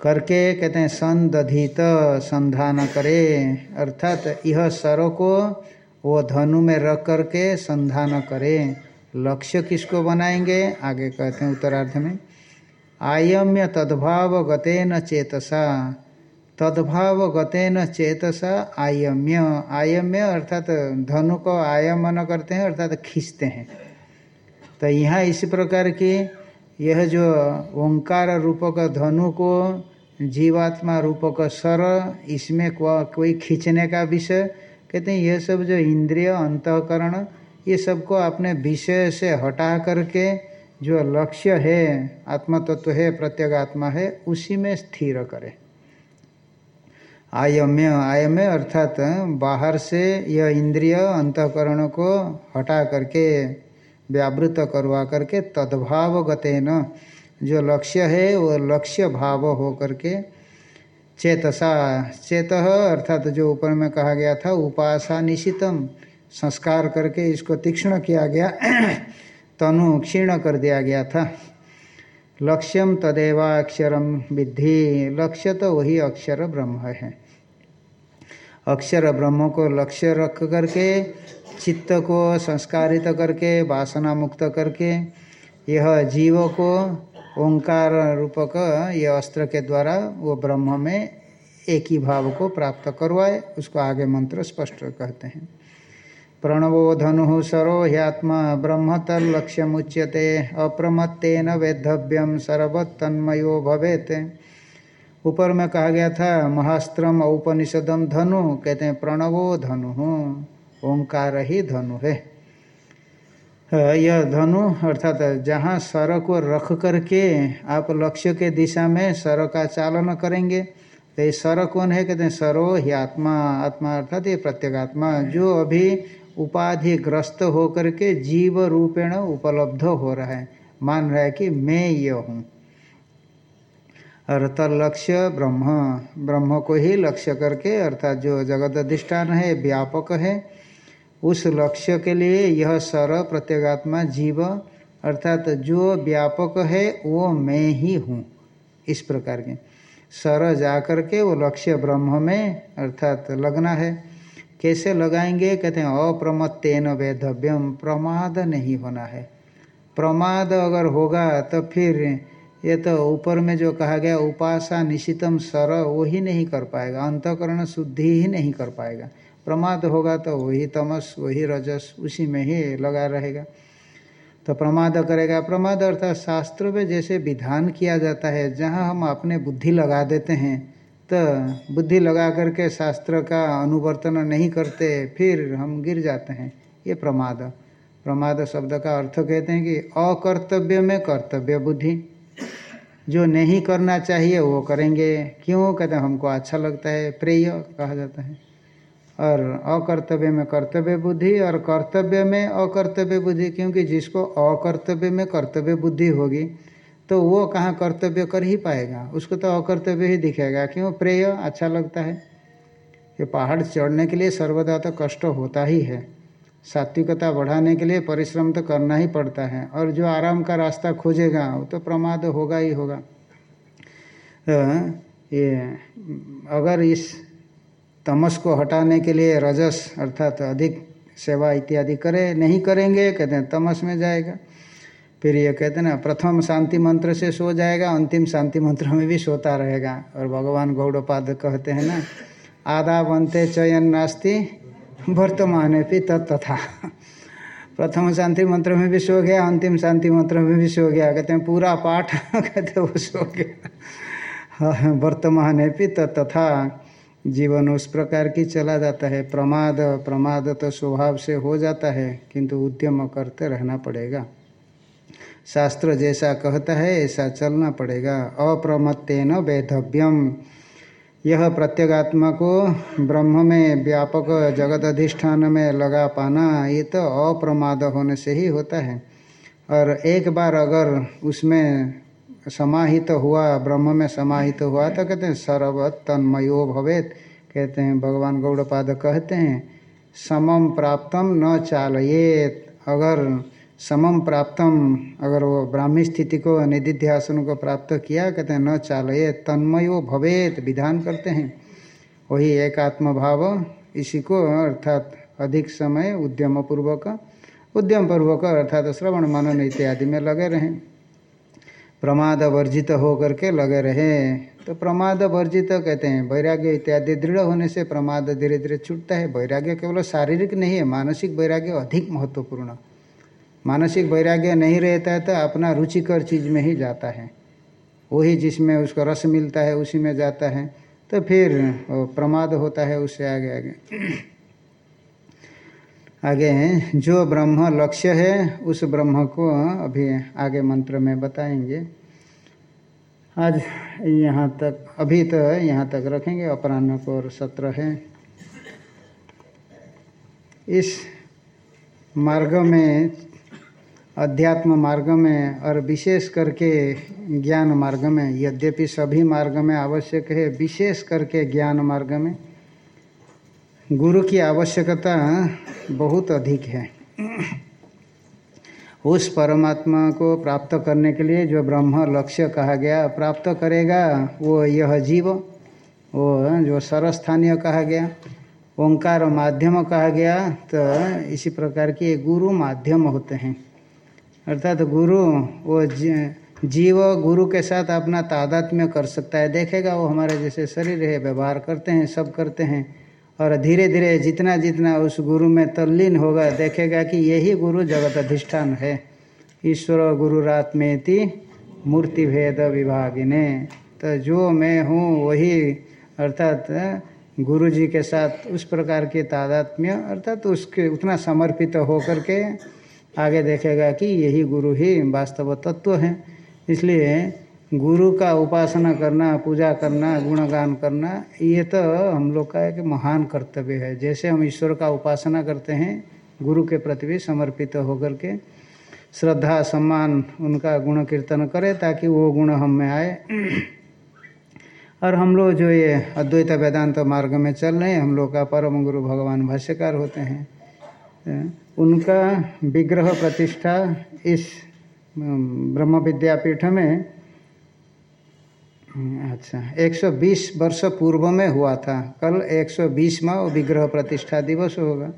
करके कहते हैं, संदधित, संधान करे। अर्थात यह सर को वो धनु में रख करके संधान करे। लक्ष्य किसको बनाएँगे? आगे कहते हैं उत्तरार्ध में। आयम्य तद्भाव गतेन चेतसा। तद्भाव गतेन चेतसा आयम्य। आयम्य अर्थात धनु को आयमन करते हैं, अर्थात खींचते हैं। तो यहाँ इसी प्रकार की यह जो ओंकार रूपक धनु को, जीवात्मा रूपक सर इसमें कोई खींचने का विषय, कहते हैं यह सब जो इंद्रिय अंतकरण ये सबको अपने विषय से हटा करके जो लक्ष्य है आत्म तत्व है, प्रत्यगात्मा है, उसी में स्थिर करे। आयम्य आयम्य अर्थात बाहर से यह इंद्रिय अंतकरण को हटा करके, व्यावृत करवा करके तद्भाव न जो लक्ष्य है, वो लक्ष्य भाव हो करके चेतसा, चेत अर्थात जो ऊपर में कहा गया था उपासा निशितम संस्कार करके इसको तीक्ष्ण किया गया, तनु क्षीण कर दिया गया था। लक्ष्यम तदेवाक्षरम विद्धि। लक्ष्य तो वही अक्षर ब्रह्म है। अक्षर ब्रह्म को लक्ष्य रख करके, चित्त को संस्कारित करके, वासना मुक्त करके, यह जीव को ओंकार रूपक यह अस्त्र के द्वारा वो ब्रह्म में एक ही भाव को प्राप्त करवाए, उसको आगे मंत्र स्पष्ट कहते हैं। प्रणवो धनु सरो ह्यात्मा ब्रह्म तलक्ष्य मुच्यते अप्रमत्तेन वेद्धव्यम सर्वतन्मयो भवेत। ऊपर में कहा गया था, महास्त्रम औपनिषदम धनु, कहते हैं प्रणवो धनु ओंकार ही धनु है। यह धनु, अर्थात जहाँ सर को रख करके आप लक्ष्य के दिशा में सर का चालन करेंगे तो ये सर कौन है? कहते हैं सरो ही आत्मा आत्मा अर्थात ये प्रत्येगात्मा, जो अभी उपाधि ग्रस्त होकर के जीव रूपेण उपलब्ध हो रहा है। मान रहा है कि मैं ये हूँ। और लक्ष्य ब्रह्म। ब्रह्म को ही लक्ष्य करके, अर्थात जो जगत अधिष्ठान है, व्यापक है, उस लक्ष्य के लिए यह सर प्रत्येगात्मा जीव, अर्थात जो व्यापक है, वो मैं ही हूँ। इस प्रकार के। सर जा कर के वो लक्ष्य ब्रह्म में, अर्थात लगना है। कैसे लगाएँगे? कहते हैं, अप्रमत्तेन वेधव्यम, प्रमाद नहीं होना है। प्रमाद अगर होगा तो फिर ये तो ऊपर में जो कहा गया, उपासा निशितम सर वो ही नहीं कर पाएगा, अंतकरण शुद्धि ही नहीं कर पाएगा। प्रमाद होगा तो वही तमस, वही रजस, उसी में ही लगा रहेगा। तो प्रमाद करेगा। प्रमाद अर्थात शास्त्र में जैसे विधान किया जाता है, जहाँ हम अपने बुद्धि लगा देते हैं तो बुद्धि लगा करके शास्त्र का अनुवर्तन नहीं करते, फिर हम गिर जाते हैं। ये प्रमाद। प्रमाद शब्द का अर्थ कहते हैं कि अकर्तव्य में कर्तव्य बुद्धि। जो नहीं करना चाहिए, वो करेंगे। क्यों? कहते हमको अच्छा लगता है, प्रेय कहा जाता है। और अकर्तव्य में कर्तव्य बुद्धि, और कर्तव्य में अकर्तव्य बुद्धि, क्योंकि जिसको अकर्तव्य में कर्तव्य बुद्धि होगी तो वो कहाँ कर्तव्य कर ही पाएगा? उसको तो अकर्तव्य ही दिखेगा। क्यों? प्रेय अच्छा लगता है। ये पहाड़ चढ़ने के लिए सर्वदा तो कष्ट होता ही है। सात्विकता बढ़ाने के लिए परिश्रम तो करना ही पड़ता है। और जो आराम का रास्ता खोजेगा, वो तो प्रमाद होगा ही होगा। तो ये, अगर इस तमस को हटाने के लिए रजस, अर्थात तो अधिक सेवा इत्यादि करे, नहीं करेंगे, कहते हैं, तमस में जाएगा। फिर ये कहते हैं ना, प्रथम शांति मंत्र से सो जाएगा, अंतिम शांति मंत्र में भी सोता रहेगा। और भगवान गौड़पाद कहते हैं ना, आधा बनते चयन नास्ति, वर्तमान भी तथा। प्रथम शांति मंत्र में भी सो गया, अंतिम शांति मंत्र में भी सो गया। कहते हैं, पूरा पाठ, कहते वो सो गया। वर्तमान है भी तथा। जीवन उस प्रकार की चला जाता है। प्रमाद प्रमाद तो स्वभाव से हो जाता है, किंतु उद्यम करते रहना पड़ेगा। शास्त्र जैसा कहता है, ऐसा चलना पड़ेगा। अप्रमत्तेन वैधव्यम। यह प्रत्यगात्मा को ब्रह्म में व्यापक जगत अधिष्ठान में लगा पाना, ये तो अप्रमाद होने से ही होता है। और एक बार अगर उसमें समाहित तो हुआ, ब्रह्म में समाहित तो हुआ तो कहते हैं सर्वत तन्मयो भवेत। कहते हैं, भगवान गौड़पाद कहते हैं समम प्राप्तम न चालयेत। अगर समम प्राप्तम अगर वो ब्राह्मी स्थिति को, निधिध्यासन को प्राप्त किया, कहते हैं, न चालये, तन्मयो भवेत विधान करते हैं। वही एक आत्म भाव इसी को, अर्थात अधिक समय उद्यम पूर्वक उद्यम पूर्वक अर्थात श्रवण, मनन इत्यादि में लगे रहें। प्रमाद वर्जित हो करके लगे रहे। तो प्रमाद वर्जित कहते हैं, वैराग्य इत्यादि दृढ़ होने से प्रमाद धीरे धीरे छूटता है। वैराग्य केवल शारीरिक नहीं है, मानसिक वैराग्य अधिक महत्वपूर्ण। मानसिक वैराग्य नहीं रहता है तो अपना रुचिकर चीज़ में ही जाता है। वही जिसमें उसको रस मिलता है, उसी में जाता है। तो फिर प्रमाद होता है, उससे आगे आगे। आगे जो ब्रह्म लक्ष्य है, उस ब्रह्म को अभी आगे मंत्र में बताएँगे। आज यहाँ तक, अभी तो यहाँ तक रखेंगे, अपराह्न को और सत्र है। इस मार्ग में अध्यात्म मार्ग में और विशेष करके ज्ञान मार्ग में, यद्यपि सभी मार्ग में आवश्यक है, विशेष करके ज्ञान मार्ग में, गुरु की आवश्यकता बहुत अधिक है। उस परमात्मा को प्राप्त करने के लिए जो ब्रह्म लक्ष्य कहा गया, प्राप्त करेगा वो यह जीव, वो जो सरस्थानीय कहा गया, ओंकार माध्यम कहा गया तो इसी प्रकार के गुरु माध्यम होते हैं। अर्थात तो गुरु, वो जीव गुरु के साथ अपना तादात्म्य कर सकता है। देखेगा वो हमारे जैसे शरीर है, व्यवहार करते हैं, सब करते हैं, और धीरे धीरे जितना जितना उस गुरु में तल्लीन होगा, देखेगा कि यही गुरु जगत अधिष्ठान है। ईश्वर गुरुरात्मेति मूर्ति भेद विभागिने। तो जो मैं हूँ, वही अर्थात गुरु जी के साथ उस प्रकार के तादात्म्य, अर्थात उसके उतना समर्पित होकर के आगे देखेगा कि यही गुरु ही वास्तव तत्व है। इसलिए गुरु का उपासना करना, पूजा करना, गुणगान करना, ये तो हम लोग का एक महान कर्तव्य है। जैसे हम ईश्वर का उपासना करते हैं, गुरु के प्रति भी समर्पित होकर के श्रद्धा, सम्मान, उनका गुण कीर्तन करें ताकि वो गुण हम में आए। और हम लोग जो ये अद्वैत वेदांत मार्ग में चल रहे हैं, हम लोग का परम गुरु भगवान भाष्यकार होते हैं। उनका विग्रह प्रतिष्ठा इस ब्रह्म विद्यापीठ में अच्छा 120 वर्ष पूर्व में हुआ था। कल 120वां विग्रह प्रतिष्ठा दिवस होगा।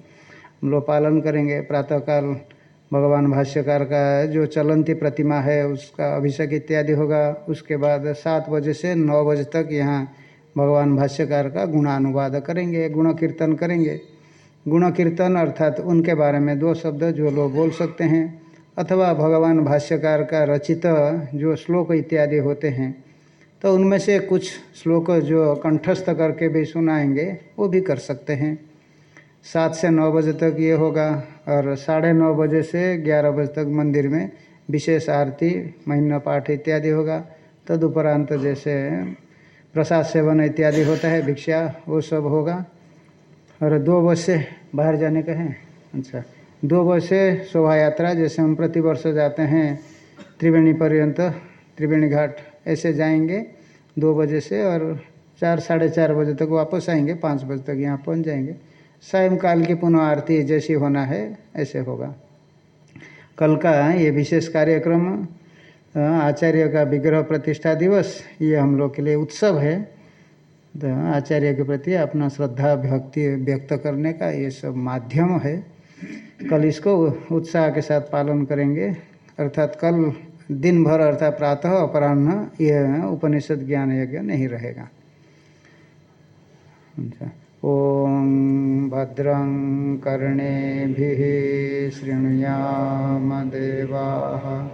हम लोग पालन करेंगे। प्रातःकाल भगवान भाष्यकार का जो चलंती प्रतिमा है, उसका अभिषेक इत्यादि होगा। उसके बाद सात बजे से नौ बजे तक यहाँ भगवान भाष्यकार का गुणानुवाद करेंगे गुण कीर्तन करेंगे। गुण कीर्तन अर्थात उनके बारे में दो शब्द जो लोग बोल सकते हैं, अथवा भगवान भाष्यकार का रचित जो श्लोक इत्यादि होते हैं तो उनमें से कुछ श्लोक जो कंठस्थ करके भी सुनाएँगे, वो भी कर सकते हैं। सात से नौ बजे तक ये होगा, और साढ़े नौ बजे से ग्यारह बजे तक मंदिर में विशेष आरती, महीना पाठ इत्यादि होगा। तदुपरांत जैसे प्रसाद सेवन इत्यादि होता है, भिक्षा, वो सब होगा। और दो बज से बाहर जाने का है। अच्छा। दो बज से शोभा यात्रा जैसे हम प्रति वर्ष जाते हैं त्रिवेणी पर्यंत, त्रिवेणी घाट, ऐसे जाएँगे दो बजे से और चार, साढ़े चार बजे तक वापस आएँगे, पाँच बजे तक यहाँ पहुँच जाएँगे। सायंकाल की पुनः आरती जैसी होना है, ऐसे होगा। कल का ये विशेष कार्यक्रम आचार्य का विग्रह प्रतिष्ठा दिवस, ये हम लोग के लिए उत्सव है। तो आचार्य के प्रति अपना श्रद्धा, भक्ति व्यक्त करने का ये सब माध्यम है। कल इसको उत्साह के साथ पालन करेंगे। अर्थात कल दिन भर अर्थात प्रातः अपराह्न यह उपनिषद ज्ञान यज्ञ नहीं रहेगा। अच्छा। ओम भद्रं कर्णेभिः शृणुयाम देवाः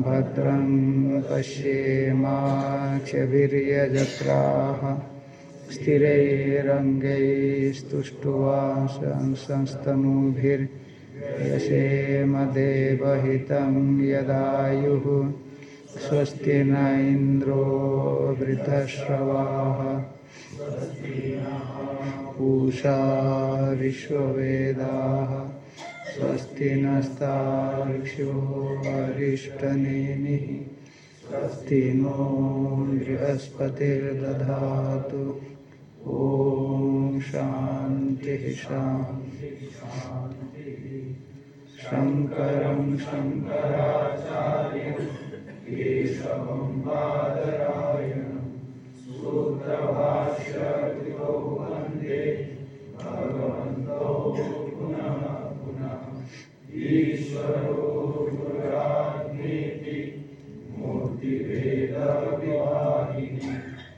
भद्रं पश्येमाक्षभिर्यजत्राः स्थिरैरङ्गैस्तुष्ट्वा संस्तनूभिर् यशेमदेवहितं यदायुः। स्वस्ति न इन्द्रो वृद्धश्रवाः पूषा विश्ववेदाः स्वस्ति नस्तार्क्ष्यो अरिष्टनेमिः स्वस्ति नो बृहस्पतिर्दधातु। ॐ शान्तिः शान्तिः शान्तिः शङ्करं शङ्कराचार्यं केशवं बादरायणं सूत्रभाष्यकृतौ वंदे भगवन्तौ पुनः पुनः